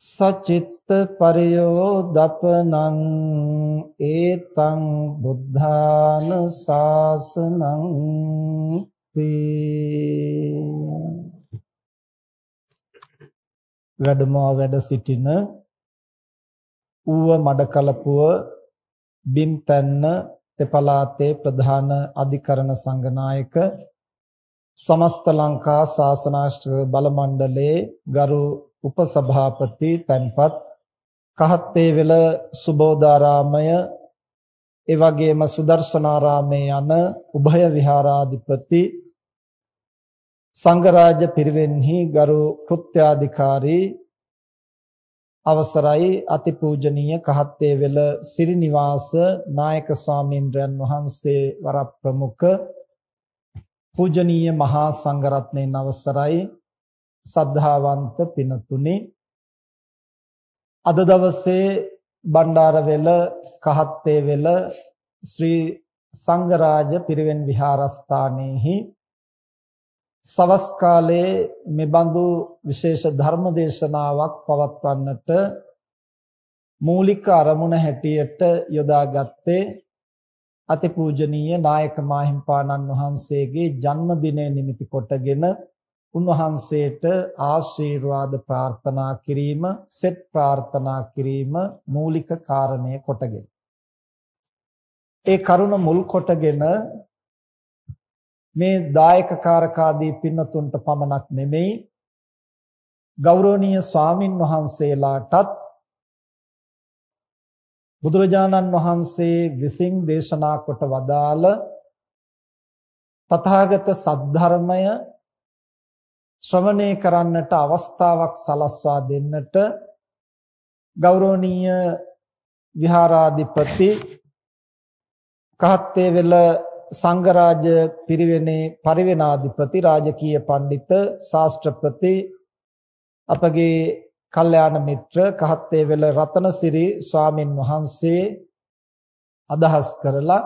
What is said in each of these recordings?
සචිත්ත පරියෝදපනං ඒතං බුද්ධාන ශාසනං තී වැඩමව වැඩ සිටින ඌව මඩකලපුව බිම්තැන්න තෙපලාතේ ප්‍රධාන අධිකරණ සංඝනායක සමස්ත ලංකා ශාසනාශ්‍රය බල මණ්ඩලයේ ගරු උපසභාපති තැන්පත් කහත්තේ වෙල සුබෝධාරාමය ඒ වගේම සුදර්ශනාරාමයේ යන උභය විහාරාධිපති සංඝරාජ පිරිවෙන්හි ගරු කෘත්‍යාධිකාරී අවසරයි අතිපූජනීය කහත්තේ වෙල සිරිනිවාස නායක ස්වාමීන්ද්‍රයන් වහන්සේ වර ප්‍රමුඛ පූජනීය මහා සංඝරත්නයන් අවසරයි. සද්ධාවන්ත පිනතුනි. අද දවසේ බණ්ඩාරවෙල කහත්තේවෙල ශ්‍රී සංඝරාජ පිරිවෙන් විහාරස්ථානයේහි සවස් කාලයේ මෙබඳු විශේෂ ධර්ම දේශනාවක් පවත්වන්නට මූලික අරමුණ හැටියට යොදාගත්තේ අතිපූජනීය නායක මාහිම්පාණන් වහන්සේගේ ජන්මදිනය නිමිති කොටගෙන උන්වහන්සේට ආශිර්වාද ප්‍රාර්ථනා කිරීම, සෙත් ප්‍රාර්ථනා කිරීම මූලික කාරණය කොටගෙන. ඒ කරුණ මුල් කොටගෙන මේ දායක කාරකාදී පින්නතුන්ට පමණක් නෙමෙයි ගෞරවනීය ස්වාමින් වහන්සේලාටත් බුදුරජාණන් වහන්සේ විසින් දේශනා කොට වදාළ තථාගත සද්ධර්මය ශ්‍රවණය කරන්නට අවස්ථාවක් සලස්වා දෙන්නට ගෞරවනීය විහාරාධිපති කහත්තේ වෙල සංඝරාජ පිරිවෙනේ පරිවෙනාධිපති රාජකීය පඬිත ශාස්ත්‍රපති අපගේ කල්යාණ මිත්‍ර කහත්තේ වෙල රතනසිරි ස්වාමින් වහන්සේ අදහස් කරලා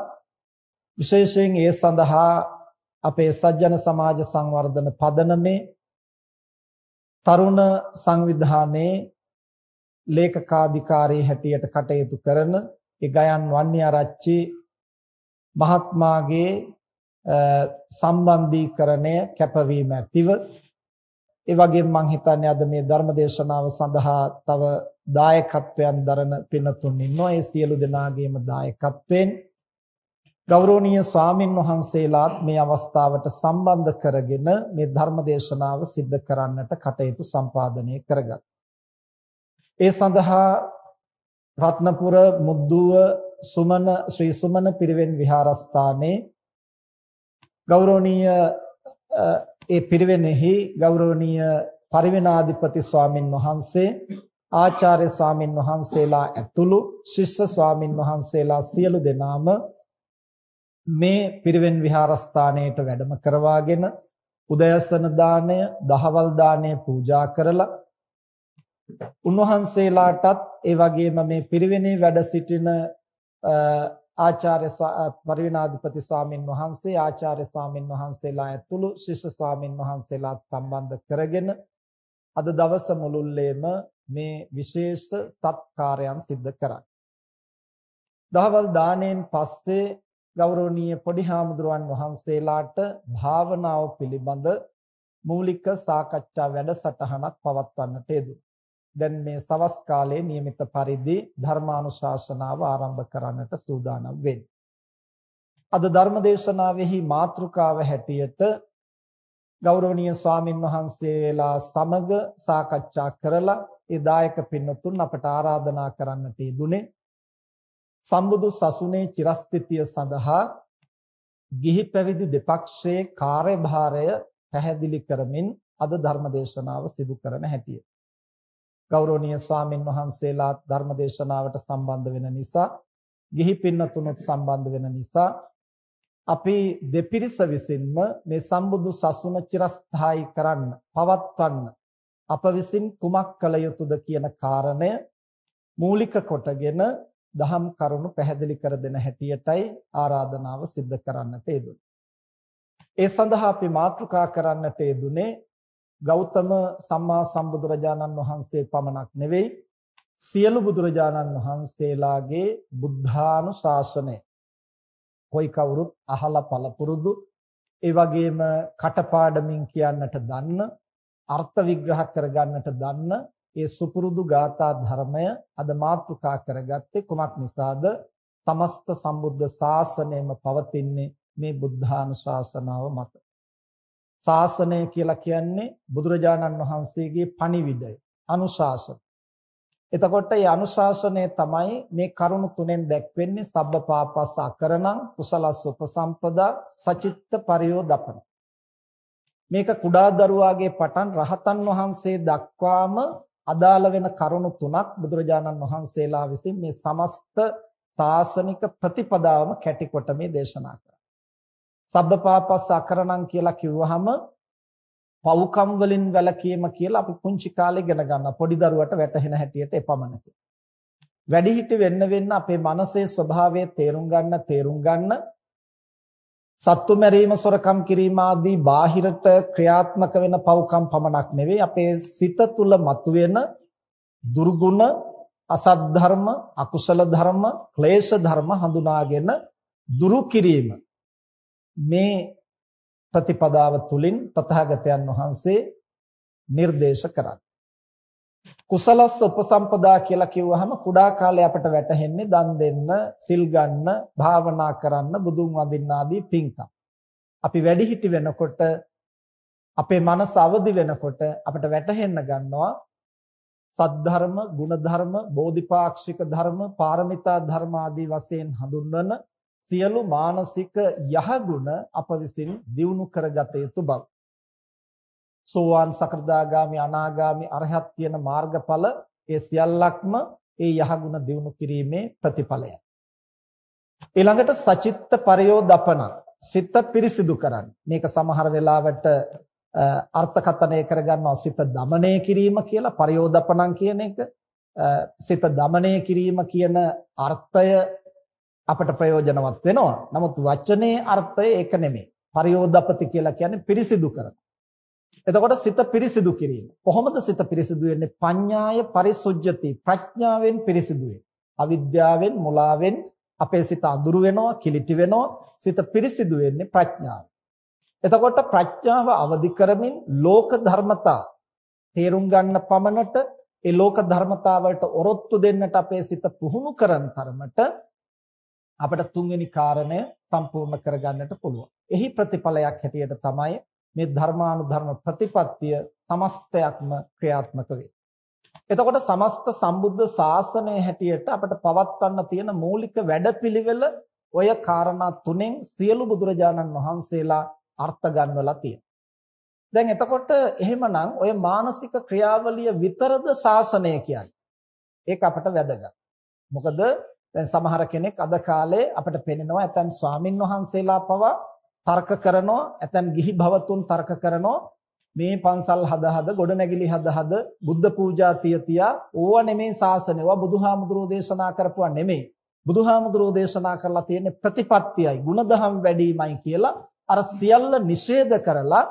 විශේෂයෙන් ඒ සඳහා අපේ සජ්ජන සමාජ සංවර්ධන පදනමේ තරුණ සංවිධානයේ ලේකකාධිකාරී හැටියට කටයුතු කරන ඒ ගයන් වන්‍යාරච්චි මහත්මාගේ සම්බන්ධීකරණය කැපවීම ඇතිව ඒ වගේම මම හිතන්නේ අද මේ ධර්ම දේශනාව සඳහා තව දායකත්වයන් දරන පින්තුන් ඉන්නවා. ඒ සියලු දෙනාගේම දායකත්වයෙන් ගෞරවනීය ස්වාමින් වහන්සේලාත් මේ අවස්ථාවට සම්බන්ධ කරගෙන මේ ධර්ම දේශනාව සිද්ධ කරන්නට කටයුතු සම්පාදනය කරගත්. ඒ සඳහා රත්නපුර මුද්දුව සුමන ශ්‍රී සුමන පිරිවෙන් විහාරස්ථානයේ ගෞරවනීය ඒ පිරිවෙනෙහි ගෞරවනීය පරිවෙනාධිපති ස්වාමින් වහන්සේ ආචාර්ය ස්වාමින් වහන්සේලා ඇතුළු ශිෂ්‍ය ස්වාමින් වහන්සේලා සියලු දෙනාම මේ පිරිවෙන් විහාරස්ථානයට වැඩම කරවාගෙන උදයසන දාණය, දහවල් දාණය පූජා කරලා උන්වහන්සේලාටත් ඒ වගේම මේ පිරිවෙනේ වැඩ සිටින ආචාර්ය පරිවිනාධිපති ස්වාමින් වහන්සේ ආචාර්ය ස්වාමින් වහන්සේලා ඇතුළු ශිෂ්‍ය ස්වාමින් වහන්සේලාත් සම්බන්ධ කරගෙන අද දවස මුළුල්ලේම මේ විශේෂ සත්කාරයන් සිද්ධ කරා. දහවල් දාණයෙන් පස්සේ ගෞරවනීය පොඩි හාමුදුරුවන් වහන්සේලාට භාවනාව පිළිබඳ මූලික සාකච්ඡා වැඩසටහනක් පවත්වන්නට යෙදුණා. දැන් මේ සවස් කාලයේ નિયમિત පරිදි ධර්මානුශාසනාව ආරම්භ කරන්නට සූදානම් වෙන්නේ. අද ධර්මදේශනාවෙහි මාතෘකාව හැටියට ගෞරවනීය ස්වාමින් වහන්සේලා සමග සාකච්ඡා කරලා ඒ දායක පින්නතුන් අපට ආරාධනා කරන්නට යෙදුනේ සම්බුදු සසුනේ චිරස්ථිතිය සඳහා ගිහි පැවිදි දෙපක්ෂයේ කාර්යභාරය පැහැදිලි කරමින් අද ධර්ම දේශනාව සිදු කරන හැටිය. ගෞරවනීය ස්වාමින් වහන්සේලා ධර්ම දේශනාවට සම්බන්ධ වෙන නිසා, ගිහි පින්නතුණුත් සම්බන්ධ වෙන නිසා අපි දෙපිරිස විසින්ම මේ සම්බුදු සසුන චිරස්ථායි කරන්න, පවත්වන්න අප විසින් කුමක් කළ යුතුද කියන කාරණය මූලික කොටගෙන දහම් කරුණු පැහැදිලි කර දෙන හැටියටයි ආරාධනාව සිද්ධ කරන්නට යෙදුනේ. ඒ සඳහා අපි මාතෘකා කරන්නට යෙදුනේ ගෞතම සම්මා සම්බුදුරජාණන් වහන්සේ පමණක් නෙවෙයි සියලු බුදුරජාණන් වහන්සේලාගේ බුද්ධානුශාසනය. කොයි කවුරුත් අහලා පළපුරුදු ඒ වගේම කටපාඩමින් කියන්නට දන්න අර්ථ විග්‍රහ කරගන්නට දන්න ඒ සුපුරුදු ගාථා ධර්මය අද මාතෘකා කරගත්තේ කුමක් නිසාද? සමස්ත සම්බුද්ධ ශාසනයම පවතින්නේ මේ බුද්ධානුශාසනාව මත. ශාසනය කියලා කියන්නේ බුදුරජාණන් වහන්සේගේ පණිවිඩය, අනුශාසන. එතකොට මේ අනුශාසනය තමයි මේ කරුණු තුනෙන් දැක්වෙන්නේ සබ්බපාපස්ස අකරණං කුසලස්ස උපසම්පදා සචිත්ත පරියෝදපන. මේක කුඩා දරුවාගේ පටන් රහතන් වහන්සේ දක්වාම අදාළ වෙන කරුණු තුනක් බුදුරජාණන් වහන්සේලා විසින් මේ සමස්ත සාසනික ප්‍රතිපදාවම කැටි කොට මේ දේශනා කරා. සබ්බපාපස්ස අකරණං කියලා කිව්වහම පව්කම් වලින් වැළකීම කියලා අපි පුංචි කාලේ ඉගෙන ගන්නවා. පොඩි දරුවට වැටහෙන හැටියට එපමණක. වැඩිහිටි වෙන්න වෙන්න අපේ මනසේ ස්වභාවය තේරුම් ගන්න තේරුම් ගන්න සත්තු මැරීම සොරකම් කිරීම ආදී බාහිරට ක්‍රියාත්මක වෙන පව්කම් පමණක් නෙවෙයි. අපේ සිත තුළ මතුවෙන දුර්ගුණ අසත් ධර්ම අකුසල ධර්ම ක්ලේශ ධර්ම හඳුනාගෙන දුරු කිරීම. මේ ප්‍රතිපදාව තුලින් තථාගතයන් වහන්සේ නිර්දේශ කරන්නේ. කුසලස්ස උපසම්පදා කියලා කිව්වහම කුඩා කාලේ අපට වැටහෙන්නේ දන් දෙන්න, සිල් ගන්න, භාවනා කරන්න, බුදුන් වඳින්න ආදී පින්කම්. අපි වැඩිහිටි වෙනකොට අපේ මනස අවදි වෙනකොට අපට වැටහෙන්න ගන්නවා සද්ධර්ම, ගුණධර්ම, බෝධිපාක්ෂික ධර්ම, පාරමිතා ධර්ම ආදී වශයෙන් හඳුන්වන සියලු මානසික යහගුණ අප විසින් දියුණු කරගත යුතු බව. සෝවාන් සකෘදාගාමි අනාගාමි අරහත් කියන මාර්ගඵල ඒ සියල්ලක්ම ඒ යහගුණ දිනු කිරීමේ ප්‍රතිඵලයයි. ඊළඟට සචිත්ත පරියෝදපන සිත පිරිසිදු කරන්න. මේක සමහර වෙලාවට අර්ථකථනය කරගන්නවා සිත দমনය කිරීම කියලා පරියෝදපණම් කියන එක. සිත দমনය කිරීම කියන අර්ථය අපට ප්‍රයෝජනවත් වෙනවා. නමුත් වචනේ අර්ථය ඒක නෙමෙයි. පරියෝදපති කියලා කියන්නේ පිරිසිදු කරන. එතකොට සිත පිරිසිදු කිරීම. කොහොමද සිත පිරිසිදු වෙන්නේ? පඤ්ඤාය පරිසුජ්ජති. ප්‍රඥාවෙන් පිරිසිදු අවිද්‍යාවෙන්, මුලාවෙන් අපේ සිත අඳුරු වෙනවා, කිලිටි වෙනවා. සිත පිරිසිදු වෙන්නේ ප්‍රඥාව. එතකොට ප්‍රඥාව අවදි කරමින් ලෝක ධර්මතා තේරුම් ගන්න පමණට ඒ ලෝක ධර්මතාවලට ඔරොත්තු දෙන්නට අපේ සිත පුහුණු කරන් තරමට අපිට තුන්වෙනි කාරණය සම්පූර්ණ කරගන්නට පුළුවන්. එහි ප්‍රතිඵලයක් හැටියට තමයි මේ ධර්මානුධර්ම ප්‍රතිපත්තිය සමස්තයක්ම ක්‍රියාත්මක වේ. එතකොට සමස්ත සම්බුද්ධ ශාසනය හැටියට අපට පවත්වන්න තියෙන මූලික වැඩපිළිවෙල ඔය කාරණා තුනෙන් සියලු බුදුරජාණන් වහන්සේලා අර්ථ ගන්වලා තියෙනවා. දැන් එතකොට එහෙමනම් ඔය මානසික ක්‍රියාවලිය විතරද ශාසනය කියන්නේ? ඒක අපට වැදගත්. මොකද දැන් සමහර කෙනෙක් අද කාලේ අපිට පෙනෙනවා ඇතන් ස්වාමින් වහන්සේලා පවා තර්ක කරනවා ඇතැම් ගිහි භවතුන් තර්ක කරනවා මේ පන්සල් හද හද ගොඩනැගිලි හද හද බුද්ධ පූජා තිය තියා ඕව නෙමේ ශාසනය. ඕවා බුදුහාමුදුරෝ දේශනා කරපුවා නෙමේ. බුදුහාමුදුරෝ දේශනා කරලා තියෙන ප්‍රතිපත්තියයි ಗುಣධම් වැඩිමයි කියලා අර සියල්ල නිෂේධ කරලා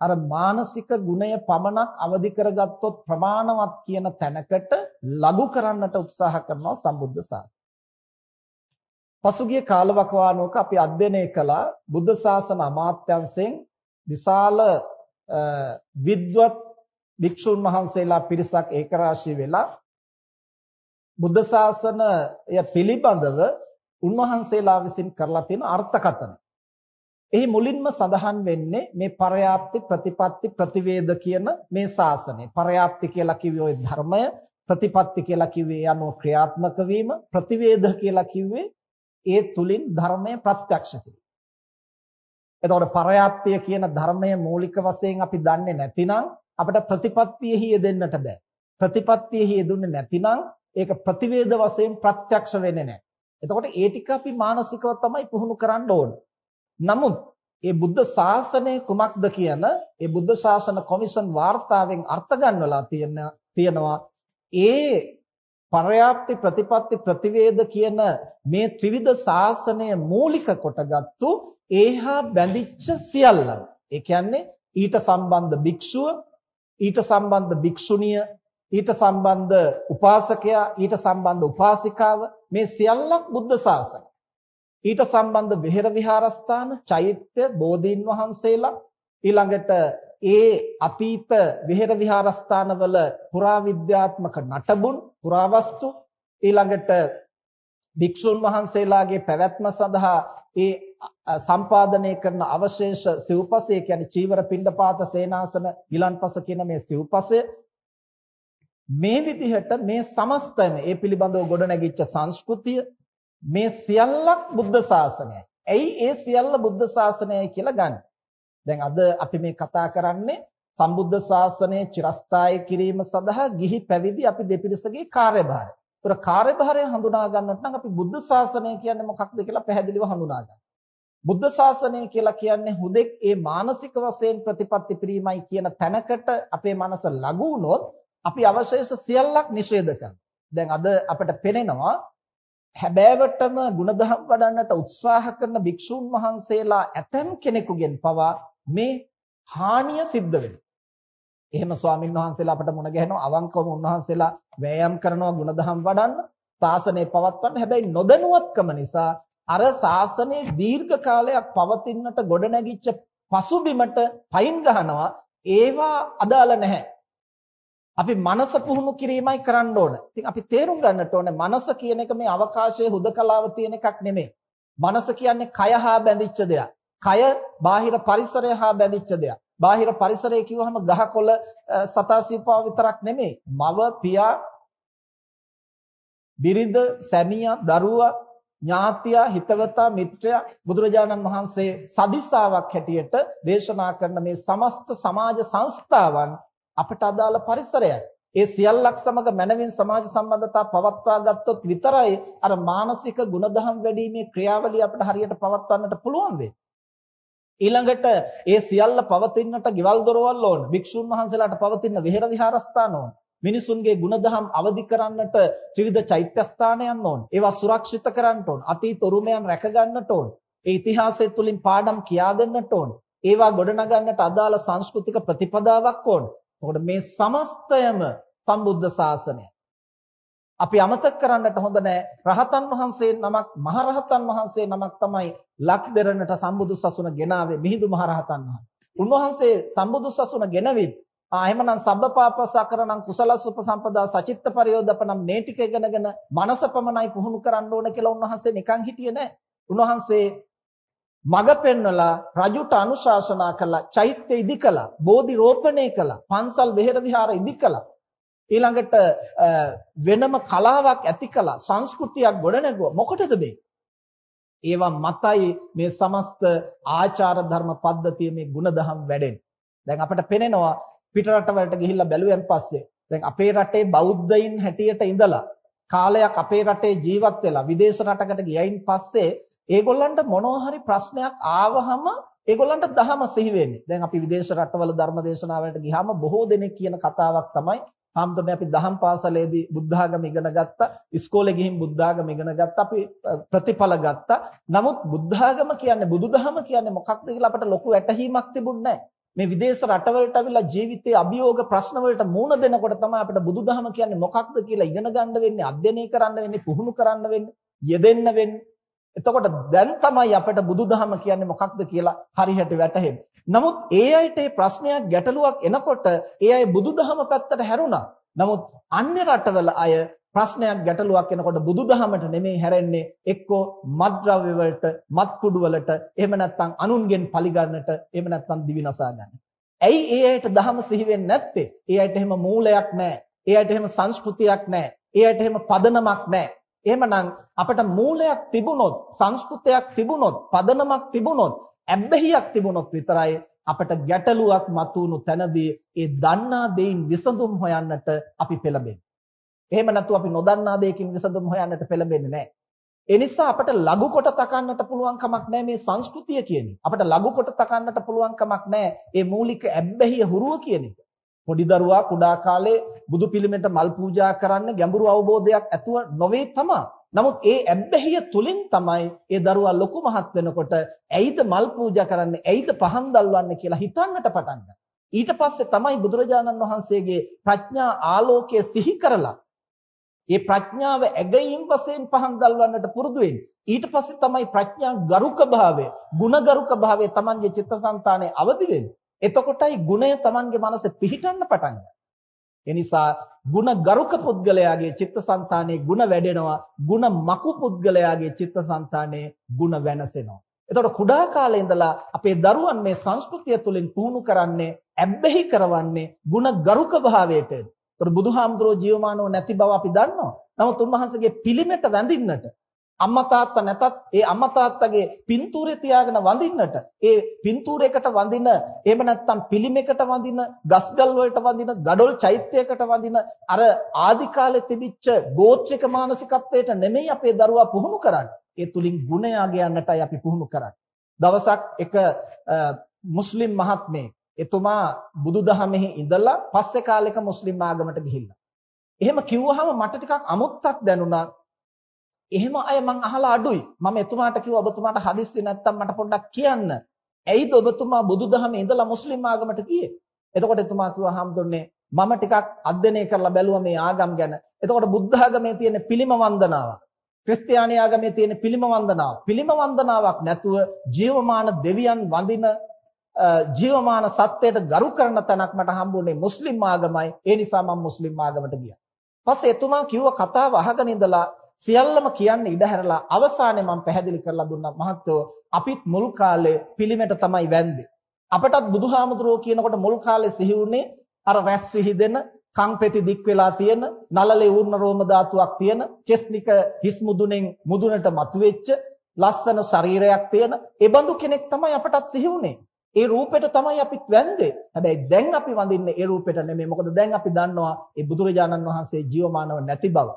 අර මානසික ගුණය පමණක් අවදි කරගත්තොත් ප්‍රමාණවත් කියන තැනකට ලඝු කරන්නට උත්සාහ කරනවා සම්බුද්ධ ශාසනය. පසුගිය කාලවකවානුවක අපි අධ්‍යයනය කළා බුද්ධ ශාසන අමාත්‍යංශයෙන් විශාල විද්වත් භික්ෂුන් වහන්සේලා පිරිසක් ඒකරාශී වෙලා බුද්ධ ශාසනය පිළිබඳව උන්වහන්සේලා විසින් කරලා තියෙන අර්ථකථන. එහි මුලින්ම සඳහන් වෙන්නේ මේ පරයාප්ති ප්‍රතිපatti ප්‍රතිවේද කියන මේ ශාසනය. පරයාප්ති කියලා කිව්වේ ওই ධර්මය, ප්‍රතිපatti කියලා කිව්වේ යනෝ ක්‍රියාත්මක වීම, ප්‍රතිවේද කියලා කිව්වේ ඒ තුලින් ධර්මය ප්‍රත්‍යක්ෂ කිරීම. එතකොට පරයාප්තිය කියන ධර්මය මූලික වශයෙන් අපි දන්නේ නැතිනම් අපිට ප්‍රතිපත්තියෙහි යෙදෙන්නට බෑ. ප්‍රතිපත්තියෙහි යෙදුන්නේ නැතිනම් ඒක ප්‍රතිවේද වශයෙන් ප්‍රත්‍යක්ෂ වෙන්නේ නැහැ. එතකොට ඒ ටික අපි මානසිකව තමයි පුහුණු කරන්න ඕන. නමුත් ඒ බුද්ධ ශාසනය කුමක්ද කියන ඒ බුද්ධ ශාසන කොමිෂන් වාර්තාවෙන් අර්ථ ගන්නලා තියෙන තියෙනවා ඒ පරයාප්ති ප්‍රතිපatti ප්‍රතිවේද කියන මේ ත්‍රිවිධ ශාසනය මූලික කොටගත්තු ඒහා බැඳිච්ච සියල්ලම. ඒ කියන්නේ ඊට සම්බන්ධ භික්ෂුව, ඊට සම්බන්ධ භික්ෂුණිය, ඊට සම්බන්ධ උපාසකයා, ඊට සම්බන්ධ උපාසිකාව මේ සියල්ලක් බුද්ධ ශාසනය. ඊට සම්බන්ධ විහෙර විහාරස්ථාන, චෛත්‍ය, බෝධීන් වහන්සේලා ඊළඟට ඒ අතීත විහෙර විහාරස්ථානවල පුරාවිද්‍යාත්මක නටබුන්, පුරාවස්තු ඊළඟට භික්ෂුන් වහන්සේලාගේ පැවැත්ම සඳහා ඒ සම්පාදනය කරන අවශේෂ සිව්පසය කියන්නේ චීවර පිණ්ඩපාත සේනාසන ගිලන්පස කියන මේ සිව්පසය මේ විදිහට මේ සමස්තයම ඒ පිළිබඳව ගොඩනැගිච්ච සංස්කෘතිය මේ සියල්ලක් බුද්ධ ශාසනයයි. ඇයි ඒ සියල්ල බුද්ධ ශාසනයයි කියලා ගන්න. දැන් අද අපි මේ කතා කරන්නේ සම්බුද්ධ ශාසනය චිරස්ථායි කිරීම සඳහා ගිහි පැවිදි අපි දෙපිරිසගේ කාර්යභාරය. ඒතර කාර්යභාරය හඳුනා ගන්නට නම් අපි බුද්ධ ශාසනය කියන්නේ මොකක්ද කියලා පැහැදිලිව හඳුනා ගන්න. බුද්ධ ශාසනය කියලා කියන්නේ හුදෙක් ඒ මානසික වශයෙන් ප්‍රතිපත්ති පිරීමයි කියන තැනකට අපේ මනස ලඟු වුණොත් අපි අවශේෂ සියල්ලක් නිෂේධ කරනවා. දැන් අද අපිට පෙනෙනවා හැබෑවටම ಗುಣධම් වඩන්නට උත්සාහ කරන භික්ෂුන් වහන්සේලා ඇතම් කෙනෙකුගෙන් පවා මේ හානිය සිද්ධ වෙනවා. එහෙම ස්වාමින් වහන්සේලා අපට මුණ ගැහෙනවා අවංකවම උන්වහන්සේලා වෑයම් කරනවා ಗುಣධම් වඩන්න සාසනය පවත්වන්න හැබැයි නොදැනුවත්කම නිසා අර සාසනයේ දීර්ඝ කාලයක් පවතින්නට ගොඩනැගිච්ච පසුබිමට පයින් ගහනවා ඒවා අදාළ නැහැ අපි මනස පුහුණු කිරීමයි කරන්න ඕන. ඉතින් අපි තේරුම් ගන්නට ඕනේ මනස කියන එක මේ අවකාශයේ හුදකලාව තියෙන එකක් නෙමෙයි. මනස කියන්නේ කය හා බැඳිච්ච දෙයක්. කය බාහිර පරිසරය හා බැඳිච්ච දෙයක්. බාහිර පරිසරය කිව්වහම ගහකොළ සතාසිපාව විතරක් නෙමෙයි. මව, පියා, බිරිඳ, සැමියා, දරුවා, ඥාතියා, හිතවතා, මිත්‍රයා බුදුරජාණන් වහන්සේ සදිසාවක් හැටියට දේශනා කරන මේ සමස්ත සමාජ සංස්ථාවන් අපට අදාළ පරිසරයයි. ඒ සියල්ලක් සමග මනවින් සමාජ සම්බන්ධතා පවත්වා ගත්තොත් විතරයි අර මානසික ගුණධම් වැඩිීමේ ක්‍රියාවලිය අපිට හරියට පවත්වන්නට පුළුවන් වෙන්නේ. ඊළඟට ඒ සියල්ල පවතින්නට ගෙවල් දොරවල් ඕන. භික්ෂුන් වහන්සේලාට පවතින විහෙර විහාරස්ථාන ඕන. මිනිසුන්ගේ ගුණධම් අවදි කරන්නට ත්‍රිවිධ චෛත්‍යස්ථානයන් ඕන. ඒවා සුරක්ෂිත කරන්නට ඕන. අතීත උරුමයන් රැක ගන්නට ඕන. ඒ ඉතිහාසය තුලින් පාඩම් කියා දෙන්නට ඕන. ඒවා ගොඩනගන්නට අදාළ සංස්කෘතික ප්‍රතිපදාවක් ඕන. එතකොට මේ සමස්තයම සම්බුද්ධ ශාසනය. අපි අමතක කරන්නට හොඳ නැහැ. රහතන් වහන්සේ නමක් මහරහතන් වහන්සේ නමක් තමයි ලක්දෙරණට සම්බුදු සසුන ගෙනාවේ මිහිඳු මහරහතන් වහන්සේ. උන්වහන්සේ සම්බුදු සසුන ගෙනවිත් ආ එහෙමනම් සබ්බපාපසකරණං කුසලස් උපසම්පදා සචිත්ත පරියෝදපනම් මේ ටික ඉගෙනගෙන මනස පමණයි පුහුණු කරන්න ඕන කියලා උන්වහන්සේ නිකන් හිටියේ නැහැ. උන්වහන්සේ මග පෙන්වලා රජුට අනුශාසනා කළා චෛත්‍ය ඉදි කළා බෝධි රෝපණය කළා පන්සල් වෙහෙර විහාර ඉදි කළා ඊළඟට වෙනම කලාවක් ඇති කළා. සංස්කෘතියක් ගොඩනැගුවා. මොකටද මේ? ඒවා මතයි මේ සමස්ත ආචාර ධර්ම පද්ධතිය මේ ಗುಣධම් වැඩෙන්නේ. දැන් අපිට පෙනෙනවා පිට රටවලට ගිහිල්ලා බැලුවෙන් පස්සේ දැන් අපේ රටේ බෞද්ධයින් හැටියට ඉඳලා කාලයක් අපේ රටේ ජීවත් වෙලා විදේශ රටකට ගියයින් පස්සේ ඒගොල්ලන්ට මොනවා හරි ප්‍රශ්නයක් ආවහම ඒගොල්ලන්ට දහම සිහි වෙන්නේ. දැන් අපි විදේශ රටවල ධර්ම දේශනාවලට ගියාම බොහෝ දෙනෙක් කියන කතාවක් තමයි හාමුදුරනේ අපි දහම් පාසලේදී බුද්ධ ආගම ඉගෙන ගත්තා. ඉස්කෝලේ ගිහින් බුද්ධ ආගම ඉගෙන ගත්තා. අපි ප්‍රතිඵල ගත්තා. නමුත් බුද්ධ ආගම කියන්නේ බුදුදහම කියන්නේ මොකක්ද කියලා අපට ලොකු වැටහීමක් තිබුණේ මේ විදේශ රටවලට අවිලා ජීවිතයේ අභියෝග ප්‍රශ්න වලට මුහුණ දෙනකොට තමයි අපිට බුදුදහම කියන්නේ මොකක්ද කියලා ඉගෙන ගන්න වෙන්නේ, අධ්‍යයනය කරන්න වෙන්නේ, පුහුණු කරන්න වෙන්නේ, යෙදෙන්න වෙන්නේ. එතකොට දැන් තමයි අපිට බුදුදහම කියන්නේ මොකක්ද කියලා හරියට වැටහෙන්නේ. නමුත් ඒ අයට මේ ප්‍රශ්නයක් ගැටලුවක් එනකොට ඒ අය බුදුදහම පැත්තට හැරුණා. නමුත් අන්‍ය රටවල අය ප්‍රශ්නයක් ගැටලුවක් එනකොට බුදුදහමට නෙමෙයි හැරෙන්නේ එක්කෝ මත්ද්‍රව්‍ය වලට, මත් කුඩු වලට, එහෙම නැත්නම් අනුන්ගෙන් පරිගන්නට, එහෙම නැත්නම් දිවිනසා ගන්න. ඇයි ඒ අයට දහම සිහි වෙන්නේ නැත්තේ? ඒ අයට එහෙම මූලයක් නැහැ. ඒ අයට එහෙම සංස්කෘතියක් නැහැ. ඒ අයට එහෙම පදනමක් නැහැ. එහෙමනම් අපිට මූලයක් තිබුණොත්, සංස්කෘතියක් තිබුණොත්, පදනමක් තිබුණොත්, ඇබ්බැහියක් තිබුණොත් විතරයි අපට ගැටලුවක් මතුවුණු තැනදී ඒ දන්නා දෙයින් විසඳුම් හොයන්නට අපි පෙළඹෙන්නේ. එහෙම නැතු අපි නොදන්නා දෙයකින් විසඳුම් හොයන්නට පෙළඹෙන්නේ නැහැ. ඒ නිසා අපට ලඝු කොට තකන්නට පුළුවන් කමක් නැහැ මේ සංස්කෘතිය කියන එක. අපට ලඝු කොට තකන්නට පුළුවන් කමක් නැහැ මේ මූලික ඇබ්බැහිය හුරුව කියන එක. පොඩි දරුවා කුඩා කාලේ බුදු පිළිමෙට මල් පූජා කරන්න ගැඹුරු අවබෝධයක් ඇතුව නොවේ තමා. නමුත් ඒ ඇබ්බැහිය තුලින් තමයි ඒ දරුවා ලොකු මහත් වෙනකොට ඇයිද මල් පූජා කරන්නේ ඇයිද පහන් දල්වන්නේ කියලා හිතන්නට පටන් ඊට පස්සේ තමයි බුදුරජාණන් වහන්සේගේ ප්‍රඥා ආලෝකය සිහි කරලා ඒ ප්‍රඥාව ඇගීම් වශයෙන් පහන් දල්වන්නට පුරුදු ඊට පස්සේ තමයි ප්‍රඥා ගරුක භාවය, ಗುಣගරුක භාවය Tamanගේ චිත්තසංතානයේ අවදි වෙන්නේ. එතකොටයි ගුණය Tamanගේ මනසේ පිහිටන්න පටන් ගන්නේ. එනිසා ಗುಣ ගරුක පුද්ගලයාගේ චිත්තසංතානයේ ಗುಣ වැඩෙනවා ಗುಣ මකු පුද්ගලයාගේ චිත්තසංතානයේ ಗುಣ වෙනසෙනවා එතකොට කුඩා කාලේ ඉඳලා අපේ දරුවන් මේ සංස්කෘතිය තුළින් පුහුණු කරන්නේ ඇබ්බැහි කරවන්නේ ಗುಣ ගරුක භාවයට. ඒතර බුදුහාමුදුරෝ ජීවමානව නැති බව අපි දන්නවා. නමුත් උන්වහන්සේගේ පිළිමෙට වැඳින්නට අම්මා තාත්තා නැතත් ඒ අම්මා තාත්තගේ පින්තූරේ තියාගෙන වඳින්නට ඒ පින්තූරයකට වඳින එහෙම නැත්නම් පිළිමයකට වඳින ගස්ගල් වලට වඳින ගඩොල් චෛත්‍යයකට වඳින අර ආදි කාලේ තිබිච්ච ගෝත්‍රික මානසිකත්වයට නෙමෙයි අපේ දරුවා පුහුණු කරන්නේ. ඒ තුලින් ගුණයාග යන්නටයි අපි පුහුණු කරන්නේ. දවසක් එක මුස්ලිම් මහත්මයෙක් එතුමා බුදුදහමෙහි ඉඳලා පස්සේ කාලෙක මුස්ලිම් ආගමට ගිහිල්ලා. එහෙම කිව්වහම මට ටිකක් අමුත්තක් දැනුණා. එහෙම අය මං අහලා අඩුයි. මම එතුමාට කිව්වා ඔබතුමාට හදිස්සි නැත්තම් මට පොඩ්ඩක් කියන්න. ඇයිද ඔබතුමා බුදුදහමේ ඉඳලා මුස්ලිම් ආගමට ගියේ? එතකොට එතුමා කිව්වා හම්දුන්නේ මම ටිකක් අධ්‍යයනය කරලා බැලුවා මේ ආගම් ගැන. එතකොට බුද්ධ ආගමේ තියෙන පිළිම වන්දනාවක්. ක්‍රිස්තියානි ආගමේ තියෙන පිළිම වන්දනාවක්. පිළිම වන්දනාවක් නැතුව ජීවමාන දෙවියන් වඳින ජීවමාන සත්‍යයට ගරු කරන තැනක් මට හම්බුනේ මුස්ලිම් ආගමයි. ඒ නිසා මම මුස්ලිම් ආගමට ගියා. පස්සේ එතුමා කිව්ව කතාව අහගෙන ඉඳලා සියල්ලම කියන්න ඉඩ හැරලා අවසානයේ මම පැහැදිලි කරලා දුන්නා මහත්තයෝ අපිත් මුල් කාලේ පිළිමෙට තමයි වැන්දේ. අපටත් බුදුහාමුදුරුවෝ කියනකොට මුල් කාලේ සිහි වුණේ අර රැස් විහිදෙන කන් පෙති දික් වෙලා තියෙන නලලේ ඌර්ණ රෝම ධාතුවක් තියෙන කෙස්නික හිස් මුදුනෙන් මුදුනට මතුවෙච්ච ලස්සන ශරීරයක් තියෙන ඒ බඳු කෙනෙක් තමයි අපටත් සිහි වුණේ. ඒ රූපෙට තමයි අපිත් වැන්දේ. හැබැයි දැන් අපි වඳින්නේ ඒ රූපෙට නෙමෙයි. මොකද දැන් අපි දන්නවා ඒ බුදුරජාණන් වහන්සේ ජීවමානව නැති බව.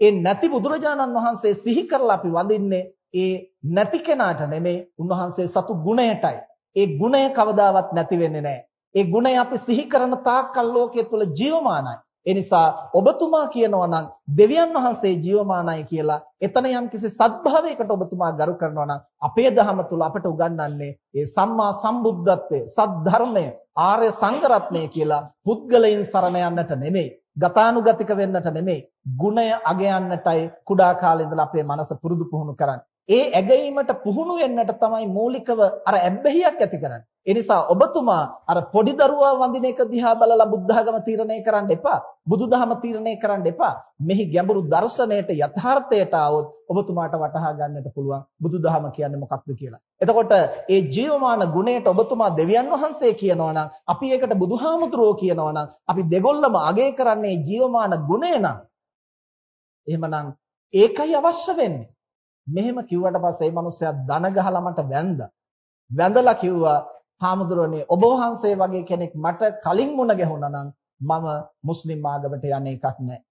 ඒ නැති බුදුරජාණන් වහන්සේ සිහි කරලා අපි වඳින්නේ ඒ නැති කෙනාට නෙමෙයි උන්වහන්සේ සතු ගුණයටයි. ඒ ගුණය කවදාවත් නැති වෙන්නේ නැහැ. ඒ ගුණය අපි සිහි කරන තාක්කල් ලෝකයේ තුල ජීවමානයි. ඒ නිසා ඔබතුමා කියනවා නම් දෙවියන් වහන්සේ ජීවමානයි කියලා එතන යම්කිසි සත්භාවයකට ඔබතුමා ගරු කරනවා නම් අපේ දහම තුල අපට උගන්වන්නේ ඒ සම්මා සම්බුද්ධත්වයේ සද්ධර්මය ආර්ය සංඝරත්නය කියලා පුද්ගලයන් සරණ යන්නට නෙමෙයි ගතානුගතික වෙන්නට නෙමෙයි ගුණය අගයන්නටයි කුඩා කාලේ ඉඳලා අපේ මනස පුරුදු පුහුණු කරන්නේ. ඒ ඇගීමට පුහුණු වෙන්නට තමයි මූලිකව අර ඇබ්බැහියක් ඇති කරන්නේ. ඒ නිසා ඔබතුමා අර පොඩි දරුවා වඳින එක දිහා බලලා බුද්ධඝම තීරණය කරන්න එපා. බුදුදහම තීරණය කරන්න එපා. මෙහි ගැඹුරු දර්ශනයට යථාර්ථයට આવොත් ඔබතුමාට වටහා ගන්නට පුළුවන් බුදුදහම කියන්නේ මොකක්ද කියලා. එතකොට ඒ ජීවමාන ගුණයට ඔබතුමා දෙවියන් වහන්සේ කියනවා නම් අපි ඒකට බුදුහාමුදුරුවෝ කියනවා නම් අපි දෙගොල්ලම අගය කරන්නේ ජීවමාන ගුණය නම් එහෙමනම් ඒකයි අවශ්‍ය වෙන්නේ. මෙහෙම කිව්වට පස්සේ මේ මිනිස්සයා දන ගහලා මට වැඳා. වැඳලා කිව්වා හාමුදුරනේ ඔබ වහන්සේ වගේ කෙනෙක් මට කලින් මුණ ගැහුණා නම් මම මුස්ලිම් ආගමට යන්නේ එකක් නැහැ.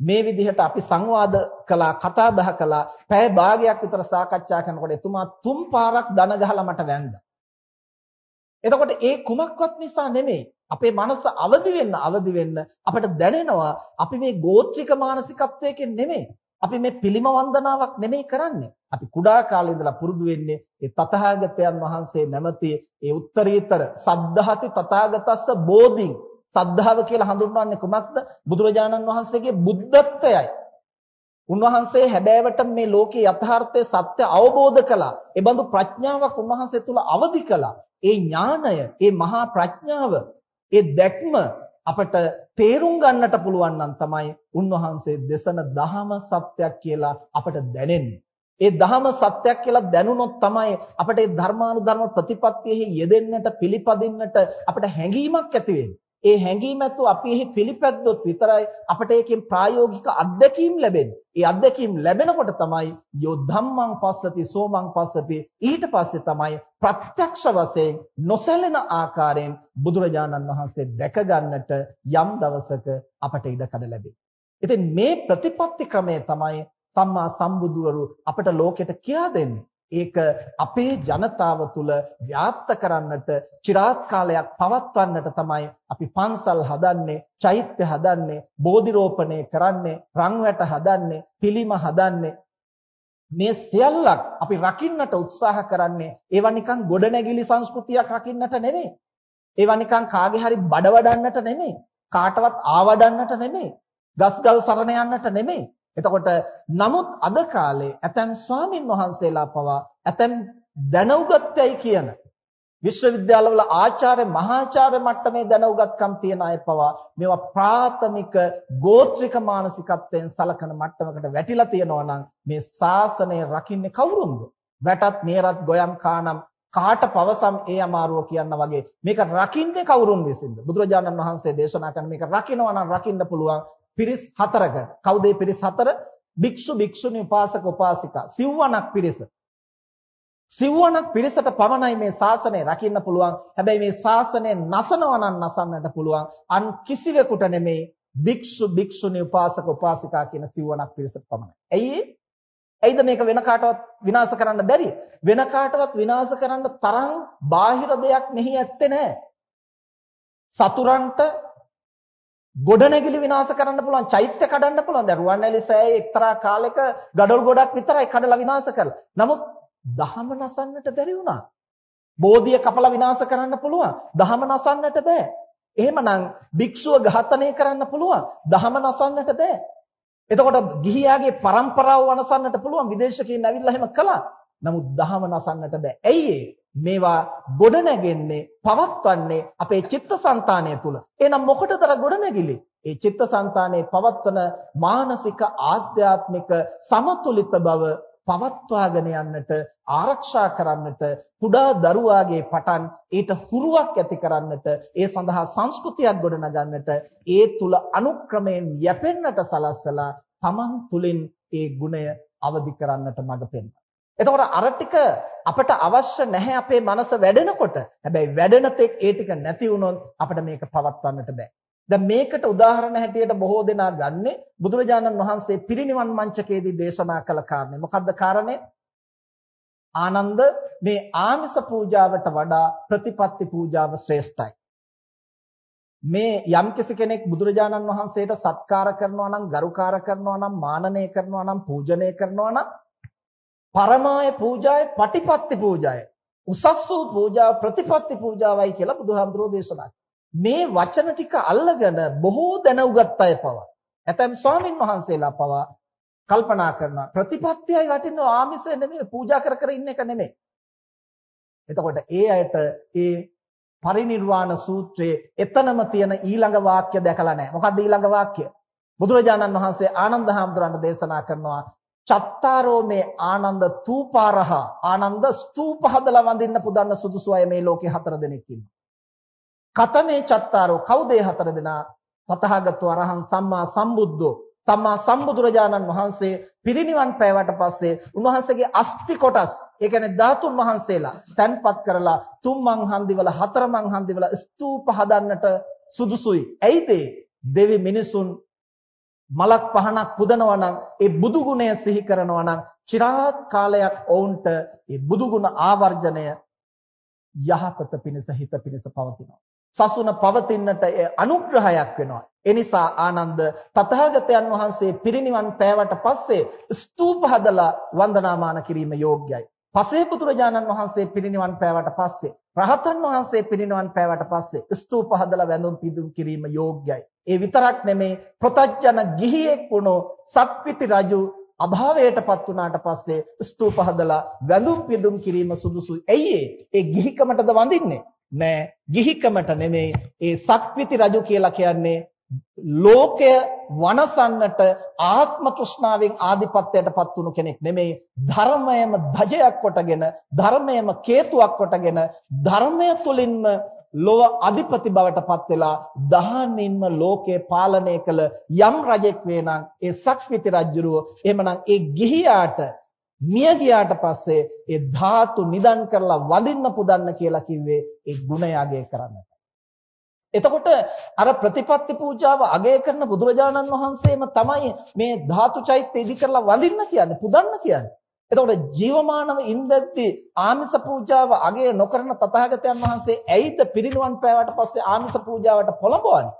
මේ විදිහට අපි සංවාද කළා කතා බහ කළා පැය භාගයක් විතර සාකච්ඡා කරනකොට එතුමා තුන් පාරක් දන ගහලා මට වැඳා. එතකොට ඒ කුමක්වත් නිසා නෙමෙයි අපේ මනස අවදි වෙන්න අවදි වෙන්න අපිට දැනෙනවා අපි මේ ගෝත්‍රික මානසිකත්වයකින් නෙමෙයි අපි මේ පිළිම වන්දනාවක් නෙමෙයි කරන්නේ. අපි කුඩා කාලේ ඉඳලා පුරුදු වෙන්නේ ඒ තථාගතයන් වහන්සේ නැමැති ඒ උත්තරීතර සද්ධාති තථාගතස්ස බෝධි. සද්ධාව කියලා හඳුන්වන්නේ කුමක්ද? බුදුරජාණන් වහන්සේගේ බුද්ධත්වයයි. උන්වහන්සේ හැබෑවට මේ ලෝකේ යථාර්ථයේ සත්‍ය අවබෝධ කළා. ඒ බඳු ප්‍රඥාවක් උන්වහන්සේ තුල අවදි කළා. ඒ ඥාණය, ඒ මහා ප්‍රඥාව, ඒ දැක්ම අපට තේරුම් ගන්නට පුළුවන් නම් තමයි උන්වහන්සේ දේශන දහම සත්‍යයක් කියලා අපට දැනෙන්නේ. ඒ දහම සත්‍යයක් කියලා දැනුනොත් තමයි අපට ඒ ධර්මානුධර්ම ප්‍රතිපත්තියෙහි යෙදෙන්නට පිළිපදින්නට අපට හැඟීමක් ඇති වෙන්නේ. ඒ හැඟීම ඇතුව අපි එහි පිළිපැද්දොත් විතරයි අපට ඒකෙන් ප්‍රායෝගික අත්දැකීම් ලැබෙන්නේ. ඒ අත්දැකීම් ලැබෙනකොට තමයි යෝ ධම්මං පස්සති සෝමං පස්සති ඊට පස්සේ තමයි ප්‍රත්‍යක්ෂ වශයෙන් නොසැලෙන ආකාරයෙන් බුදුරජාණන් වහන්සේ දැක ගන්නට යම් දවසක අපට ඉඩකඩ ලැබෙන්නේ. ඉතින් මේ ප්‍රතිපත්ති ක්‍රමය තමයි සම්මා සම්බුදුවරු අපට ලෝකෙට කියා දෙන්නේ. ඒක අපේ ජනතාව තුළ ව්‍යාප්ත කරන්නට চিරාත් කාලයක් පවත්වන්නට තමයි අපි පන්සල් හදන්නේ, චෛත්‍ය හදන්නේ, බෝධි රෝපණය කරන්නේ, රන්වැට හදන්නේ, පිළිම හදන්නේ. මේ සියල්ලක් අපි රකින්නට උත්සාහ කරන්නේ ඒවා නිකන් ගොඩනැගිලි සංස්කෘතියක් රකින්නට නෙමෙයි. ඒවා නිකන් කාගේ හරි බඩ වඩන්නට නෙමෙයි. කාටවත් ආවඩන්නට නෙමෙයි. ගස්ගල් සරණ යන්නට නෙමෙයි. එතකොට නමුත් අද කාලේ ඇතැම් ස්වාමින් වහන්සේලා පවා ඇතැම් දැනුගත්යයි කියන විශ්වවිද්‍යාලවල ආචාර්ය මහාචාර්ය මට්ටමේ දැනුගත්කම් තියන අය පවා මේවා ප්‍රාථමික ගෝත්‍රික මානසිකත්වයෙන් සලකන මට්ටමකට වැටිලා තියෙනවා නම් මේ ශාසනය රකින්නේ කවුරුන්ද? වැටත් නේරත් ගොයම් කානම් කාට පවසම් ඒ අමාරුව කියන්න වගේ මේක රකින්නේ කවුරුන් විසින්ද? බුදුරජාණන් වහන්සේ දේශනා කරන මේක රකින්නවා නම් රකින්න පුළුවන් පිරිස් හතරකට. කවුද මේ පිරිස් හතර? භික්ෂු භික්ෂුණී උපාසක උපාසිකා. සිව්වණක් පිරිස. සිව්වණක් පිරිසට පමණයි මේ ශාසනය රකින්න පුළුවන්. හැබැයි මේ ශාසනය නසනවා නම් නසන්නට පුළුවන්. අන් කිසිවෙකුට නෙමෙයි භික්ෂු භික්ෂුණී උපාසක උපාසිකා කියන සිව්වණක් පිරිසට පමණයි. ඇයි ඇයිද මේක වෙන කාටවත් විනාශ කරන්න බැරි? වෙන කාටවත් විනාශ කරන්න තරම් බාහිර දෙයක් මෙහි ඇත්තේ නැහැ. සතුරන්ට ගොඩනැගිලි විනාශ කරන්න පුළුවන් චෛත්‍ය කඩන්න පුළුවන්. දැන් රුවන්වැලි සෑයේ එක්තරා කාලෙක gadol ගොඩක් විතරයි කඩලා විනාශ කරලා. නමුත් දහම නසන්නට බැරි වුණා. බෝධිය කපලා විනාශ කරන්න පුළුවන්. දහම නසන්නට බෑ. එහෙමනම් භික්ෂුව ඝාතනය කරන්න පුළුවන්. දහම නසන්නට බෑ. එතකොට ගිහියාගේ પરම්පරාව වනසන්නට පුළුවන්. විදේශකයන් ඇවිල්ලා එහෙම කළා. නමුත් දහම නසන්නට බෑ. ඇයි මේවා ගොඩනැගෙන්නේ පවත්වන්නේ අපේ චිත්තසංතානය තුල. එහෙනම් මොකටද අර ගොඩනැගිලි? ඒ චිත්තසංතානයේ පවත්වන මානසික ආධ්‍යාත්මික සමතුලිත බව පවත්වාගෙන යන්නට ආරක්ෂා කරන්නට කුඩා දරුවාගේ පටන් ඊට හුරුවක් ඇති කරන්නට ඒ සඳහා සංස්කෘතියක් ගොඩනගන්නට ඒ තුල අනුක්‍රමයෙන් යැපෙන්නට සලස්සලා Taman තුලින් ඒ ගුණය අවදි කරන්නට මඟ පෙන්වනවා එතකොට අර ටික අපට අවශ්‍ය නැහැ අපේ මනස වැඩෙනකොට. හැබැයි වැඩෙන තෙක් ඒ ටික නැති වුණොත් අපිට මේක පවත්වන්නට බෑ. දැන් මේකට උදාහරණ හැටියට බොහෝ දෙනා ගන්නෙ බුදුරජාණන් වහන්සේ පිරිනිවන් මංචකයේදී දේශනා කළ කාරණේ. මොකද්ද කාරණේ? ආනන්ද මේ ආමිස පූජාවට වඩා ප්‍රතිපත්ති පූජාව ශ්‍රේෂ්ඨයි. මේ යම්කිසි කෙනෙක් බුදුරජාණන් වහන්සේට සත්කාර කරනවා නම් ගරුකාර කරනවා නම් මානනය කරනවා නම් පූජනය කරනවා නම් පරමාය පූජාය පටිපත්ති පූජාය. උසස් වූ පූජාව ප්‍රතිපත්ති පූජාවයි කියලා බුදුහාමුදුරෝ දේශනා මේ වචන ටික අල්ලගෙන බොහෝ දැන උගත් අය පවා. ඇතැම් ස්වාමින් වහන්සේලා පවා කල්පනා කරනවා ප්‍රතිපත්තියයි වටින්නේ ආමිෂ නෙමෙයි පූජා කර කර ඉන්න එක නෙමෙයි. එතකොට ඒ අයට ඒ පරිනිර්වාණ සූත්‍රයේ එතනම තියෙන ඊළඟ වාක්‍ය දැකලා නැහැ. මොකද්ද ඊළඟ වාක්‍ය? බුදුරජාණන් වහන්සේ ආනන්ද හාමුදුරන්ට දේශනා කරනවා චත්තාරෝ මේ ආනන්ද තූපාරහ ආනන්ද ස්තූප හදලා වඳින්න පුදන්න සුදුසු අය මේ ලෝකේ හතර දෙනෙක් ඉන්නවා. කතමේ චත්තාරෝ කවුද ඒ හතර දෙනා? තථාගතෝ අරහං සම්මා සම්බුද්ධෝ තමා සම්බුදුරජාණන් වහන්සේ පිරිනිවන් පෑවට පස්සේ උන්වහන්සේගේ අස්ති කොටස් ඒ කියන්නේ ධාතුන් වහන්සේලා තැන්පත් කරලා තුන් මං හන්දිවල හතර මං හන්දිවල ස්තූප හදන්නට සුදුසුයි. ඇයිද? දෙවි මිනිසුන් මලක් පහනක් පුදනවා නම් ඒ බුදු ගුණය සිහි කරනවා නම් চিරාත් කාලයක් ඔවුන්ට ඒ බුදු ගුණ ආවර්ජනය යහපත පිණිස හිත පිණිස පවතිනවා. සසුන පවතින්නට ඒ අනුග්‍රහයක් වෙනවා. ඒ නිසා ආනන්ද තථාගතයන් වහන්සේ පිරිනිවන් පෑවට පස්සේ ස්තූප හදලා වන්දනාමාන කිරීම යෝග්‍යයි. පසේ පුත්‍රජානන් වහන්සේ පිරිනිවන් පෑවට පස්සේ රහතන් වහන්සේ පිරිනිවන් පෑවට පස්සේ ස්තූප හදලා වැඳුම් පිදුම් කිරීම යෝග්‍යයි. ඒ විතරක් නෙමේ ප්‍රතජන ගිහියෙක් වුණෝ සක්විති රජු අභාවයටපත් වුණාට පස්සේ ස්තූප හදලා වැඳුම් පිදුම් කිරීම සුදුසුයි. ඇයි ඒ ගිහිකමටද වඳින්නේ? නෑ ගිහිකමට නෙමෙයි ඒ සක්විති රජු කියලා කියන්නේ ලෝකය වනසන්නට ආත්ම තෘෂ්ණාවෙන් ආධිපත්‍යයටපත් වුණු කෙනෙක් නෙමෙයි ධර්මයම ධජයක් කොටගෙන ධර්මයම කේතුවක් කොටගෙන ධර්මය තුලින්ම ලොව අධිපති බවටපත් වෙලා දහනින්ම ලෝකය පාලනය කළ යම් රජෙක් වේ නම් ඒ සක්විති රජුරුව එහෙමනම් ඒ ගිහියාට මිය ගියාට පස්සේ ඒ ධාතු නිදන් කරලා වඳින්න පුදන්න කියලා කිව්වේ ඒ ගුණයගේ කරන්නට. එතකොට අර ප්‍රතිපත්ති පූජාව අගය කරන බුදුරජාණන් වහන්සේම තමයි මේ ධාතු චෛත්‍ය ඉදි කරලා වඳින්න කියන්නේ පුදන්න කියන්නේ. එතකොට ජීවමානව ඉඳද්දී ආමිස පූජාව අගය නොකරන තථාගතයන් වහන්සේ ඇයිද පිරිනුවන් පෑවට පස්සේ ආමිස පූජාවට පොළඹවන්නේ?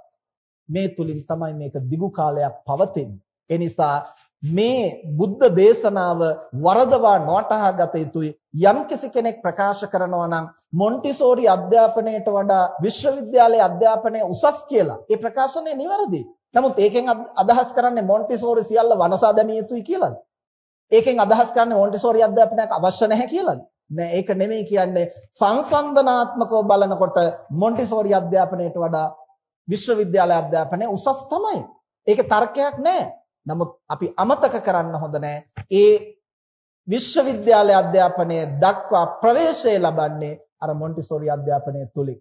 මේ තුලින් තමයි මේක දිගු කාලයක් පවතින්නේ. ඒ නිසා මේ බුද්ධ දේශනාව වරදවා නොවටහා ගත යුතුයි යම්කිසි කෙනෙක් ප්‍රකාශ කරනවා නම් මොන්ටිසෝරි අධ්‍යාපනයට වඩා විශ්වවිද්‍යාලයේ අධ්‍යාපනය උසස් කියලා. ඒ ප්‍රකාශනය නිවැරදි. නමුත් ඒකෙන් අදහස් කරන්නේ මොන්ටිසෝරි සියල්ල වනසා දැමිය යුතුයි කියලාද? ඒකෙන් අදහස් කරන්නේ මොන්ටිසෝරි අධ්‍යාපනයක් අවශ්‍ය නැහැ කියලාද? නෑ ඒක නෙමෙයි කියන්නේ සංසන්දනාත්මකව බලනකොට මොන්ටිසෝරි අධ්‍යාපනයට වඩා විශ්වවිද්‍යාල අධ්‍යාපනය උසස් තමයි. ඒකේ තර්කයක් නැහැ. නමුත් අපි අමතක කරන්න හොඳ ඒ විශ්වවිද්‍යාල අධ්‍යාපනය දක්වා ප්‍රවේශය ලබන්නේ අර මොන්ටිසෝරි අධ්‍යාපනය තුලින්.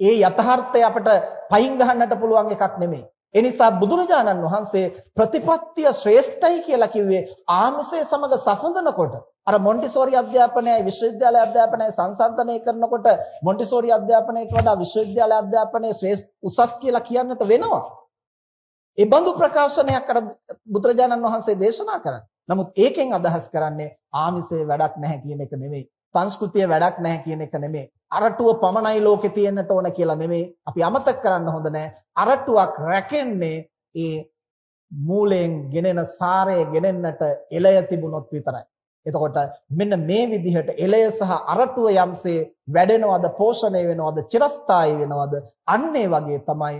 ඒ යථාර්ථය අපිට පයින් ගහන්නට පුළුවන් එකක් නෙමෙයි. ඒ නිසා බුදුරජාණන් වහන්සේ ප්‍රතිපත්තිය ශ්‍රේෂ්ඨයි කියලා කිව්වේ ආමිසය සමග සසඳනකොට අර මොන්ටිසෝරි අධ්‍යාපනයයි විශ්වවිද්‍යාල අධ්‍යාපනයයි සංසන්දනය කරනකොට මොන්ටිසෝරි අධ්‍යාපනයට වඩා විශ්වවිද්‍යාල අධ්‍යාපනයේ ශ්‍රේෂ්ඨ උසස් කියලා කියන්නට වෙනවා. ඒ බඳු ප්‍රකාශනයක් අර බුදුරජාණන් වහන්සේ දේශනා කරන්නේ. නමුත් ඒකෙන් අදහස් කරන්නේ ආමිසයේ වැඩක් නැහැ කියන එක නෙමෙයි. සංස්කෘතිය වැඩක් නැහැ කියන එක නෙමෙයි. අරටුව පමණයි ලෝකේ තියෙන්නට ඕන කියලා නෙමෙයි. අපි අමතක කරන්න හොඳ නැහැ. අරටුවක් රැකෙන්නේ ඒ මූලයෙන් ගෙනෙන සාරය ගෙනෙන්නට එළය තිබුණොත් විතරයි. එතකොට මෙන්න මේ විදිහට එළය සහ අරටුව යම්සේ වැඩෙනවද පෝෂණය වෙනවද චිරස්ථායි වෙනවද අන්න වගේ තමයි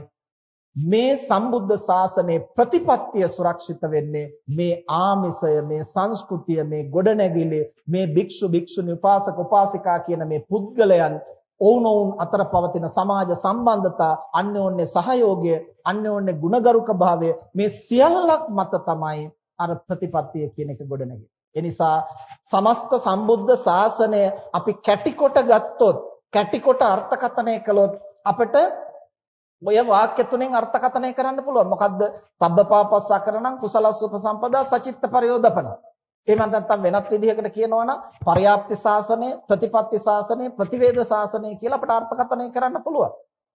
මේ සම්බුද්ධ ශාසනයේ ප්‍රතිපත්තිය සුරක්ෂිත වෙන්නේ මේ ආමිසය මේ සංස්කෘතිය මේ ගොඩනැගිලි මේ භික්ෂු භික්ෂුණී උපාසක උපාසිකා කියන මේ පුද්ගලයන් ඔවුනොවුන් අතර පවතින සමාජ සම්බන්ධතා අන්‍යෝන්‍ය සහයෝගය අන්‍යෝන්‍ය ගුණගරුක භාවය මේ සියල්ලක් මත තමයි අර ප්‍රතිපත්තිය කියන එක ගොඩනැගෙන්නේ. ඒ නිසා සමස්ත සම්බුද්ධ ශාසනය අපි කැටිකොට ගත්තොත් කැටිකොට අර්ථකථනය කළොත් අපිට ඔය වාක්‍ය තුනෙන් අර්ථකථනය කරන්න පුළුවන්. මොකද්ද? සබ්බපාපස්සකරණං කුසලස්ස උපසම්පදා සචිත්ත පරියෝදපන. එහෙම නැත්නම් වෙනත් විදිහකට කියනවා නම් පර්යාප්ති ශාසනය, ප්‍රතිපත්ති ශාසනය, ප්‍රතිවේද ශාසනය කියලා අපට අර්ථකථනය කරන්න පුළුවන්.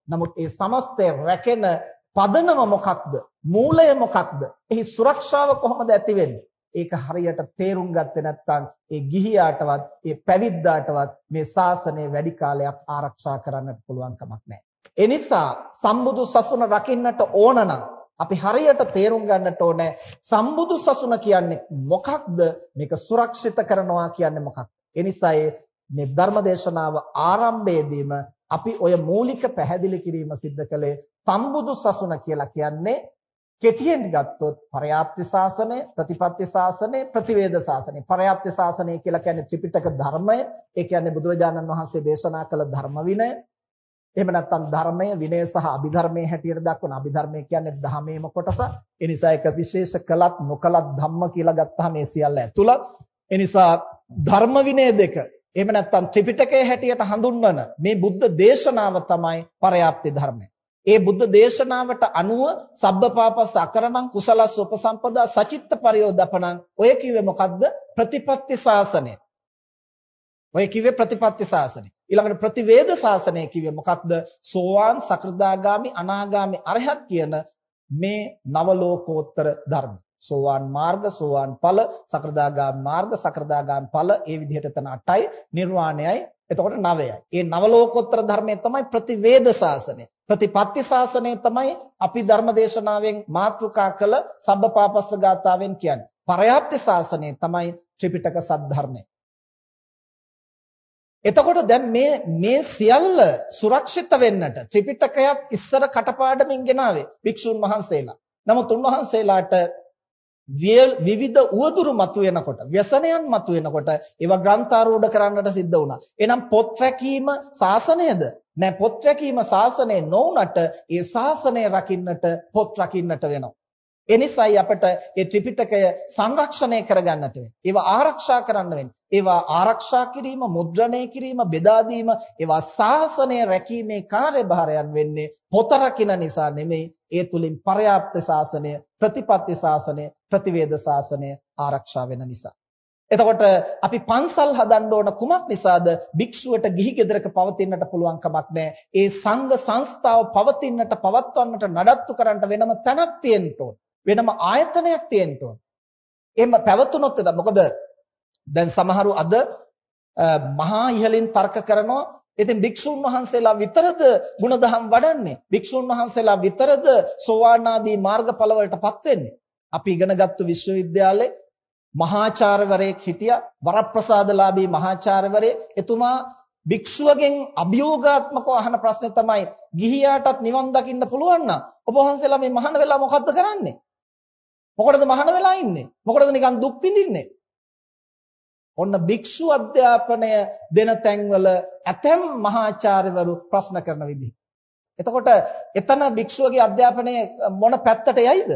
නමුත් ඒ සමස්තය රැකෙන පදනම මොකක්ද? මූලය මොකක්ද? එහි සුරක්ෂාව කොහොමද ඇති වෙන්නේ? ඒක හරියට තේරුම් ගත්තේ නැත්නම් ඒ ගිහියාටවත් ඒ පැවිද්දාටවත් මේ ශාසනය වැඩි කාලයක් ආරක්ෂා කරන්නට පුළුවන් කමක් නැහැ. එනිසා සම්බුදු සසුන රකින්නට ඕන නම් අපි හරියට තේරුම් ගන්නට ඕනේ සම්බුදු සසුන කියන්නේ මොකක්ද? මේක සුරක්ෂිත කරනවා කියන්නේ මොකක්ද? එනිසායි මේ ධර්මදේශනාව ආරම්භයේදීම අපි ඔය මූලික පැහැදිලි කිරීම සිද්ධ කළේ සම්බුදු සසුන කියලා කියන්නේ කෙටියෙන් ගත්තොත් පරයාප්ති ශාසනය ප්‍රතිපත්ති ශාසනය ප්‍රතිවේද ශාසනය. පරයාප්ති ශාසනය කියලා කියන්නේ ත්‍රිපිටක ධර්මය ඒ කියන්නේ බුදුරජාණන් වහන්සේ දේශනා කළ ධර්ම විනය එහෙම නැත්නම් ධර්මය විනය සහ අභිධර්මයේ හැටියට දක්වන අභිධර්මය කියන්නේ ධර්මයේම කොටස. ඒ නිසා ඒක විශේෂ කළත් නොකළත් ධම්ම කියලා ගත්තාම මේ සියල්ල ඇතුළත්. ඒ නිසා ධර්ම විනය දෙක එහෙම නැත්නම් ත්‍රිපිටකයේ හැටියට හඳුන්වන මේ බුද්ධ දේශනාව තමයි පරයාප්ති ධර්මය. ඒ බුද්ධ දේශනාවට අනුව සබ්බපාපස් අකරණං කුසලස් උපසම්පදා සචිත්ත පරියෝදපණං ඔය කිව්වේ මොකද්ද? ප්‍රතිපත්ති ශාසනය. ඔය කිව්වේ ප්‍රතිපත්ති ශාසනය. ඊළඟට ප්‍රතිවේද ශාසනය කිව්වේ මොකක්ද? සෝවාන්, සකෘදාගාමි, අනාගාමි, අරහත් කියන මේ නවලෝකෝත්තර ධර්ම. සෝවාන් මාර්ග, සෝවාන් ඵල, සකෘදාගාමි මාර්ග, සකෘදාගාමි ඵල, ඒ විදිහට එතන 8යි, නිර්වාණයයි, එතකොට 9යි. ඒ නවලෝකෝත්තර ධර්මයේ තමයි ප්‍රතිවේද ශාසනය. ප්‍රතිපත්ති ශාසනය තමයි අපි ධර්මදේශනාවෙන් මාතෘකා කළ සබ්බපාපස්ස ගාතාවෙන් කියන්නේ. පරයාප්ති ශාසනය තමයි ත්‍රිපිටක සද්ධර්මය. එතකොට දැන් මේ මේ සියල්ල සුරක්ෂිත වෙන්නට ත්‍රිපිටකයත් ඉස්සර කටපාඩමින් ගෙනාවේ භික්ෂුන් වහන්සේලා. නමුත් උන්වහන්සේලාට විවිධ උවදුරු මතුවෙනකොට ව්‍යසනයන් මතුවෙනකොට ඒවා ග්‍රන්ථාරූඪ කරන්නට සිද්ධ වුණා. එහෙනම් පොත් රැකීම සාසනයද? නෑ පොත් රැකීම සාසනය නොවුනට ඒ සාසනය රකින්නට පොත් රකින්නට වෙනවා. එනිසායි අපට මේ ත්‍රිපිටකය සංරක්ෂණය කරගන්නට වෙන්නේ. ඒවා ආරක්ෂා කරන්න වෙන්නේ. ඒවා ආරක්ෂා කිරීම, මුද්‍රණය කිරීම, බෙදා දීම, ඒවා ශාසනය රැකීමේ කාර්යභාරයන් වෙන්නේ පොත රකින්න නිසා නෙමෙයි. ඒ තුලින් පරයාප්ත ශාසනය, ප්‍රතිපත්ති ශාසනය, ප්‍රතිවේද ශාසනය ආරක්ෂා වෙන නිසා. එතකොට අපි පන්සල් හදන්න ඕන කුමක් නිසාද? භික්ෂුවට ගිහි ගෙදරක පවතින්නට පුළුවන් කමක් නැහැ. ඒ සංඝ සංස්ථාව පවතින්නට පවත්වන්නට නඩත්තු කරන්නට වෙනම තැනක් තියෙන්න ඕන. වෙනම ආයතනයක් තියෙන්න ඕන. එහෙම පැවතුනොත් මොකද? දැන් සමහරු අද මහා ඉහලින් තර්ක කරනවා. ඉතින් භික්ෂුන් වහන්සේලා විතරද ಗುಣධම් වඩන්නේ? භික්ෂුන් වහන්සේලා විතරද සෝවාන් ආදී මාර්ගඵල වලටපත් වෙන්නේ? අපි ඉගෙනගත්තු විශ්වවිද්‍යාලේ මහාචාර්යවරයෙක් හිටියා වරප්‍රසාදලාභී මහාචාර්යවරයෙක්. එතුමා භික්ෂුවගෙන් අභියෝගාත්මකව අහන ප්‍රශ්නේ තමයි ගිහියාටත් නිවන් දකින්න පුළුවන් නම් ඔබ වහන්සේලා මේ මහාන වෙලා මොකද්ද කරන්නේ? මොකටද මහාන වෙලා ඉන්නේ? මොකටද නිකන් දුක් විඳින්නේ? ඔන්න භික්ෂු අධ්‍යාපනය දෙන තැන්වල ඇතැම් මහාචාර්යවරු ප්‍රශ්න කරන විදිහ. එතකොට එතන භික්ෂුවගේ අධ්‍යාපනය මොන පැත්තට යයිද?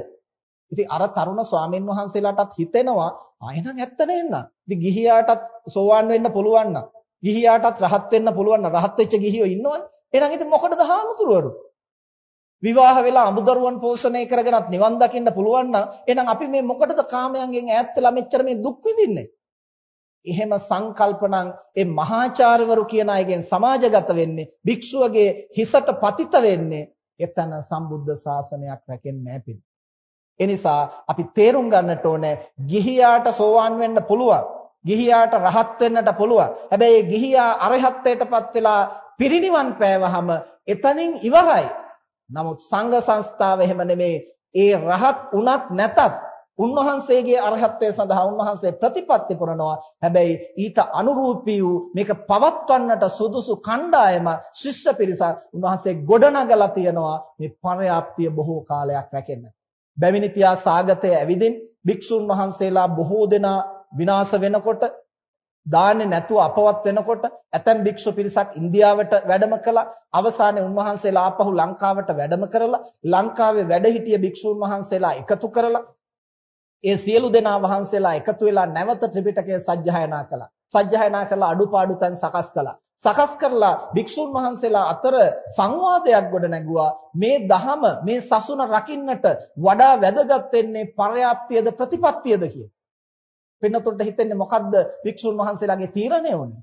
ඉතින් අර තරුණ ස්වාමීන් වහන්සේලාටත් හිතෙනවා ආයෙනම් ඇත්ත නේන්න. ඉතින් ගිහියාටත් සෝවාන් වෙන්න පුළුවන් නම්, ගිහියාටත් රහත් වෙන්න පුළුවන් නම්, රහත් වෙච්ච ගිහියෝ ඉන්නවනේ. එහෙනම් ඉතින් මොකටද හාමුදුරුවරු? විවාහ වෙලා අමුදරුවන් පෝෂණය කරගෙනත් නිවන් දකින්න පුළුවන් නම් එහෙනම් අපි මේ මොකටද කාමයන්ගෙන් ඈත් වෙලා මෙච්චර මේ දුක් විඳින්නේ? එහෙම සංකල්පණං ඒ මහාචාර්යවරු කියන අයගෙන් සමාජගත වෙන්නේ භික්ෂුවගේ හිසට පතිත වෙන්නේ එතන සම්බුද්ධ ශාසනයක් රැකෙන්නේ නැහැ එනිසා අපි තේරුම් ගන්නට ඕනේ ගිහියාට සෝවාන් වෙන්න පුළුවන්. ගිහියාට රහත් වෙන්නට පුළුවන්. හැබැයි ගිහියා අරහත්ත්වයටපත් වෙලා පිරිණිවන් පෑවහම එතනින් ඉවරයි. නමුත් සංඝ සංස්ථාව එහෙම නෙමේ. ඒ රහත් උනත් නැතත් උන්වහන්සේගේ අරහත්ත්වය සඳහා උන්වහන්සේ ප්‍රතිපත්ති පුරනවා. හැබැයි ඊට අනුරූපී වූ මේක පවත්වන්නට සුදුසු කණ්ඩායම ශිෂ්‍ය පිරිසක් උන්වහන්සේ ගොඩනගලා තියනවා මේ පරයාප්තිය බොහෝ කාලයක් රැකෙන්න. බැවිනිතියා සාගතය ඇවිදින් භික්ෂුන් වහන්සේලා බොහෝ දෙනා විනාශ වෙනකොට දාන්නේ නැතුව අපවත් වෙනකොට ඇතැම් භික්ෂු පිරිසක් ඉන්දියාවට වැඩම කළා. අවසානයේ උන්වහන්සේලා ආපහු ලංකාවට වැඩම කරලා ලංකාවේ වැඩ හිටිය භික්ෂුන් වහන්සේලා එකතු කරලා ඒ සියලු දෙනා වහන්සේලා එකතු වෙලා නැවත ත්‍රිපිටකය සජ්ජායනා කළා. සජ්ජායනා කරලා අඩුපාඩු තැන් සකස් කළා. සකස් කරලා භික්ෂුන් වහන්සේලා අතර සංවාදයක් ගොඩ නැගුවා. මේ දහම මේ සසුන රකින්නට වඩා වැදගත් වෙන්නේ පර්යාප්තියද ප්‍රතිපත්තියද කියලා. පින්නතුන්ට හිතෙන්නේ මොකද්ද වික්ෂුන් වහන්සේලාගේ තීරණය උනේ?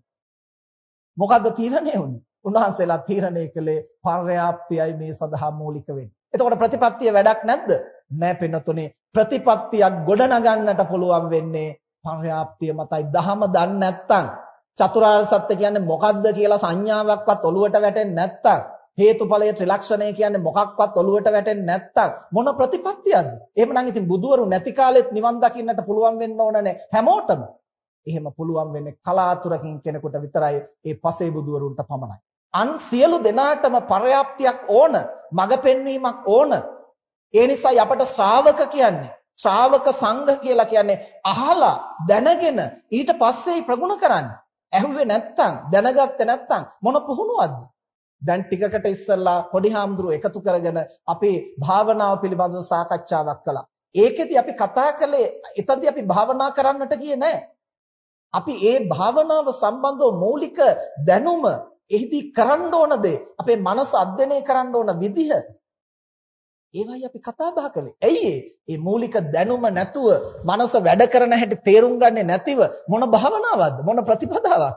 මොකද්ද තීරණය උනේ? උන්වහන්සේලා තීරණය කළේ පර්යාප්තියයි මේ සඳහා මූලික වෙන්නේ. එතකොට ප්‍රතිපත්තිය වැඩක් නැද්ද? නෑ පින්නතුනේ ප්‍රතිපත්තියක් ගොඩනගන්නට පුළුවන් වෙන්නේ පර්යාප්තිය මතයි. දහම දන්නේ නැත්නම් චතුරාර්ය සත්‍ය කියන්නේ මොකද්ද කියලා සංඥාවක්වත් ඔලුවට වැටෙන්නේ නැත්නම් හේතුඵලයේ ත්‍රිලක්ෂණය කියන්නේ මොකක්වත් ඔලුවට වැටෙන්නේ නැත්තම් මොන ප්‍රතිපත්තියක්ද? එහෙමනම් ඉතින් බුදුවරු නැති කාලෙත් නිවන් දකින්නට පුළුවන් වෙන්න ඕනනේ හැමෝටම. එහෙම පුළුවන් වෙන්නේ කලාතුරකින් කෙනෙකුට විතරයි ඒ පසේ බුදුවරුන්ට පමණයි. අන් සියලු දෙනාටම පරයාප්තියක් ඕන, මඟ පෙන්වීමක් ඕන. ඒ නිසායි අපට ශ්‍රාවක කියන්නේ. ශ්‍රාවක සංඝ කියලා කියන්නේ අහලා දැනගෙන ඊට පස්සේ ප්‍රගුණ කරන්නේ. ඇහුවේ නැත්තම් දැනගත්තේ නැත්තම් මොන පුහුණුවක්ද? දැන් ටිකකට ඉස්සෙල්ලා පොඩි හාමුදුරුවෝ එකතු කරගෙන අපේ භාවනාව පිළිබඳව සාකච්ඡාවක් කළා. ඒකෙදි අපි කතා කළේ එතනදී අපි භාවනා කරන්නට ගියේ නැහැ. අපි ඒ භාවනාව සම්බන්ධව මৌলিক දැනුම එහිදී කරන්න ඕන දේ අපේ මනස අධ්‍යයනය කරන්න ඕන විදිහ ඒවයි අපි කතා බහ කළේ. ඇයි ඒ මූලික දැනුම නැතුව මනස වැඩ කරන හැටි තේරුම් ගන්නේ නැතිව මොන භාවනාවක්ද මොන ප්‍රතිපදාවක්?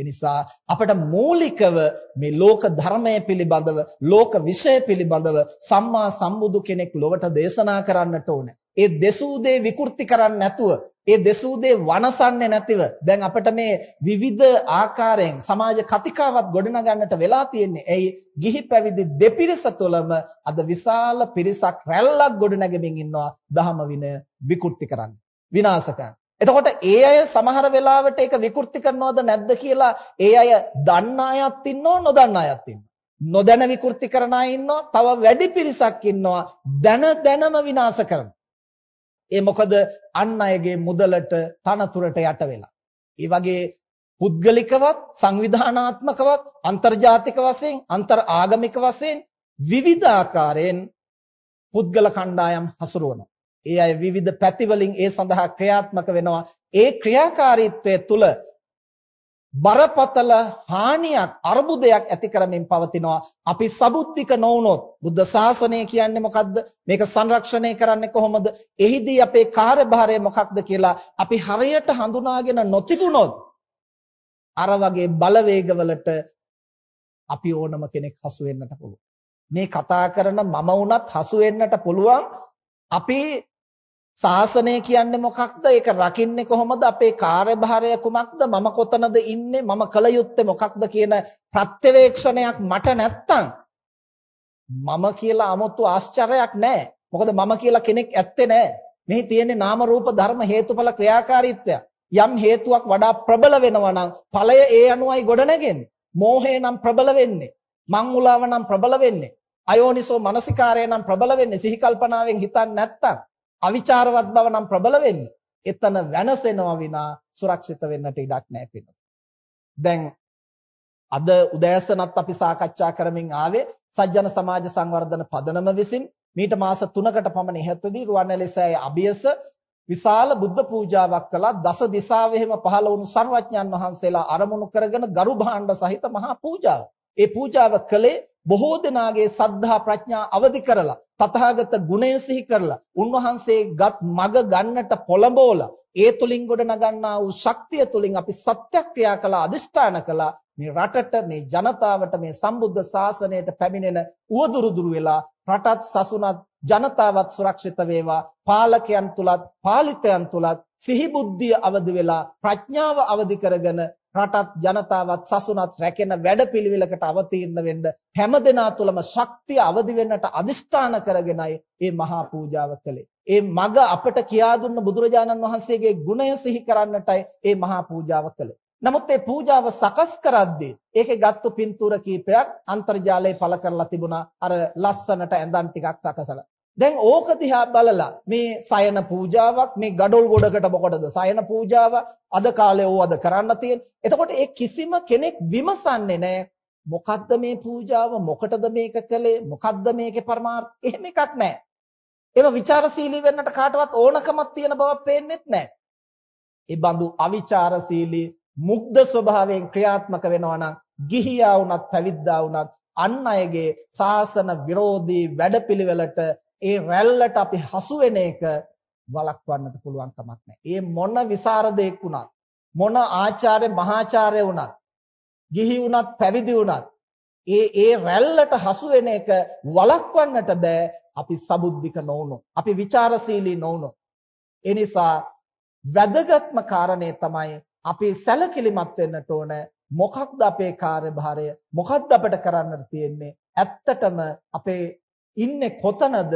එනිසා අපට මූලිකව මේ ලෝක ධර්මය පිළිබඳව ලෝක විෂය පිළිබඳව සම්මා සම්බුදු කෙනෙක් ලොවට දේශනා කරන්නට ඕනේ. ඒ දෙසූ දේ විකෘති කරන්නේ නැතුව ඒ දෙසූ දේ වනසන්නේ නැතිව දැන් අපිට මේ විවිධ ආකාරයෙන් සමාජ කතිකාවත් ගොඩනගන්නට වෙලා තියෙන්නේ. එයි ගිහි පැවිදි දෙපිරිස තුළම අද විශාල පිරිසක් රැල්ලක් ගොඩනගමින් ඉන්නවා ධහම විනය විකෘති කරන්න. විනාශ කරන්න. එතකොට ඒ අය සමහර වෙලාවට ඒක විකෘති කරනවද නැද්ද කියලා ඒ අය දන්න අයත් ඉන්නවා නොදන්න අයත් ඉන්නවා. නොදැන විකෘති කරන අය ඉන්නවා තව වැඩි පිරිසක් ඉන්නවා දැන දැනම විනාශ කරන. ඒ මොකද අන් අයගේ මුදලට තනතුරට යට වෙලා. ඒ වගේ පුද්ගලිකවත් සංවිධානාත්මකවත් අන්තර්ජාතික වශයෙන් අන්තර් ආගමික වශයෙන් විවිධ ආකාරයෙන් පුද්ගල කණ්ඩායම් හසුරුවනවා. ඒ අය විවිධ පැතිවලින් ඒ සඳහා ක්‍රියාත්මක වෙනවා. ඒ ක්‍රියාකාරීත්වය තුළ බරපතල හානියක් අර්බුදයක් ඇති කරමින් පවතිනවා. අපි සබුද්ධික නොවුනොත් බුද්ධ ශාසනය කියන්නේ මොකද්ද? මේක සංරක්ෂණය කරන්නේ කොහොමද? එහිදී අපේ කාර්යභාරය මොකක්ද කියලා අපි හරියට හඳුනාගෙන නොතිබුණොත් අර වගේ බලවේගවලට අපි ඕනම කෙනෙක් හසු වෙන්නට පුළුවන්. මේ කතා කරන මම වුණත් හසු වෙන්නට පුළුවන්. අපි ශාසනය කියන්නේ මොකක්ද? ඒක රකින්නේ කොහොමද? අපේ කාර්යභාරය කුමක්ද? මම කොතනද ඉන්නේ? මම කල යුත්තේ මොකක්ද කියන ප්‍රත්‍යවේක්ෂණයක් මට නැත්තම් මම කියලා 아무තු ආශ්චර්යයක් නැහැ. මොකද මම කියලා කෙනෙක් ඇත්තේ නැහැ. මෙහි තියෙන්නේ නාම රූප ධර්ම හේතුඵල ක්‍රියාකාරීත්වය. යම් හේතුවක් වඩා ප්‍රබල වෙනවා නම් ඵලය ඒ අනුවයි ගොඩනගෙන්නේ. මෝහය නම් ප්‍රබල වෙන්නේ. මං උලාව නම් ප්‍රබල වෙන්නේ. අයෝනිසෝ මනසිකාරය නම් ප්‍රබල වෙන්නේ. සිහි කල්පනාවෙන් හිතන්නේ නැත්තම් අවිචාරවත් බව නම් ප්‍රබල වෙන්නේ. එතන වෙනසෙනවා විනා සුරක්ෂිත වෙන්නට ඉඩක් නැහැ පිටු. දැන් අද උදෑසනත් අපි සාකච්ඡා කරමින් ආවේ සජ්ජන සමාජ සංවර්ධන පදනම විසින් මීට මාස 3කට පමණ ඉහතදී රුවන්වැලිසෑය අභියස විශාල බුද්ධ පූජාවක් කළා දස දිසාවෙහිම පහළ වුණු සර්වඥන් වහන්සේලා අරමුණු කරගෙන ගරු භාණ්ඩ සහිත මහා පූජාව. ඒ පූජාව කළේ බොහෝ දෙනාගේ සද්ධා ප්‍රඥා අවදි කරලා තථාගත ගුණය සිහි කරලා උන්වහන්සේගත් මග ගන්නට පොළඹවලා ඒ තුලින් ගොඩ නගන්නා වූ ශක්තිය තුලින් අපි සත්‍යක්‍රියා කළ අදිෂ්ඨාන කළා. මේ රටට මේ ජනතාවට මේ සම්බුද්ධ ශාසනයට පැමිණෙන උවදුරු දුරු වෙලා රටත් සසුනත් ජනතාවත් සුරක්ෂිත වේවා පාලකයන් තුලත් පාලිතයන් තුලත් සිහි බුද්ධිය අවදි වෙලා ප්‍රඥාව අවදි කරගෙන රටත් ජනතාවත් සසුනත් රැකෙන වැඩපිළිවෙලකට අවතීර්ණ වෙන්න හැමදෙනා තුළම ශක්තිය අවදි වෙන්නට අදිෂ්ඨාන කරගෙනයි මේ මහා පූජාව කළේ. ඒ මග අපට කියා දුන්න බුදුරජාණන් වහන්සේගේ ගුණය සිහි කරන්නටයි මේ මහා පූජාව කළේ. නමුත් මේ පූජාව සකස් කරද්දී ඒකේ ගත්තු පින්තූර කීපයක් අන්තර්ජාලයේ පළ කරලා තිබුණා. අර ලස්සනට ඇඳන් ටිකක් සකසලා. දැන් ඕක දිහා බලලා මේ සයන පූජාවක් මේ gadol ගොඩකට මොකටද සයන පූජාව අද කාලේ ඕවද කරන්න තියෙන්නේ. එතකොට ඒ කිසිම කෙනෙක් විමසන්නේ නැහැ මොකද්ද මේ පූජාව මොකටද මේක කළේ මොකද්ද මේකේ පරමාර්ථය එහෙම එකක් නැහැ. ඒව ਵਿਚාරශීලී වෙන්නට කාටවත් ඕනකමක් තියෙන බවක් පේන්නෙත් නැහැ. ඒ බඳු අවිචාරශීලී මුග්ධ ස්වභාවයෙන් ක්‍රියාත්මක වෙනවා නම් ගිහියා වුණත් පැවිද්දා වුණත් අන් අයගේ සාසන විරෝධී වැඩපිළිවෙලට ඒ රැල්ලට අපි හසු වෙන එක වළක්වන්නට පුළුවන් කමක් නැහැ. ඒ මොන විසරදෙක් වුණත් මොන ආචාර්ය මහාචාර්ය වුණත් ගිහි වුණත් පැවිදි වුණත් ඒ ඒ රැල්ලට හසු වෙන එක වළක්වන්නට බෑ අපි සබුද්ධික නොවුනොත් අපි ਵਿਚාරශීලී නොවුනොත් ඒ නිසා වැදගත්ම කාරණේ තමයි අපි සැලකිලිමත් වෙන්නට ඕන මොකක්ද අපේ කාර්යභාරය? මොකක්ද අපිට කරන්නට තියෙන්නේ? ඇත්තටම අපේ ඉන්නේ කොතනද?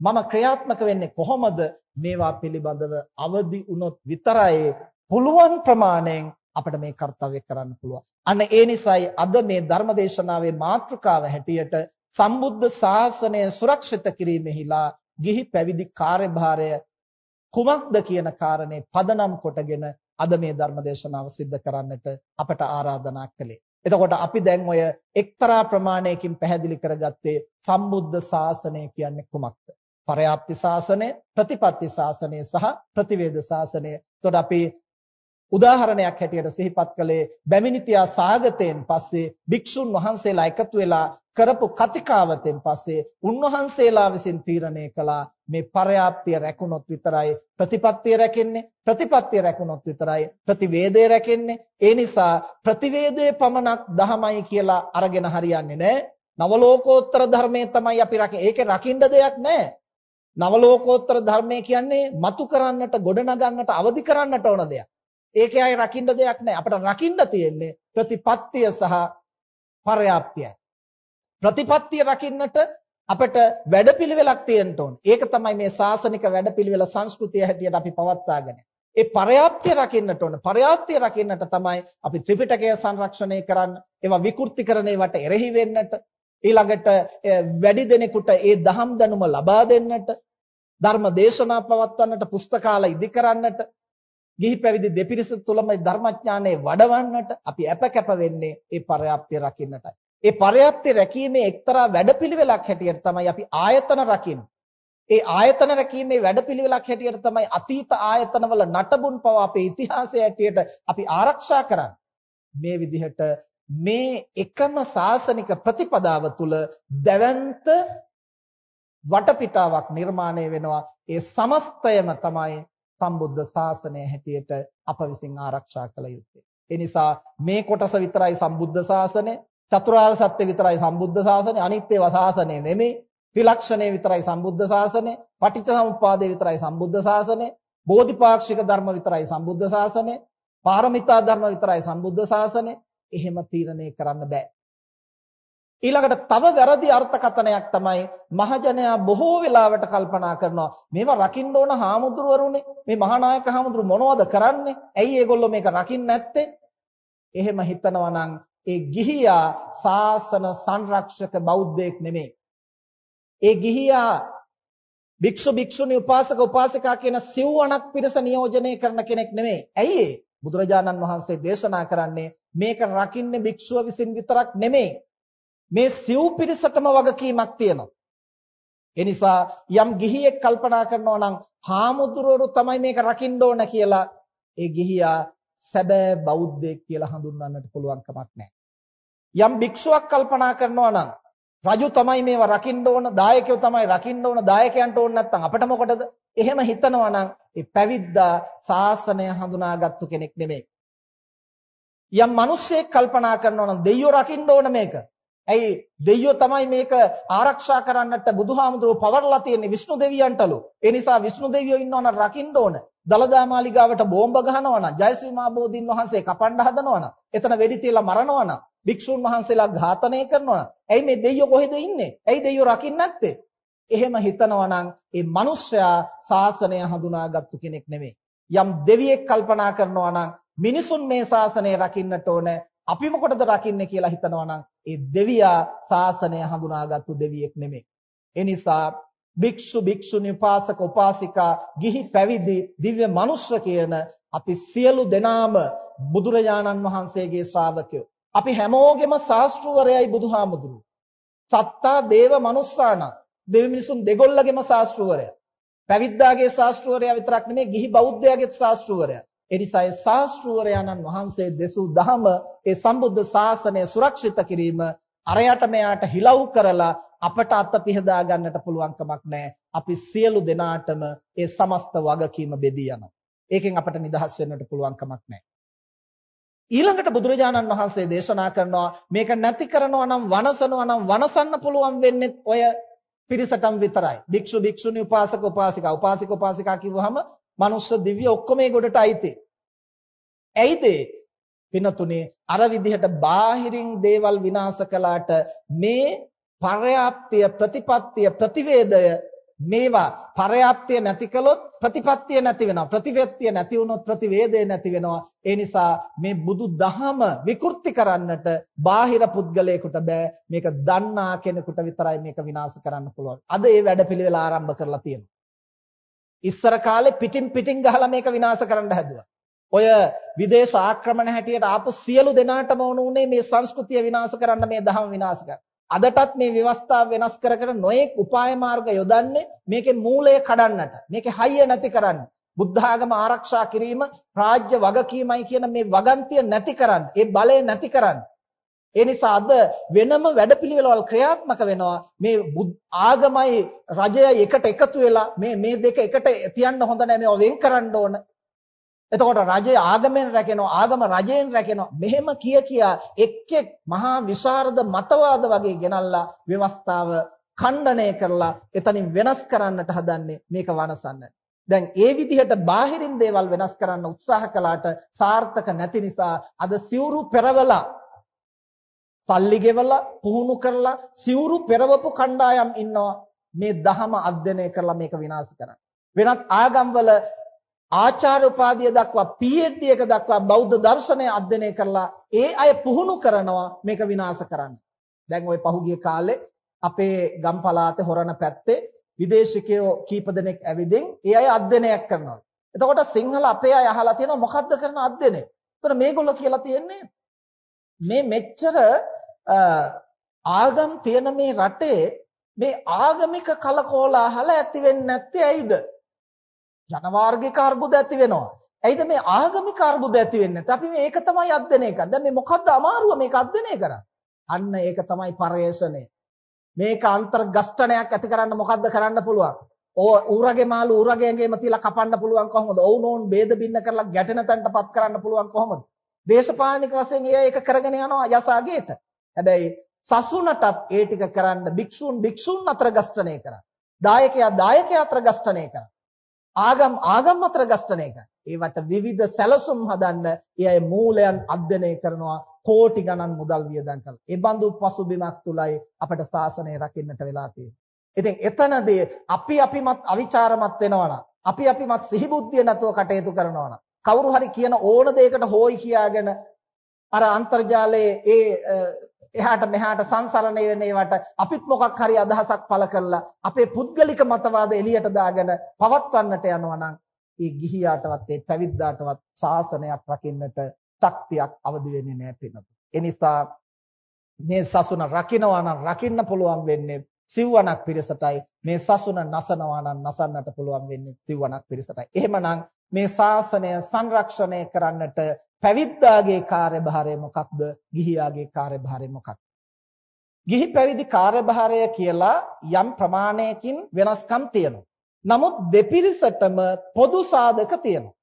මම ක්‍රියාත්මක වෙන්නේ කොහොමද? මේවා පිළිබඳව අවදි වුණොත් විතරයි පුළුවන් ප්‍රමාණයෙන් අපිට මේ කාර්යය කරන්න පුළුවන්. අන්න ඒ නිසායි අද මේ ධර්මදේශනාවේ මාතෘකාව හැටියට සම්බුද්ධ ශාසනය සුරක්ෂිත කිරීමෙහිලා ගිහි පැවිදි කාර්යභාරය කුමක්ද කියන කාරණේ පදනම් කොටගෙන අද මේ ධර්මදේශනාව සිද්ධ කරන්නට අපට ආරාධනා කළේ. එතකොට අපි දැන් ඔය එක්තරා ප්‍රමාණයකින් පැහැදිලි කරගත්තේ සම්බුද්ධ ශාසනය කියන්නේ කුමක්ද? පරයාප්ති ශාසනය, ප්‍රතිපත්ති ශාසනය සහ ප්‍රතිවේද ශාසනය. එතකොට අපි උදාහරණයක් හැටියට සිහිපත් කළේ බැමිණිතියා සාගතයෙන් පස්සේ භික්ෂුන් වහන්සේලා එකතු වෙලා කරපු කතිකාවතෙන් පස්සේ උන්වහන්සේලා විසින් තීරණය කළා මේ පරයාප්තිය රැකුණොත් විතරයි ප්‍රතිපත්තිය රැකෙන්නේ ප්‍රතිපත්තිය රැකුණොත් විතරයි ප්‍රතිවේදය රැකෙන්නේ. ඒ නිසා ප්‍රතිවේදයේ පමණක් දහමයි කියලා අරගෙන හරියන්නේ නැහැ නවලෝකෝත්තර ධර්මයේ තමයි අපි රකින්නේ. ඒකේ රකින්න දෙයක් නැහැ නවලෝකෝත්තර ධර්මය කියන්නේ මතු කරන්නට ගොඩනගන්නට අවදි කරන්නට ඕන දෙයක්. ඒකේ අය රකින්න දෙයක් නැහැ. අපිට රකින්න තියෙන්නේ ප්‍රතිපත්තිය සහ පරයාප්තියයි. ප්‍රතිපත්තිය රකින්නට අපිට වැඩපිළිවෙලක් තියෙන්න ඕන. ඒක තමයි මේ සාසනික වැඩපිළිවෙල සංස්කෘතිය හැටියට අපි පවත්වාගෙන. ඒ පරයාප්තිය රකින්නට ඕන. පරයාප්තිය රකින්නට තමයි අපි ත්‍රිපිටකය සංරක්ෂණය කරන්න, ඒවා විකෘති කරන ඒවට එරෙහි වෙන්නට, ඊළඟට වැඩි දෙනෙකුට ඒ දහම් දැනුම ලබා දෙන්නට ධර්ම දේශනා පවත්වන්නට පුස්තකාල ඉදි කරන්නට ගිහි පැවිදි දෙපිරිස තුලම ධර්මඥානය වඩවන්නට අපි අපකැප වෙන්නේ ඒ පරයාප්තිය රකින්නටයි. ඒ පරයාප්තිය රැකීමේ එක්තරා වැඩපිළිවෙලක් හැටියට තමයි අපි ආයතන රකින්නේ. ඒ ආයතන රැකීමේ වැඩපිළිවෙලක් හැටියට තමයි අතීත ආයතනවල නටබුන් පව අපේ ඉතිහාසය හැටියට අපි ආරක්ෂා කරන්නේ. මේ විදිහට මේ එකම සාසනික ප්‍රතිපදාව තුල දැවැන්ත වටපිටාවක් නිර්මාණය වෙනවා. ඒ සමස්තයම තමයි සම්බුද්ධ ශාසනය හැටියට අප විසින් ආරක්ෂා කළ යුත්තේ. ඒ නිසා මේ කොටස විතරයි සම්බුද්ධ ශාසනය, චතුරාර්ය සත්‍ය විතරයි සම්බුද්ධ ශාසනය, අනිත් ඒවා ශාසනය නෙමෙයි. ත්‍රිලක්ෂණය විතරයි සම්බුද්ධ ශාසනය, පටිච්චසමුප්පාදය විතරයි සම්බුද්ධ ශාසනය, බෝධිපාක්ෂික ධර්ම විතරයි සම්බුද්ධ ශාසනය, පාරමිතා ධර්ම විතරයි සම්බුද්ධ ශාසනය. එහෙම තීරණය කරන්න බෑ. ඊළඟට තව වැරදි අර්ථකථනයක් තමයි මහජනයා බොහෝ වෙලාවට කල්පනා කරනවා මේවා රකින්න ඕන හාමුදුරුවරුනේ මේ මහානායක හාමුදුරු මොනවද කරන්නේ? ඇයි ඒගොල්ලෝ මේක රකින්න නැත්තේ? එහෙම හිතනවා නම් ඒ ගිහියා සාසන සංරක්ෂක බෞද්ධයෙක් නෙමෙයි ඒ ගිහියා භික්ෂු භික්ෂුණී උපාසක උපාසිකා කියන සිව්වණක් පිරිස නියෝජනය කරන කෙනෙක් නෙමෙයි ඇයි බුදුරජාණන් වහන්සේ දේශනා කරන්නේ මේක රකින්නේ භික්ෂුව විසින් විතරක් නෙමෙයි මේ සිව් පිරිසටම වගකීමක් තියෙනවා. ඒ නිසා යම් ගිහියෙක් කල්පනා කරනවා නම් හාමුදුරුවෝ තමයි මේක රකින්න ඕන කියලා ඒ ගිහියා සැබෑ බෞද්ධයෙක් කියලා හඳුන්වන්නට පුළුවන් කමක් නැහැ. යම් භික්ෂුවක් කල්පනා කරනවා නම් රජු තමයි මේවා රකින්න ඕන, දායකයෝ තමයි රකින්න ඕන, දායකයන්ට ඕන නැත්නම් අපිට මොකටද? එහෙම හිතනවා නම් ඒ පැවිද්දා ශාසනය හඳුනාගත්තු කෙනෙක් නෙමෙයි. යම් මිනිස්සෙක් කල්පනා කරනවා නම් දෙයියෝ රකින්න ඕන මේක. ඇයි දෙයියෝ තමයි මේක ආරක්ෂා කරන්නට බුදුහාමුදුරුවෝ පවර්ලා තියෙන්නේ විෂ්ණු දෙවියන්ටලු. ඒ නිසා විෂ්ණු දෙවියෝ ඉන්නවනම් රකින්න ඕන. දලදා මාලිගාවට බෝම්බ ගහනවා නම් ජයශ්‍රී මහ බෝධින් වහන්සේ කපන්න හදනවා නම් එතන වෙඩි තියලා මරනවා නම් භික්ෂුන් වහන්සේලා ඝාතනය කරනවා නම් ඇයි මේ දෙයියෝ කොහෙද ඉන්නේ? ඇයි දෙයියෝ රකින්න නැත්තේ? එහෙම හිතනවා නම් ඒ මිනිස්සයා ශාසනය හඳුනාගත්තු කෙනෙක් නෙමෙයි. යම් දෙවියෙක් කල්පනා කරනවා නම් මිනිසුන් මේ ශාසනය රකින්නට ඕන අපි මොකටද රකින්නේ කියලා හිතනවා නම් ඒ දෙවියා ශාසනය හඳුනාගත්තු දෙවියෙක් නෙමෙයි. ඒ නිසා භික්ෂු භික්ෂුණී උපාසක උපාසිකා ගිහි පැවිදි දිව්‍ය මනුෂ්‍ය කියන අපි සියලු දෙනාම බුදුරජාණන් වහන්සේගේ ශ්‍රාවකයෝ. අපි හැමෝගෙම ශාස්ත්‍රවරයයි බුදුහාමුදුරුවෝ. සත්තා දේව මනුස්සාන දෙවි මිනිසුන් දෙගොල්ලගෙම ශාස්ත්‍රවරය. පැවිද්දාගේ ශාස්ත්‍රවරයා විතරක් නෙමෙයි ගිහි බෞද්ධයාගේ ශාස්ත්‍රවරයා. එනිසා ඒ ශාස්ත්‍රූවරයාණන් වහන්සේ දෙසූ දහම ඒ සම්බුද්ධ ශාසනය සුරක්ෂිත කිරීම අරයට මෙයාට හිලව් කරලා අපට අත පිහදා ගන්නට පුළුවන් කමක් නැහැ. අපි සියලු දෙනාටම ඒ සමස්ත වගකීම බෙදී යනවා. ඒකෙන් අපට නිදහස් වෙන්නට පුළුවන් කමක් නැහැ. ඊළඟට බුදුරජාණන් වහන්සේ දේශනා කරනවා මේක නැති කරනවා නම් වනසනවා නම් වනසන්න පුළුවන් වෙන්නේ ඔය පිරිසටම විතරයි. භික්ෂු භික්ෂුණී උපාසක උපාසිකා උපාසික උපාසිකා කිව්වහම මනුෂ්‍ය දිව්‍ය ඔක්කොම ඒ ගොඩට අයිති. ඇයිද? පිනතුනේ අර විදිහට බාහිරින් දේවල් විනාශ කළාට මේ පර්යාප්තිය ප්‍රතිපත්තිය ප්‍රතිවේදය මේවා පර්යාප්තිය නැති කළොත් ප්‍රතිපත්තිය නැති වෙනවා. ප්‍රතිවේත්තිය නැති වුණොත් ප්‍රතිවේදය නැති වෙනවා. ඒ නිසා මේ බුදු දහම විකෘති කරන්නට බාහිර පුද්ගලයෙකුට බෑ. මේක දන්නා කෙනෙකුට විතරයි මේක විනාශ කරන්න පුළුවන්. අද ඒ වැඩපිළිවෙල ආරම්භ කරලා තියෙනවා. ඉස්සර කාලේ පිටින් පිටින් ගහලා මේක විනාශ කරන්න හැදුවා. ඔය විදේශ ආක්‍රමණ හැටියට ආපු සියලු දෙනාටම වුණ උනේ මේ සංස්කෘතිය විනාශ කරන්න මේ දහම විනාශ කරන්න. අදටත් මේ ව්‍යවස්ථාව වෙනස් කර කර නොයෙක් උපාය මාර්ග යොදන්නේ මේකේ මූලය කඩන්නට. මේකේ හයිය නැති කරන්න. බුද්ධ ආගම ආරක්ෂා කිරීම රාජ්‍ය වගකීමයි කියන මේ වගන්තිය නැති කරන්න. ඒ බලය නැති කරන්න. ඒ නිසා අද වෙනම වැඩපිළිවෙළවල් ක්‍රියාත්මක වෙනවා මේ ආගමයි රජයයි එකට එකතු වෙලා මේ මේ දෙක එකට තියන්න හොඳ නැහැ මේවා වෙන් කරන්න ඕන. එතකොට රජය ආගමෙන් රැකෙනවා ආගම රජයෙන් රැකෙනවා. මෙහෙම කිය කියා එක් එක් මහා විශාරද මතවාද වගේ ගෙනල්ලා ව්‍යවස්ථාව ඛණ්ඩණය කරලා එතනින් වෙනස් කරන්නට හදන්නේ මේක වනසන්නට දැන් ඒ විදිහට බාහිරින් දේවල් වෙනස් කරන්න උත්සාහ කළාට සාර්ථක නැති නිසා අද සිවුරු පෙරවලා සල්ලි ගෙවලා පුහුණු කරලා සිවුරු පෙරවපු කණ්ඩායම් ඉන්නවා මේ දහම අධ්‍යයනය කරලා මේක විනාශ කරන්න. වෙනත් ආගම්වල ආචාර්ය උපාධිය දක්වා PhD එක දක්වා බෞද්ධ දර්ශනය අධ්‍යයනය කරලා ඒ අය පුහුණු කරනවා මේක විනාශ කරන්න. දැන් ওই පහුගිය කාලේ අපේ ගම් පළාතේ හොරණ පැත්තේ විදේශිකයෝ කීප දෙනෙක් ඇවිදින් ඒ අය අධ්‍යයනයක් කරනවා. එතකොට සිංහල අපේ අය අහලා තියෙනවා මොකද්ද කරන අධ්‍යයනය? එතකොට මේගොල්ලෝ කියලා තියෙන්නේ මේ මෙච්චර ආගම් තියෙන මේ රටේ මේ ආගමික කලකෝලාහල ඇති වෙන්නේ නැත්තේ ඇයිද? ජනවාර්ගික අර්බුද ඇති වෙනවා. ඇයිද මේ ආගමික අර්බුද ඇති වෙන්නේ නැත්තේ? අපි මේක තමයි අධ්‍යයනය කරන්නේ. දැන් මේ මොකද්ද අමාරුව මේක අධ්‍යයනය කරන්නේ? අන්න ඒක තමයි පරේෂණය. මේක අන්තර්ගස්ඨනයක් ඇති කරන්න මොකද්ද කරන්න පුළුවන්? ඕ ඌරගේ මාළු ඌරගේගේම තියලා කපන්න පුළුවන් කොහොමද? ඔවුනෝන් ભેද බින්න කරලා ගැටෙන තැනටපත් කරන්න පුළුවන් කොහොමද? දේශපාලනික වශයෙන් ඒ ඒක කරගෙන යනවා යසාගේට. හැබැයි සසුනටත් ඒ ටික කරන්න භික්ෂූන් භික්ෂූන් අතර ගස්ඨණය කරන්න. දායකයා දායකයා අතර ගස්ඨණය කරන්න. ආගම් ආගම් අතර ගස්ඨණය කරන්න. ඒවට විවිධ සැලසුම් හදන්න ඒ අය මූලයන් අධ්‍යයනය කරනවා කෝටි ගණන් මුදල් වියදම් කරලා. ඒ බඳු පසුබිමක් තුලයි අපට ශාසනය රකින්නට වෙලා තියෙන්නේ. ඉතින් එතනදී අපි අපිමත් අවිචාරමත් වෙනවා අපි අපිමත් සිහිබුද්ධිය නැතුව කටයුතු කරනවා කවුරු හරි කියන ඕන දෙයකට හොයි කියාගෙන අර අන්තර්ජාලයේ ඒ එහාට මෙහාට සංසරණය වෙන ඒවට අපිත් මොකක් හරි අදහසක් පළ කරලා අපේ පුද්ගලික මතවාද එළියට දාගෙන පවත්වන්නට යනවා නම් ඒ ගිහියාටවත් ඒ පැවිද්දාටවත් ශාසනයක් රකින්නට ශක්තියක් අවදි වෙන්නේ නැහැ පින්නතු. ඒ නිසා මේ සසුන රකින්නවා නම් රකින්න පුළුවන් වෙන්නේ සිව්වණක් පිරිසටයි මේ සසුන නසනවා නම් නසන්නට පුළුවන් වෙන්නේ සිව්වණක් පිරිසටයි. එහෙමනම් මේ ශාසනය සංරක්ෂණය කරන්නට පැවිද්දාගේ කාර්යභාරය මොකක්ද? ගිහියාගේ කාර්යභාරය මොකක්ද? ගිහි පැවිදි කාර්යභාරය කියලා යම් ප්‍රමාණයකින් වෙනස්කම් තියෙනවා. නමුත් දෙපිරිසටම පොදු සාධක තියෙනවා.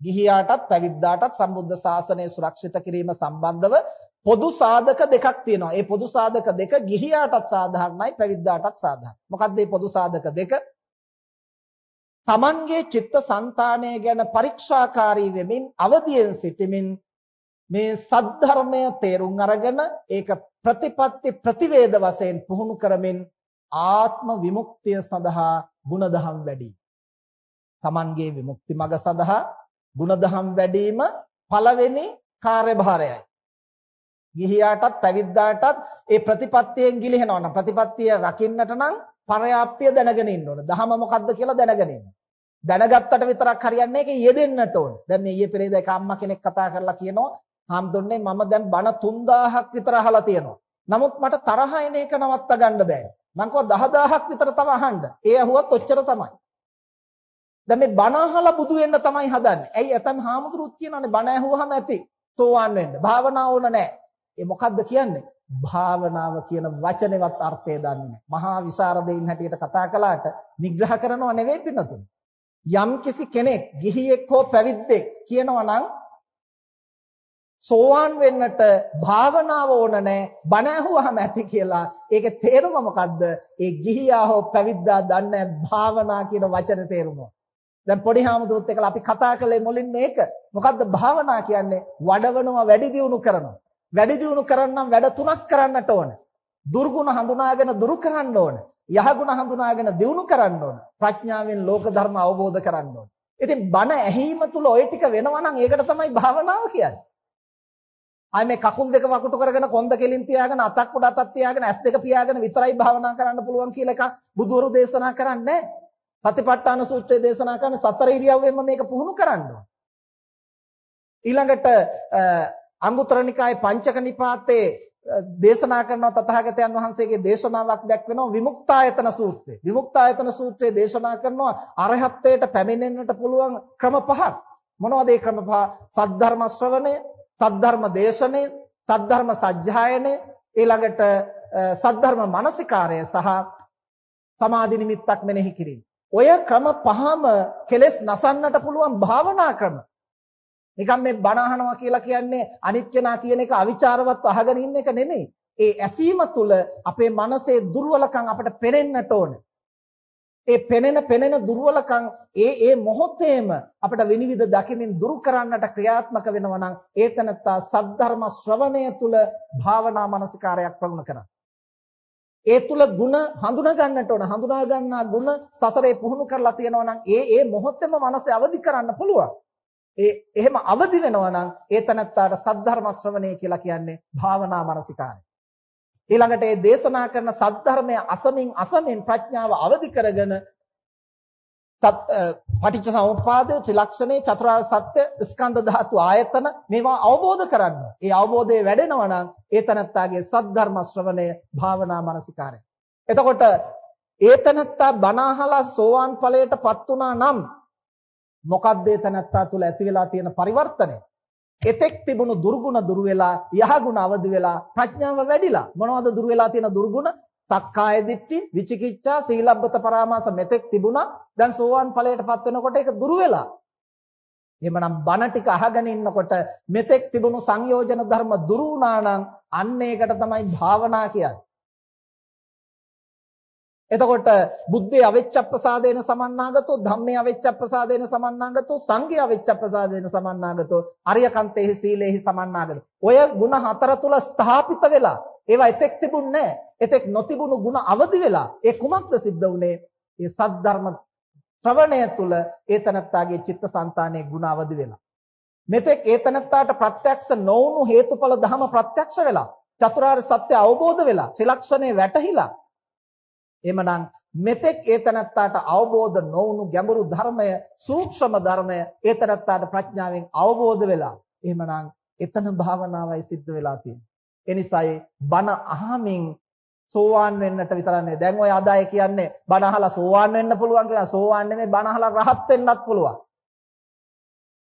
ගිහියාටත් පැවිද්දාටත් සම්බුද්ධ ශාසනය සුරක්ෂිත කිරීම සම්බන්ධව පොදු සාධක දෙකක් තියෙනවා. ඒ පොදු සාධක දෙක ගිහියාටත් සාධාරණයි පැවිද්දාටත් සාධාරණයි. මොකක්ද මේ පොදු සාධක දෙක? තමන්ගේ චිත්තසංතානය ගැන පරීක්ෂාකාරී වෙමින් අවදියෙන් සිටමින් මේ සද්ධර්මය තේරුම් අරගෙන ඒක ප්‍රතිපත්ති ප්‍රතිවේද වශයෙන් පුහුණු කරමින් ආත්ම විමුක්තිය සඳහා ಗುಣධම් වැඩි. තමන්ගේ විමුක්ති මඟ සඳහා ಗುಣධම් වැඩිම පළවෙනි කාර්යභාරයයි. ගිහියාටත් පැවිද්දාටත් ඒ ප්‍රතිපත්තියෙන් ගිලිහෙනවා නම් ප්‍රතිපත්තිය රකින්නට නම් පරයාප්තිය දැනගෙන ඉන්න ඕන. දහම මොකද්ද කියලා දැනගෙන ඉන්න. දැනගත්තට විතරක් හරියන්නේ ඒක යෙදෙන්නට ඕන. දැන් මේ ඊයේ පෙරේද එක අම්මා කෙනෙක් කතා කරලා කියනවා හාමුදුරනේ මම දැන් බණ 3000ක් විතර අහලා තියෙනවා. නමුත් මට තරහ එන එක නවත්ත ගන්න බෑ. මං කව 10000ක් විතර තව අහන්න. ඒ අහුවත් ඔච්චර තමයි. දැන් මේ බණ අහලා බුදු වෙන්න තමයි හදන්නේ. ඇයි ඇතම් හාමුදුරුවොත් කියනවානේ බණ ඇහුවාම ඇති. තෝවාන් වෙන්න. භාවනාව ඕන නැහැ. ඒ මොකද්ද කියන්නේ? භාවනාව කියන වචනේවත් අර්ථය දන්නේ නැහැ. මහා විසරදෙයින් හැටියට කතා කළාට නිග්‍රහ කරනව නෙවෙයි පින්නතුනි. යම් කිසි කෙනෙක් ගිහියෙක් හෝ පැවිද්දෙක් කියනවා නම් සෝවාන් වෙන්නට භාවනාව ඕන නැහැ බණ ඇහුවාම ඇති කියලා ඒකේ තේරුම මොකද්ද ඒ ගිහියා හෝ පැවිද්දා දන්නේ භාවනා කියන වචන තේරුම දැන් පොඩි හාමුදුරුවොත් එක්කලා අපි කතා කළේ මුලින් මේක මොකද්ද භාවනා කියන්නේ වඩවනවා වැඩි දියුණු කරනවා වැඩි දියුණු කරන්නම් වැඩ තුනක් කරන්නට ඕන. දුර්ගුණ හඳුනාගෙන දුරු කරන්න ඕන. යහගුණ හඳුනාගෙන දියුණු කරන්න ඕන. ප්‍රඥාවෙන් ලෝක ධර්ම අවබෝධ කරන්න ඕන. ඉතින් බණ ඇහිීම තුල ওই ටික වෙනවා නම් ඒකට තමයි භාවනාව කියන්නේ. ආයි මේ කකුල් දෙක වකුටු කරගෙන කොන්ද කෙලින් තියාගෙන අතක් උඩ අතක් තියාගෙන ඇස් දෙක පියාගෙන විතරයි භාවනා කරන්න පුළුවන් කියලා එක බුදුවරු දේශනා කරන්නේ සතිපට්ඨාන සූත්‍රයේ දේශනා කරන සතර ඉරියව්වෙන්ම මේක පුහුණු කරන්න ඕන. ඊළඟට අංගුත්තර නිකායේ පංචක නිපාතේ දේශනා කරන තථාගතයන් වහන්සේගේ දේශනාවක් දැක්වෙනවා විමුක්තායතන සූත්‍රය. විමුක්තායතන සූත්‍රයේ දේශනා කරනවා අරහත්ත්වයට පැමිණෙන්නට පුළුවන් ක්‍රම පහක්. මොනවද ඒ ක්‍රම පහ? සද්ධර්ම ශ්‍රවණය, සද්ධර්ම දේශනය, සද්ධර්ම සජ්ජායනය, ඊළඟට සද්ධර්ම මානසිකාරය සහ සමාධි නිමිත්තක් මෙනෙහි කිරීම. ඔය ක්‍රම පහම කෙලෙස් නසන්නට පුළුවන් භාවනා ක්‍රම. නිකම් මේ බණ අහනවා කියලා කියන්නේ අනිත් කෙනා කියන එක අවිචාරවත් අහගෙන ඉන්න එක නෙමෙයි. ඒ ඇසීම තුළ අපේ මනසේ දුර්වලකම් අපට පෙනෙන්නට ඕන. ඒ පෙනෙන පෙනෙන දුර්වලකම් ඒ ඒ මොහොතේම අපිට විනිවිද දකිමින් දුරු කරන්නට ක්‍රියාත්මක වෙනවා නම් ඒතනත්තා සද්ධර්ම ශ්‍රවණය තුළ භාවනා මානසිකාරයක් ප්‍රගුණ කරනවා. ඒ තුල ಗುಣ හඳුනා ගන්නට ඕන හඳුනා ගන්නා ಗುಣ සසරේ පුහුණු කරලා තියෙනවා නම් ඒ ඒ මොහොතේම මනස අවදි කරන්න පුළුවන්. ඒ එහෙම අවදි වෙනවා නම් ඒ තනත්තාට සද්ධර්ම ශ්‍රවණය කියලා කියන්නේ භාවනා මානසිකාරය. ඊළඟට ඒ දේශනා කරන සද්ධර්මය අසමින් අසමින් ප්‍රඥාව අවදි කරගෙන පටිච්ච සමුප්පාදය ත්‍රිලක්ෂණේ චතුරාර්ය සත්‍ය ස්කන්ධ ධාතු ආයතන මේවා අවබෝධ කරන්න. ඒ අවබෝධය වැඩෙනවා නම් ඒ තනත්තාගේ සද්ධර්ම ශ්‍රවණය භාවනා මානසිකාරය. එතකොට ඒ තනත්තා බණ අහලා සෝවාන් ඵලයටපත් වුණා නම් මොකද්ද ඒ තනත්තා තුළ ඇති වෙලා තියෙන පරිවර්තනය? එතෙක් තිබුණු දුර්ගුණ දුරු වෙලා යහගුණ අවදි වෙලා ප්‍රඥාව වැඩිලා මොනවද දුරු වෙලා තියෙන දුර්ගුණ? තක්කාය දිට්ඨි විචිකිච්ඡා සීලබ්බත පරාමාස මෙතෙක් තිබුණා. දැන් සෝවාන් ඵලයටපත් වෙනකොට ඒක දුරු වෙලා. එහෙමනම් බණ ටික අහගෙන ඉන්නකොට මෙතෙක් තිබුණු සංයෝජන ධර්ම දුරු වුණා නම් අන්න ඒකට තමයි භාවනා කියන්නේ. එතකොට බුද්ධේ අවිච්ඡප්පසාදේන සමන්නාගතෝ ධම්මේ අවිච්ඡප්පසාදේන සමන්නාගතෝ සංඝේ අවිච්ඡප්පසාදේන සමන්නාගතෝ අරියකන්තේහි සීලේහි සමන්නාගතෝ ඔය ಗುಣ හතර තුල ස්ථාපිත වෙලා ඒවා එතෙක් තිබුණේ එතෙක් නොතිබුණු ಗುಣ අවදි වෙලා ඒ කුමක්ද සිද්ධ වුනේ ඒ සද්ධර්ම ශ්‍රවණය තුල ඒතනත්තාගේ චිත්තසංතානයේ ಗುಣ අවදි වෙලා මෙතෙක් ඒතනත්තාට ප්‍රත්‍යක්ෂ නොවුණු හේතුඵල ධම ප්‍රත්‍යක්ෂ වෙලා චතුරාර්ය සත්‍ය අවබෝධ වෙලා ත්‍රිලක්ෂණේ වැටහිලා එමනම් මෙතෙක් ඒතනත්තාට අවබෝධ නොවුණු ගැඹුරු ධර්මය සූක්ෂම ධර්මය ඒතනත්තාට ප්‍රඥාවෙන් අවබෝධ වෙලා එහෙමනම් එතන භාවනාවයි සිද්ධ වෙලා තියෙන්නේ එනිසායි බණ අහමින් සෝවාන් වෙන්නට විතරක් නෙවෙයි. දැන් ඔය අදාය කියන්නේ බණ අහලා සෝවාන් වෙන්න පුළුවන් කියලා. සෝවාන් නෙමෙයි බණ අහලා රහත් වෙන්නත් පුළුවන්.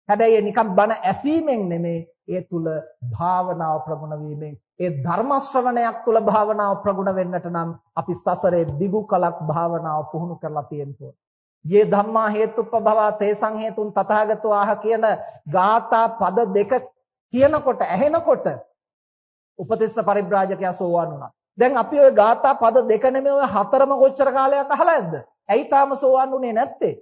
හැබැයි නිකම් බණ ඇසීමෙන් නෙමෙයි ඒ තුල භාවනාව ප්‍රගුණ වීමෙන් ඒ ධර්ම ශ්‍රවණයක් තුල භාවනාව ප්‍රගුණ වෙන්නට නම් අපි සසරේ දිගු කලක් භාවනාව පුහුණු කරලා තියෙන්න ඕනේ. "යේ ධම්මා හේතුප්පභවා තේසං හේතුන් තථාගතෝ ආහ" කියන ගාථා පද දෙක කියනකොට ඇහෙනකොට උපතිස්ස පරිබ්‍රාජකයා සෝවාන් වුණා. දැන් අපි ওই ගාථා පද දෙක නෙමෙයි ඔය හතරම කොච්චර කාලයක් අහලා ඇද්ද? ඇයි තාම සෝවාන් වුණේ නැත්තේ?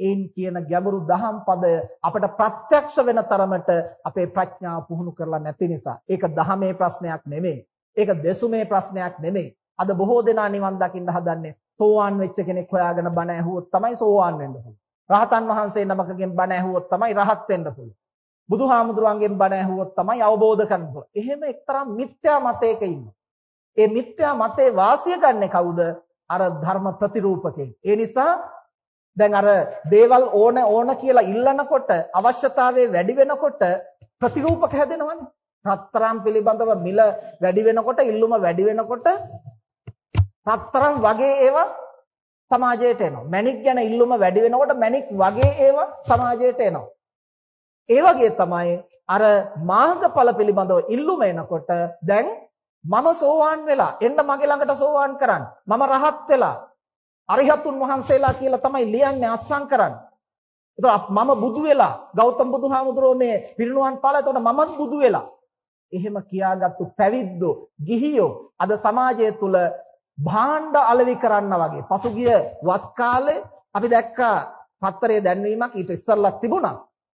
ඒන් කියන ගැඹුරු දහම් පද අපට ප්‍රත්‍යක්ෂ වෙන තරමට අපේ ප්‍රඥාව පුහුණු කරලා නැති නිසා. ඒක දහමේ ප්‍රශ්නයක් නෙමෙයි. ඒක දෙසුමේ ප්‍රශ්නයක් නෙමෙයි. අද බොහෝ දෙනා නිවන් දකින්න හදන්නේ සෝවාන් වෙච්ච කෙනෙක් හොයාගෙන බණ ඇහුවොත් තමයි සෝවාන් වෙන්න පුළුවන්. රහතන් වහන්සේ නමකගෙන් බණ ඇහුවොත් තමයි රහත් වෙන්න පුළුවන්. බුදුහාමුදුරුවන්ගෙන් බණ ඇහුවොත් තමයි අවබෝධ කරගන්න පුළුවන්. එහෙම එක්තරා මිත්‍යා මතයක ඉන්නවා. ඒ මිත්‍යා මතේ වාසිය ගන්න කවුද? අර ධර්ම ප්‍රතිරූපකේ. ඒ නිසා දැන් අර දේවල් ඕන ඕන කියලා ඉල්ලනකොට අවශ්‍යතාවය වැඩි වෙනකොට ප්‍රතිරූපක හැදෙනවනේ. රත්තරන් පිළිබඳව මිල වැඩි වෙනකොට ඉල්ලුම වැඩි වෙනකොට රත්තරන් වගේ ඒවා සමාජයට එනවා. මැණික් ගැන ඉල්ලුම වැඩි වෙනකොට මැණික් වගේ ඒවා සමාජයට එනවා. ඒ වගේ තමයි අර මාර්ගඵල පිළිබඳව ඉල්ලුම එනකොට දැන් මම සෝවාන් වෙලා එන්න මගේ ළඟට සෝවාන් කරන්න. මම රහත් වෙලා අරිහතුන් වහන්සේලා කියලා තමයි ලියන්නේ අස්සම් කරන්නේ. එතකොට මම බුදු වෙලා ගෞතම බුදුහාමුදුරුවෝ මේ පිරිනුවන් පාලා එතකොට මමත් බුදු වෙලා. එහෙම කියාගත්තු පැවිද්දෝ ගිහියෝ අද සමාජය තුල භාණ්ඩ අලෙවි කරන්න වගේ පසුගිය වස් කාලේ අපි දැක්කා පත්තරේ දැන්වීමක් ඊට ඉස්සරලා තිබුණා.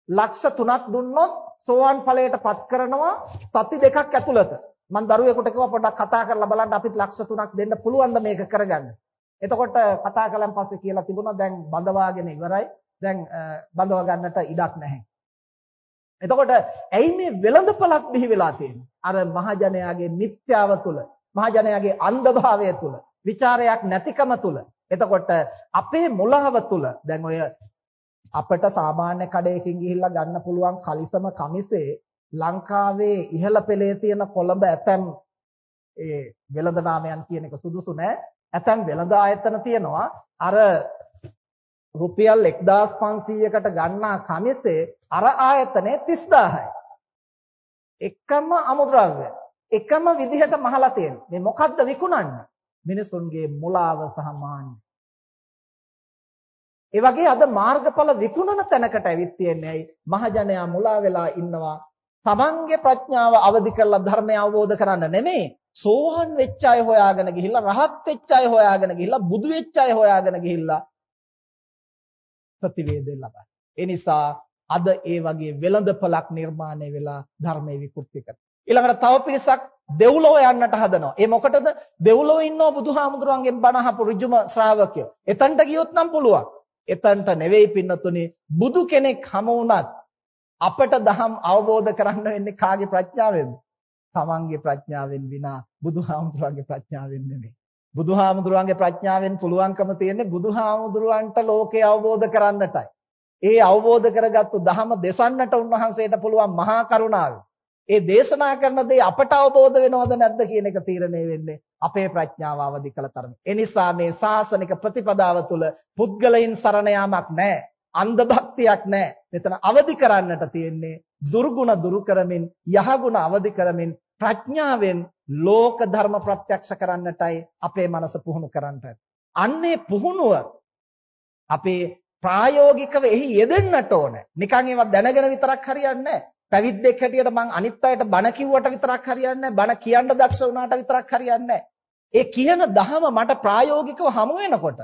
ලක්ෂ 3ක් දුන්නොත් සෝවාන් ඵලයටපත් කරනවා සති දෙකක් ඇතුළත. මම දරුවෙකුට කිව්වා පොඩ්ඩක් කතා කරලා බලන්න අපිට ලක්ෂ 3ක් දෙන්න පුළුවන්ද මේක කරගන්න. එතකොට කතා කළාන් පස්සේ කියලා තිබුණා දැන් බඳවාගෙන ඉවරයි. දැන් බඳව ගන්නට ඉඩක් නැහැ. එතකොට ඇයි මේ වෙළඳපළක් බිහි වෙලා තියෙන්නේ? අර මහජනයාගේ මිත්‍යාව තුල, මහජනයාගේ අන්ධභාවය තුල, ਵਿਚාරයක් නැතිකම තුල. එතකොට අපේ මුලාව තුල දැන් ඔය අපිට සාමාන්‍ය කඩේකින් ගිහිල්ලා ගන්න පුළුවන් කලිසම කමිසේ ලංකාවේ ඉහළ පෙළේ තියෙන කොළඹ ඇතැම් ඒ වෙළඳ නාමයන් කියන එක සුදුසු නෑ. ඇතැම් වෙළඳ ආයතන තියෙනවා අර රුපියල් 1500කට ගන්නා කමිසේ අර ආයතනේ 30000යි. එකම අමුද්‍රව්‍ය එකම විදිහට මහලා තියෙන. මේ මොකද්ද විකුණන්නේ? මිනිසුන්ගේ මුලාව සහ මාන්නය. ඒ වගේ අද මාර්ගඵල විකුණන තැනකට ඇවිත් තියෙන්නේ ඇයි? මහජනයා මුලා වෙලා ඉන්නවා. තමන්ගේ ප්‍රඥාව අවදි කරලා ධර්මය අවබෝධ කරන්න නෙමෙයි. සෝහන් වෙච්ච අය හොයාගෙන ගිහිල්ලා රහත් වෙච්ච අය හොයාගෙන ගිහිල්ලා බුදු වෙච්ච අය හොයාගෙන ගිහිල්ලා ප්‍රතිවේදෙ ලබන. ඒ නිසා අද ඒ වගේ වෙළඳපළක් නිර්මාණය වෙලා ධර්මයේ විකෘති කරනවා. ඊළඟට තව පිරිසක් දෙව්ලොව යන්නට හදනවා. ඒ මොකටද? දෙව්ලොව ඉන්නව බුදුහාමුදුරන්ගෙන් බණ අහපු ඍජුම ශ්‍රාවකයෝ. එතනට ගියොත් නම් පුළුවන්. එතනට නෙවෙයි පින්නතුනේ බුදු කෙනෙක් හමු වුණත් අපට දහම් අවබෝධ කරන්න වෙන්නේ කාගේ ප්‍රඥාවෙන්ද? තමන්ගේ ප්‍රඥාවෙන් විනා බුදුහාමුදුරන්ගේ ප්‍රඥාවෙන් නෙමෙයි. බුදුහාමුදුරන්ගේ ප්‍රඥාවෙන් පුළුවන්කම තියෙන්නේ බුදුහාමුදුරන්ට ලෝකය අවබෝධ කරන්නටයි. ඒ අවබෝධ කරගත්තු ධහම දෙසන්නට උන්වහන්සේට පුළුවන් මහා කරුණාවෙන්. ඒ දේශනා කරන දේ අපට අවබෝධ වෙනවද නැද්ද කියන එක තීරණය වෙන්නේ අපේ ප්‍රඥාව අවදි කළ තරමේ. ඒ නිසා මේ සාසනික ප්‍රතිපදාව තුළ පුද්ගලයන් සරණ යාමක් නැහැ. අන්ධ භක්තියක් නැහැ. මෙතන අවදි කරන්නට තියෙන්නේ දුර්ගුණ දුරු කරමින් යහගුණ අවදි කරමින් ප්‍රඥාවෙන් ලෝක ධර්ම ප්‍රත්‍යක්ෂ කරන්නටයි අපේ මනස පුහුණු කරන්නට. අන්නේ පුහුණුව අපේ ප්‍රායෝගිකව එහි යෙදෙන්නට ඕන. නිකන් ඒවා දැනගෙන විතරක් හරියන්නේ නැහැ. පැවිද්දෙක් හැටියට මං අනිත් අයට බණ කිව්වට විතරක් හරියන්නේ නැහැ. බණ කියන්න දක්ෂ වුණාට විතරක් හරියන්නේ නැහැ. ඒ කියන දහම මට ප්‍රායෝගිකව හමු වෙනකොට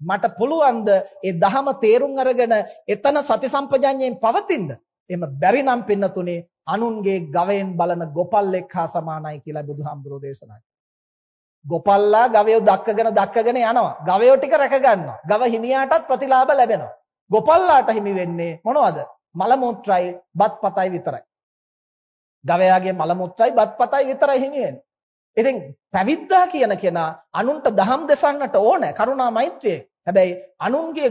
මට පුළුවන්ද ඒ දහම තේරුම් අරගෙන එතන සති සම්පජඤ්ඤයෙන් පවතින්න. එහෙම බැරි නම් පින්නතුනේ අනුන්ගේ ගවයෙන් බලන ගොපල්ලෙක් හා සමානයි කියලා බුදුහාමුදුරෝ දේශනා ගොපල්ලා ගවයෝ දක්කගෙන දක්කගෙන යනවා. ගවයෝ ටික රැක ගන්නවා. ගව හිමියාටත් ප්‍රතිලාභ ලැබෙනවා. ගොපල්ලාට හිමි වෙන්නේ මොනවද? මල මුත්‍රායි බත්පතයි විතරයි. ගවයාගේ මල මුත්‍රායි බත්පතයි විතරයි හිමි වෙන්නේ. ඉතින් පැවිද්දා කියන කෙනා අනුන්ට දහම් දෙසන්නට ඕන කරුණා මෛත්‍රියේ. හැබැයි අනුන්ගේ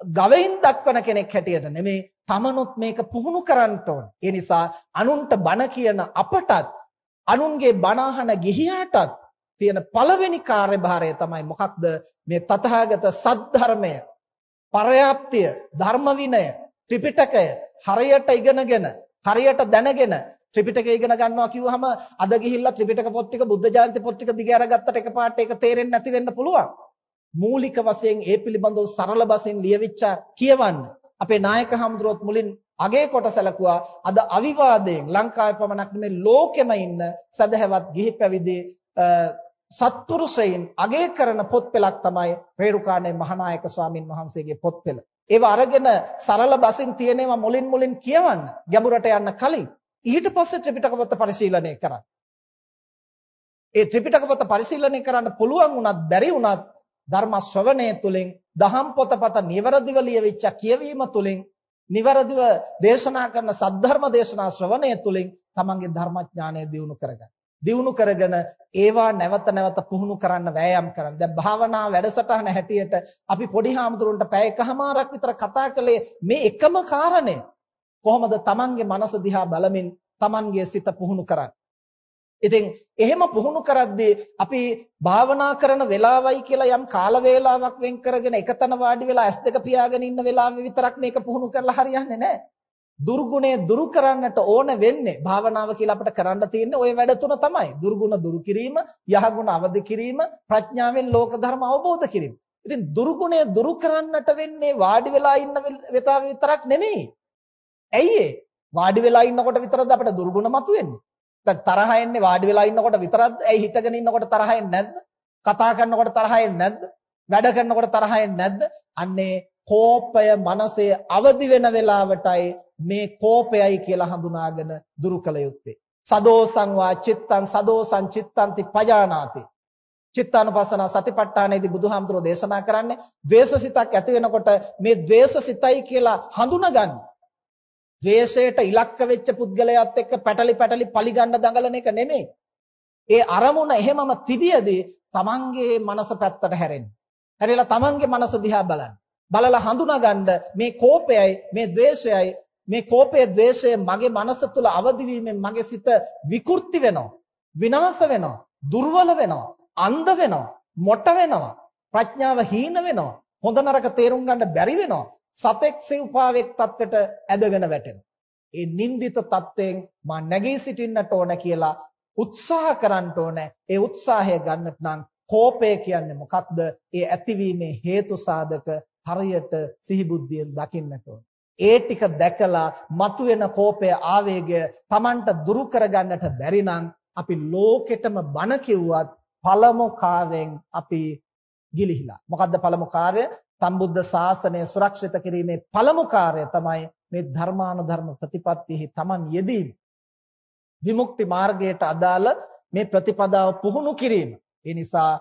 ගවයින් දක්වන කෙනෙක් හැටියට නෙමෙයි තමනුත් මේක පුහුණු කරන්න ඕන. ඒ නිසා අනුන්ට බණ කියන අපටත් අනුන්ගේ බණ අහන ගිහියාටත් තියෙන පළවෙනි කාර්යභාරය තමයි මොකක්ද මේ තථාගත සද්ධර්මය පරයාප්තිය ධර්ම විනය ත්‍රිපිටකය හරියට ඉගෙනගෙන හරියට දැනගෙන ත්‍රිපිටකය ඉගෙන ගන්නවා කිව්වහම අද ගිහිල්ලා ත්‍රිපිටක පොත් ටික බුද්ධ ජයන්ති පොත් ටික දිග අරගත්තට එකපාරට ඒක තේරෙන්නේ නැති වෙන්න පුළුවන්. මූලික වශයෙන් ඒ පිළිබඳව සරල බසින් ලියවිච්ච කියවන්න. අපේ නායක හම්දුරොත් මුලින් අගේ කොට සැලකුවා අද අවිවාදයෙන් ලංකාවේ පමණක් නෙමෙයි ලෝකෙම ඉන්න සදහැවත් ගිහි පැවිදි සත්පුරුෂයින් අගය කරන පොත් පෙළක් තමයි රේරුකාණේ මහානායක ස්වාමින් වහන්සේගේ පොත් පෙළ. ඒව අරගෙන සරල බසින් තියෙනවා මුලින් මුලින් කියවන්න ගැඹුරට යන්න කලින් ඊට පස්සේ ත්‍රිපිටක පොත පරිශීලනය කරන්න. ඒ ත්‍රිපිටක පොත පරිශීලනය කරන්න පුළුවන් වුණත් බැරි වුණත් ධර්ම ශ්‍රවණය තුළින් දහම් පොතපත නිවරදිව ලියවිච්ච කියවීම තුළින් නිවරදිව දේශනා කරන සද්ධර්ම දේශනා ශ්‍රවණය තුළින් තමන්ගේ ධර්මඥානය දියුණු කරගන්න. දියුණු කරගෙන ඒවා නැවත නැවත පුහුණු කරන්න වෑයම් කරන්න. දැන් භාවනා වැඩසටහන හැටියට අපි පොඩි හාමුදුරන්ට පැය එකමාරක් විතර කතා කළේ මේ එකම කාරණය. කොහොමද තමන්ගේ මනස දිහා බලමින් තමන්ගේ සිත පුහුණු කරන්නේ? ඉතින් එහෙම පුහුණු කරද්දී අපි භාවනා කරන වෙලාවයි කියලා යම් කාල වේලාවක් වෙන් කරගෙන එකතන වාඩි වෙලා ඇස් දෙක පියාගෙන ඉන්න වෙලාවෙ විතරක් මේක පුහුණු කරලා හරියන්නේ නැහැ. දුර්ගුණය දුරු කරන්නට ඕන වෙන්නේ භාවනාව කියලා අපිට කරන්න තියෙන්නේ ওই වැඩ තුන තමයි. දුර්ගුණ දුරු කිරීම, යහගුණ අවදි කිරීම, ප්‍රඥාවෙන් ලෝක ධර්ම අවබෝධ කිරීම. ඉතින් දුර්ගුණය දුරු කරන්නට වෙන්නේ වාඩි වෙලා ඉන්න වෙලාවෙ විතරක් නෙමෙයි. ඇයි ඒ? වාඩි වෙලා ඉන්නකොට විතරද අපිට දුර්ගුණ මතුවෙන්නේ? දැන් තරහ එන්නේ වාඩි වෙලා ඉන්නකොට විතරක්ද? ඇයි හිටගෙන ඉන්නකොට තරහ එන්නේ නැද්ද? කතා කරනකොට තරහ එන්නේ නැද්ද? වැඩ කරනකොට තරහ එන්නේ නැද්ද? අන්නේ කෝපය මනසේ අවදි වෙන වෙලාවටයි මේ කෝපයයි කියලා හඳුනාගෙන දුරු කළ යුත්තේ. සදෝසං වා චිත්තං සදෝසං චිත්තන්ති පජානාති. චිත්තානුපස්සන සතිපට්ඨානයේදී බුදුහාමුදුරෝ දේශනා කරන්නේ ද්වේෂසිතක් ඇති වෙනකොට මේ ද්වේෂසිතයි කියලා හඳුනගන්න. ද්වේෂයට ඉලක්ක වෙච්ච පුද්ගලයාත් එක්ක පැටලි පැටලි පලිගන්න දඟලන එක නෙමෙයි. ඒ අරමුණ එහෙමම තිබියදී තමන්ගේ මනස පැත්තට හැරෙන්න. හැරිලා තමන්ගේ මනස දිහා බලන්න. බලලා හඳුනාගන්න මේ කෝපයයි මේ ද්වේෂයයි මේ කෝපය ද්වේෂය මගේ මනස තුල අවදි වීමෙන් මගේ සිත විකෘති වෙනවා විනාශ වෙනවා දුර්වල වෙනවා අන්ධ වෙනවා මොට වෙනවා ප්‍රඥාව හීන වෙනවා හොඳ නරක තේරුම් ගන්න බැරි වෙනවා සතෙක් සිව්පාවෙක් තත්ත්වයට ඇදගෙන වැටෙනවා. ඒ නින්දිත තත්ත්වයෙන් මා නැගී සිටින්නට ඕන කියලා උත්සාහ කරන්න ඕන. ඒ උත්සාහය ගන්නට නම් කෝපය කියන්නේ මොකක්ද? ඒ ඇතිවීමේ හේතු සාධක හරියට සිහිබුද්ධියෙන් දකින්නට ඕන. ඒ ටික දැකලා මතුවෙන කෝපය ආවේගය Tamanට දුරු කරගන්නට බැරි අපි ලෝකෙටම බන කිව්වත් පළමු කාර්යෙන් අපි ගිලිහිලා. මොකද්ද පළමු කාර්ය? සම්බුද්ධ ශාසනය සුරක්ෂිත කිරීමේ පළමු කාර්යය තමයි මේ ධර්මානුධර්ම ප්‍රතිපත්තියෙහි Taman යෙදීම. විමුක්ති මාර්ගයට අදාළ මේ ප්‍රතිපදාව පුහුණු කිරීම. ඒ නිසා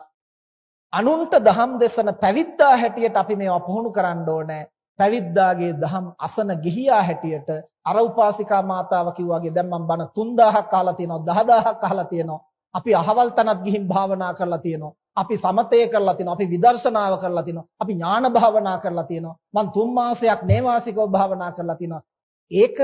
අනුන්ට දහම් දෙසන පැවිද්දා හැටියට අපි මේවා පුහුණු කරන්න ඕනේ. පැවිද්දාගේ දහම් අසන ගිහියා හැටියට අර උපාසිකා මාතාව කිව්වාගේ දැන් මම බණ 3000ක් අහලා තියෙනවා 10000ක් අහලා තියෙනවා අපි අහවල් තනත් ගිහින් භාවනා කරලා තියෙනවා අපි සමතය කරලා තිනවා අපි විදර්ශනාව කරලා තිනවා අපි ඥාන භාවනා කරලා තිනවා. මං තුන් මාසයක් නේවාසිකව භාවනා කරලා තිනවා. ඒක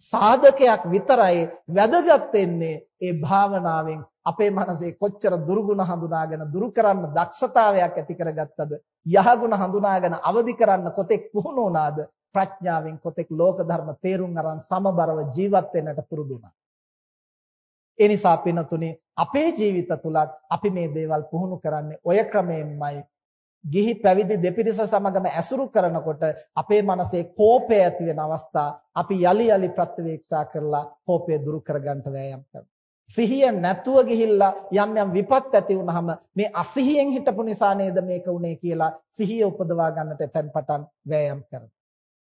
සාධකයක් විතරයි වැදගත් වෙන්නේ ඒ භාවනාවෙන් අපේ මනසේ කොච්චර දුර්ගුණ හඳුනාගෙන දුරු කරන්න දක්ෂතාවයක් ඇති කරගත්තද යහගුණ හඳුනාගෙන අවදි කරන්න කොතෙක් පුහුණු වුණාද ප්‍රඥාවෙන් කොතෙක් ලෝක ධර්ම තේරුම් අරන් සමබරව ජීවත් වෙන්නට පුරුදු වුණා. ඒ නිසා පිනතුනේ අපේ ජීවිත තුලත් අපි මේ දේවල් පුහුණු කරන්නේ ඔය ක්‍රමයෙන්මයි ගිහි පැවිදි දෙපිරිස සමගම ඇසුරු කරනකොට අපේ මනසේ කෝපය ඇති වෙන අවස්ථා අපි යලි යලි ප්‍රත්‍යවේක්ෂා කරලා කෝපය දුරු කරගන්න වෑයම් කරනවා. සිහිය නැතුව ගිහිල්ලා යම් යම් විපත් ඇති වුනහම මේ අසිහියෙන් හිටපු නිසා නේද මේක උනේ කියලා සිහිය උපදවා ගන්නට එතෙන් පටන් වෑයම් කරනවා.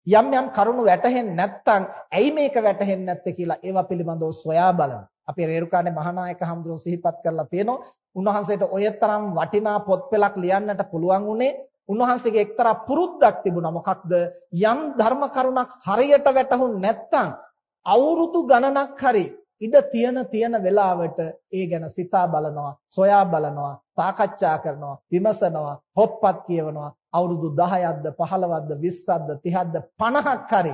යම් යම් කරුණු වැටහෙන්නේ නැත්නම් ඇයි මේක වැටහෙන්නේ නැත්තේ කියලා ඒවා පිළිබඳව සොයා බලනවා. අපි රේරුකානේ මහානායක හඳුරෝ සිහිපත් කරලා තියෙනවා. උන්වහන්සේට ඔය තරම් වටිනා පොත් පෙළක් ලියන්නට පුළුවන් උනේ උන්වහන්සේගේ එක්තරා පුරුද්දක් තිබුණා. මොකක්ද? යම් ධර්ම කරුණක් හරියට වැටහුන් නැත්නම් අවුරුදු ගණනක් හරි ඉඩ තියෙන තියෙන වෙලාවට ඒ ගැන සිතා බලනවා, සොයා බලනවා, සාකච්ඡා කරනවා, විමසනවා, පොත්පත් කියවනවා. අවුරුදු 10ක්ද 15ක්ද 20ක්ද 30ක්ද 50ක් හරි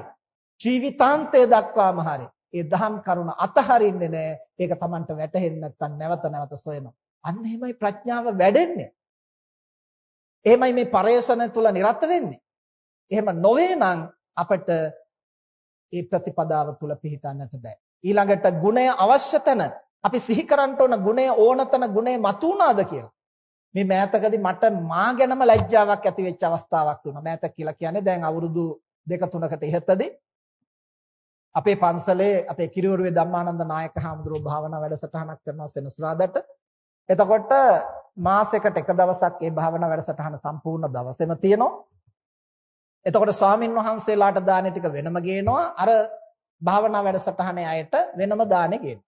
ජීවිතාන්තය දක්වාම හරි ඒ දහම් කරුණ අතහරින්නේ නැහැ. ඒක Tamanට වැටහෙන්නේ නැත්නම් නැවත නැවත සොයනවා. අන්න එහෙමයි ප්‍රඥාව වැඩෙන්නේ. එහෙමයි මේ පරේෂණ තුල නිරත වෙන්නේ. එහෙම නොවේ නම් අපිට ඒ ප්‍රතිපදාව තුල පිහිටන්නට බෑ. ඊළඟට ගුණය අවශ්‍ය තැන අපි සිහි කරන්න ඕන ගුණය ඕනතන ගුණය මතු වුණාද කියලා. මේ මෑතකදී මට මා ගැනම ලැජ්ජාවක් ඇති වෙච්ච අවස්ථාවක් තුන. මෑතක කියලා කියන්නේ දැන් අවුරුදු දෙක තුනකට ඉහතදී අපේ පන්සලේ අපේ කිරියෝරුවේ ධම්මානන්ද නායක හාමුදුරුවෝ භාවනා වැඩසටහනක් කරනවා සෙනසුරාදාට. එතකොට මාසෙකට එක දවසක් ඒ භාවනා වැඩසටහන සම්පූර්ණ දවසෙම තියෙනවා. එතකොට ස්වාමින් වහන්සේලාට දානේ ටික වෙනම ගේනවා. අර භාවනා වැඩසටහනේ අයට වෙනම දානේ ගේනවා.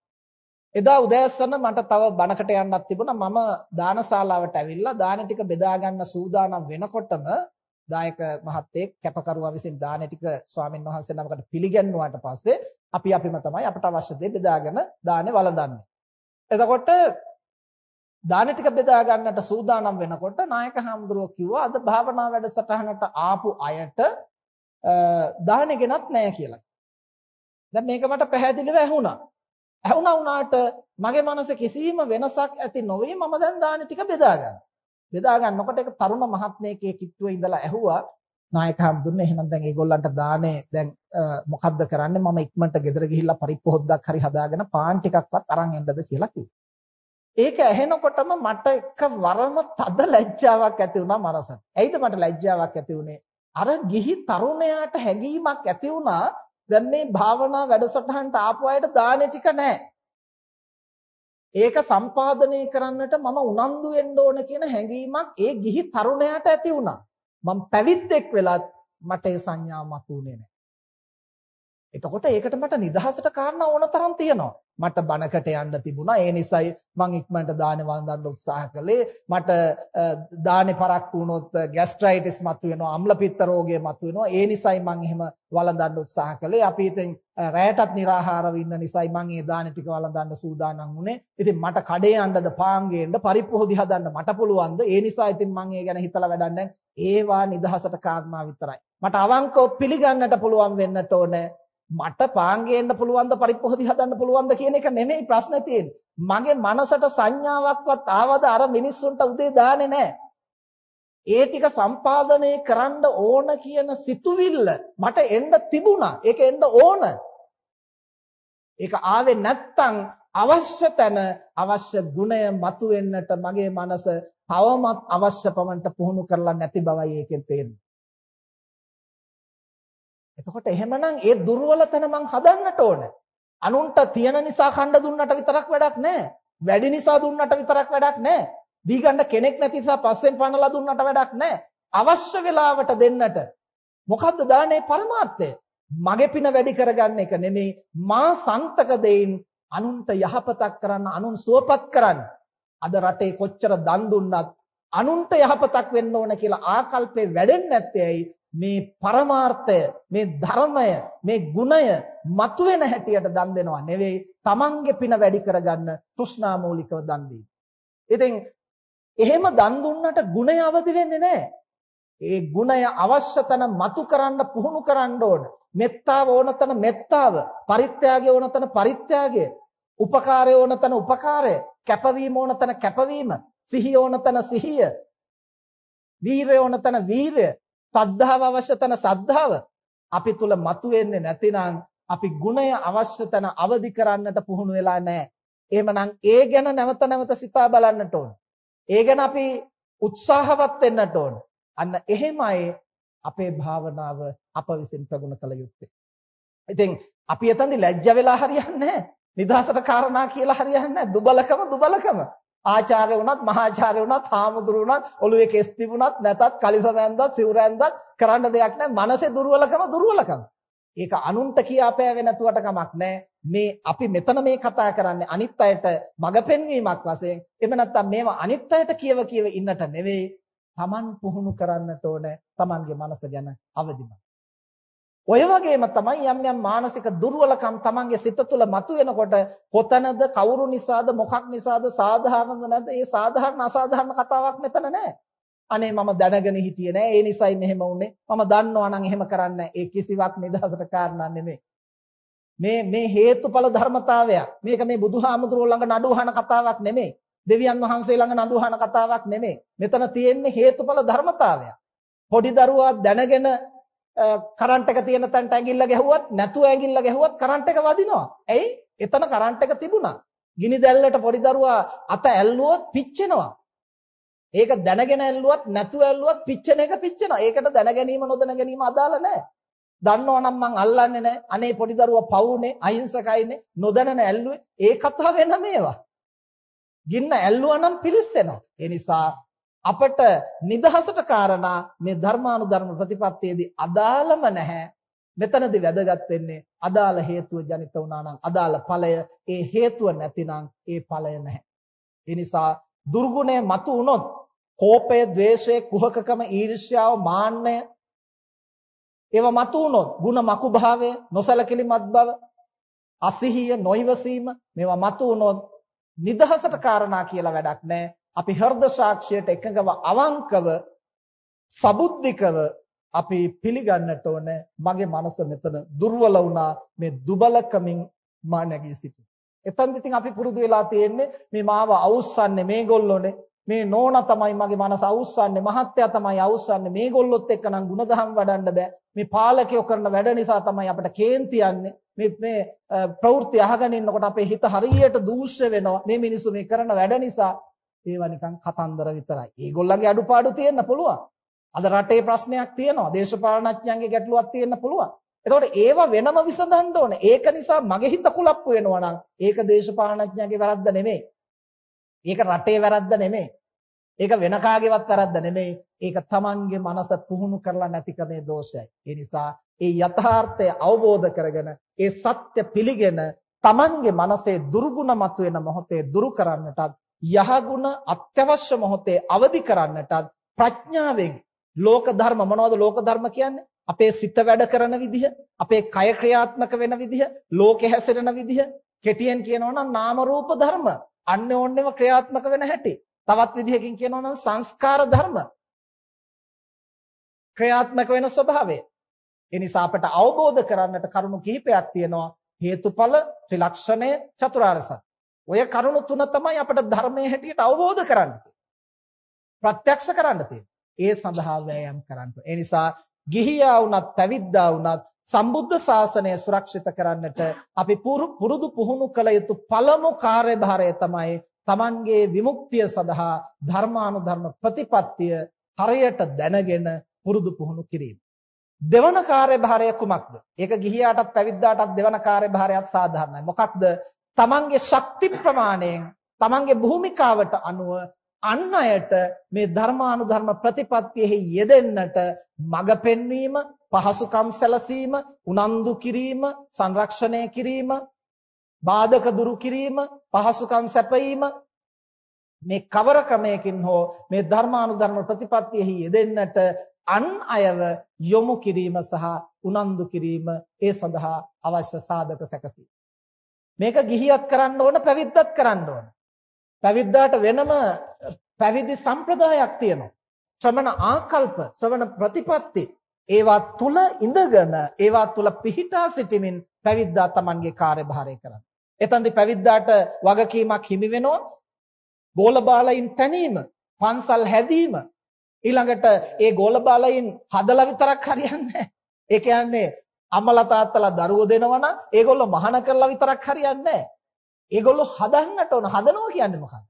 එදා උදෑසන මට තව බණකට යන්නත් තිබුණා. මම දානශාලාවට ඇවිල්ලා දානේ ටික බෙදා ගන්න සූදානම් වෙනකොටම දායක මහත්තයෙක් කැපකරුවා විසින් දාන ටික ස්වාමින් වහන්සේ නමකට පිළිගන්නුවාට පස්සේ අපි අපිම තමයි අපට අවශ්‍ය දේ බෙදාගෙන දානේ වළඳන්නේ. එතකොට දාන ටික බෙදා ගන්නට සූදානම් වෙනකොට නායක හාමුදුරුවෝ කිව්වා අද භාවනා වැඩසටහනට ආපු අයට දානේ ගෙනත් නැහැ කියලා. දැන් මේක මට පැහැදිලිව ඇහුණා. ඇහුණා වුණාට මගේ මනසේ කිසිම වෙනසක් ඇති නොවේ මම දැන් දානේ ටික බෙදා ගන්නවා. බෙදා ගන්නකොට ඒක තරුණ මහත්මයෙක්ගේ කිට්ටුවේ ඉඳලා ඇහුවා නායක හම්දුන්නේ එහෙනම් දැන් ඒගොල්ලන්ට දානේ දැන් මොකද්ද කරන්නේ මම ඉක්මනට ගෙදර ගිහිල්ලා පරිප්පු හොද්දක් හරි හදාගෙන පාන් ටිකක්වත් අරන් එන්නද කියලා කිව්වා. ඒක ඇහෙනකොටම මට එක වරම තද ලැජ්ජාවක් ඇති වුණා මනසට. ඇයිද මට ලැජ්ජාවක් ඇති වුනේ? අර ගිහි තරුණයාට හැඟීමක් ඇති වුණා දැන් මේ භාවනා වැඩසටහනට ආපු අයට දානේ ටික නැහැ. ඒක සම්පාදනය කරන්නට මම උනන්දු වෙන්න ඕන කියන හැඟීමක් ඒ ගිහි තරුණයාට ඇති වුණා. මම පැවිද්දෙක් වෙලත් මට ඒ සංඥාව මතුනේ නැහැ. එතකොට ඒකට මට නිදහසට කාරණා ඕන තරම් තියෙනවා. මට බණකට යන්න තිබුණා. ඒ නිසායි මම ඉක්මනට දානේ වන්දන්න උත්සාහ කළේ. මට දානේ පරක්කු වුණොත් ગેස්ට්‍රයිටිස් මතුවෙනවා, අම්ල පිත්ත රෝගය මතුවෙනවා. ඒ නිසායි මම එහෙම වළඳන්න උත්සාහ කළේ. අපි ඉතින් රැයටත් निराහාරව ඉන්න නිසායි මම ඒ දානේ ටික වළඳන්න සූදානම් වුණේ. ඉතින් මට කඩේ යන්නද, පාංගේ යන්න, පරිප්පුහොදි හදන්න මට පුළුවන්ද? ඒ නිසා ඉතින් මම ඒ ගැන හිතලා වැඩක් ඒවා නිදහසට කාරණා විතරයි. මට අවංකව පිළිගන්නට පුළුවන් වෙන්නට ඕනේ. මට පාන් ගේන්න පුළුවන්ද පරිප්පොහොදි හදන්න පුළුවන්ද කියන එක නෙමෙයි ප්‍රශ්නේ තියෙන්නේ. මගේ මනසට සංඥාවක්වත් ආවද අර මිනිස්සුන්ට උදේ දාන්නේ නැහැ. ඒ ටික සම්පාදනය කරන්න ඕන කියන සිතුවිල්ල මට එන්න තිබුණා. ඒක එන්න ඕන. ඒක ආවේ නැත්තම් අවශ්‍ය තැන අවශ්‍ය ගුණය මතුවෙන්නට මගේ මනස තවමත් අවශ්‍ය පමණට පුහුණු කරලා නැති බවයි ඒකෙන් තේරෙන්නේ. එතකොට එහෙමනම් ඒ දුර්වල තැන මං හදන්නට ඕන. අනුන්ට තියෙන නිසා කණ්ඩ දුන්නට විතරක් වැඩක් නැහැ. වැඩි නිසා දුන්නට විතරක් වැඩක් නැහැ. දීගන්න කෙනෙක් නැති නිසා පස්සෙන් පනලා දුන්නට වැඩක් නැහැ. අවශ්‍ය වෙලාවට දෙන්නට. මොකද්ද දානේ පරමාර්ථය? මගේ පින වැඩි කරගන්න එක නෙමෙයි මා සන්තක දෙයින් අනුන්ට යහපතක් කරන්න අනුන් සුවපත් කරන්න. අද රටේ කොච්චර දන් දුන්නත් අනුන්ට යහපතක් වෙන්න ඕන කියලා ආකල්පේ වැඩෙන්නේ නැත්තේ ඇයි මේ පරමාර්ථය මේ ධර්මය මේ ගුණය මතුවෙන හැටියට දන් දෙනවා නෙවෙයි තමන්ගේ පින වැඩි කරගන්න තෘෂ්ණා මූලිකව දන් දීම. ඉතින් එහෙම දන් දුන්නට ගුණය අවදි වෙන්නේ නැහැ. ඒ ගුණය අවශ්‍ය තැන මතු කරන්න පුහුණු කරන්න ඕන. මෙත්තාව ඕන තැන මෙත්තාව, පරිත්‍යාගය ඕන තැන පරිත්‍යාගය, උපකාරය ඕන තැන උපකාරය, කැපවීම ඕන තැන කැපවීම, සිහිය ඕන තැන සිහිය, වීරය ඕන තැන වීරය, සද්ධාව අවශ්‍ය තැන සද්ධාව අපි තුල මතුවෙන්නේ නැතිනම් අපි ගුණය අවශ්‍ය තැන අවදි කරන්නට පුහුණු වෙලා නැහැ. එහෙමනම් ඒ ගැන නැවත නැවත සිතා බලන්නට ඕන. ඒ ගැන අපි උත්සාහවත් වෙන්නට ඕන. අන්න එහෙමයි අපේ භාවනාව අප විසින් ප්‍රගුණ කළ යුත්තේ. ඉතින් අපි එතනදි ලැජ්ජ වෙලා හරියන්නේ නැහැ. නිදහසට කාරණා කියලා හරියන්නේ නැහැ. දුබලකම දුබලකම. ආචාර්ය වුණත් මහාචාර්ය වුණත් හාමුදුරු වුණත් ඔළුවේ කෙස් තිබුණත් නැතත් කලිසම ඇඳත් සිවුර ඇඳත් කරන්න දෙයක් නැහැ. මනසේ දුර්වලකම දුර්වලකම. ඒක අනුන්ට කියාපෑවේ නැතුවට කමක් නැහැ. මේ අපි මෙතන මේ කතා කරන්නේ අනිත් අයට මඟ පෙන්වීමක් වශයෙන්. එහෙම නැත්නම් මේවා අනිත් අයට කියව කියව ඉන්නට නෙවෙයි. Taman පුහුණු කරන්නට ඕන Tamanගේ මනස ගැන අවදිමත්. ඔය වගේම තමයි යම් යම් මානසික දුර්වලකම් තමන්ගේ සිත තුළ මතුවෙනකොට කොතනද කවුරු නිසාද මොකක් නිසාද සාධාරණද නැද්ද ඒ සාධාරණ අසාධාරණ කතාවක් මෙතන නැහැ. අනේ මම දැනගෙන හිටියේ නෑ ඒ නිසයි මෙහෙම වුනේ. මම දන්නවා නම් එහෙම කරන්නේ ඒ කිසිවක් නිදහසට කාරණා නෙමෙයි. මේ මේ හේතුඵල ධර්මතාවයක්. මේක මේ බුදුහාමුදුරුවෝ ළඟ නඩු අහන කතාවක් නෙමෙයි. දෙවියන් වහන්සේ ළඟ නඩු අහන කතාවක් නෙමෙයි. මෙතන තියෙන්නේ හේතුඵල ධර්මතාවයක්. පොඩි දරුවා දැනගෙන කරන්ට් එක තියෙන තැනට ඇඟිල්ල ගැහුවත් නැතුව ඇඟිල්ල ගැහුවත් කරන්ට් එක වදිනවා. ඇයි? එතන කරන්ට් එක තිබුණා. ගිනි දැල්ලට පොඩි දරුවා අත ඇල්ලුවොත් පිච්චෙනවා. ඒක දැනගෙන ඇල්ලුවත් නැතුව ඇල්ලුවත් පිච්චෙන එක පිච්චෙනවා. ඒකට දැන ගැනීම නොදැන ගැනීම අදාළ නැහැ. දන්නවා නම් මං අල්ලන්නේ නැහැ. අනේ පොඩි දරුවා පවුනේ, අහිංසකයිනේ, නොදැනන ඇල්ලුවේ. ඒ කතාව වෙන මේවා. ගින්න ඇල්ලුවා නම් පිලිස්සෙනවා. ඒ නිසා අපට නිදහසට කාරණා මේ ධර්මානුධර්ම ප්‍රතිපත්තියේදී අදාළම නැහැ. මෙතනදී වැදගත් වෙන්නේ අදාළ හේතුව ජනිත වුණා නම් අදාළ ඵලය ඒ හේතුව නැතිනම් ඒ ඵලය නැහැ. ඒ නිසා දුර්ගුණය මතු වුණොත් කෝපය, ద్వේෂය, කුහකකම, ඊර්ෂ්‍යාව, මාන්නය ඒවා මතු වුණොත් ಗುಣ මකුභාවය, නොසලකලිමත් බව, අසහිය, නොයිවසීම මේවා මතු වුණොත් නිදහසට කාරණා කියලා වැඩක් නැහැ. අපි හෘද සාක්ෂියට එකඟව අවංකව සබුද්ධිකව අපි පිළිගන්නට ඕන මගේ මනස මෙතන දුර්වල වුණා මේ දුබලකමින් මා නැගී සිටි. එතෙන්ද ඉතින් අපි පුරුදු වෙලා තියෙන්නේ මේ මාව අවුස්සන්නේ මේගොල්ලෝනේ. මේ නෝනා තමයි මගේ මනස අවුස්සන්නේ මහත්තයා තමයි අවුස්සන්නේ. මේගොල්ලොත් එක්ක නම් ಗುಣධම් වඩන්න බෑ. මේ පාලකයෝ කරන වැඩ නිසා තමයි අපිට කේන්ති යන්නේ. මේ මේ ප්‍රවෘත්ති අහගෙන ඉන්නකොට අපේ හිත හරියට දූෂ්‍ය වෙනවා. මේ මිනිස්සු මේ කරන වැඩ නිසා ඒවා නිකන් කතන්දර විතරයි. ඒගොල්ලන්ගේ අඩුපාඩු තියෙන්න පුළුවන්. අද රටේ ප්‍රශ්නයක් තියෙනවා. දේශපාලනඥයන්ගේ ගැටලුවක් තියෙන්න පුළුවන්. එතකොට ඒවා වෙනම විසඳන්න ඕනේ. ඒක නිසා මගේ හිත කුලප්පු වෙනවා නම් ඒක දේශපාලනඥයන්ගේ වැරද්ද නෙමෙයි. ඒක රටේ වැරද්ද නෙමෙයි. ඒක වෙන කාගේවත් වැරද්ද නෙමෙයි. ඒක Tamanගේ මනස පුහුණු කරලා නැතිකමේ දෝෂයයි. ඒ නිසා ඒ යථාර්ථය අවබෝධ කරගෙන ඒ සත්‍ය පිළිගෙන Tamanගේ මනසේ දුර්ගුණ මතුවෙන මොහොතේ දුරු කරන්නටත් යහගුණ අත්‍යවශ්‍ය මොහොතේ අවදි කරන්නටත් ප්‍රඥාවෙන් ලෝක ධර්ම මොනවද ලෝක ධර්ම කියන්නේ? අපේ සිත වැඩ කරන විදිහ අපේ කය ක්‍රියාත්මක වෙන විදිහ ලෝකේ හැසිරෙන විදිහ. කෙටියෙන් කියනවා නම් නාම රූප ධර්ම. අන්‍යෝන්‍යව ක්‍රියාත්මක වෙන හැටි. තවත් විදිහකින් කියනවා නම් සංස්කාර ධර්ම. ක්‍රියාත්මක වෙන ස්වභාවය. ඒ නිසා අපට අවබෝධ කරන්නට කරුණු කිහිපයක් තියෙනවා. හේතුඵල ත්‍රිලක්ෂණය චතුරාර්ය සත්‍ය. ඔය කරුණු තුන තමයි අපිට ධර්මයේ හැටියට අවබෝධ කරන්න ප්‍රත්‍යක්ෂ කරන්න ඒ සඳහා වෑයම් කරන්න. ඒ නිසා ගිහියා වුණත් පැවිද්දා වුණත් සම්බුද්ධ ශාසනය සුරක්ෂිත කරන්නට අපි පුරුදු පුහුණු කළ යුතු පළමු කාර්යභාරය තමයි Tamanගේ විමුක්තිය සඳහා ධර්මානුධර්ම ප්‍රතිපත්තිය හරියට දැනගෙන පුරුදු පුහුණු කිරීම. දෙවන කාර්යභාරය කුමක්ද? ඒක ගිහියාටත් පැවිද්දාටත් දෙවන කාර්යභාරයත් සාධාරණයි. මොකක්ද? තමන්ගේ ශක්ති ප්‍රමාණයෙන් තමන්ගේ භූමිකාවට අනුව අන් අයට මේ ධර්මානුධර්ම ප්‍රතිපත්තියෙහි යෙදෙන්නට මඟ පෙන්වීම පහසුකම් සැලසීම උනන්දු කිරීම සංරක්ෂණය කිරීම බාධක දුරු කිරීම පහසුකම් සැපයීම මේ කවර ක්‍රමයකින් හෝ මේ ධර්මානුධර්ම ප්‍රතිපත්තියෙහි යෙදෙන්නට අන් අයව යොමු කිරීම සහ උනන්දු කිරීම ඒ සඳහා අවශ්‍ය සාධක සැකසී. මේක ගිහියත් කරන්න ඕන පැවිද්දත් කරන්න ඕන. පැවිද්දාට වෙනම පැවිදි සම්ප්‍රදායක් තියෙනවා. ශ්‍රමණ ආකල්ප, ශ්‍රවණ ප්‍රතිපatti ඒවා තුල ඉඳගෙන ඒවා තුල පිහිටා සිටමින් පැවිද්දා Tamanගේ කාර්යභාරය කරන්න. එතෙන්දි පැවිද්දාට වගකීමක් හිමි වෙනවා. ගෝලබාලයින් තැනීම, පන්සල් හැදීම, ඊළඟට ඒ ගෝලබාලයින් හදලා විතරක් හරියන්නේ ඒ කියන්නේ අම්මලා තාත්තලා දරුවෝ දෙනවනම් ඒගොල්ලෝ මහාන කරලා විතරක් හරියන්නේ ඒගොල්ලෝ හදන්නට ඕන හදනවා කියන්නේ මොකක්ද?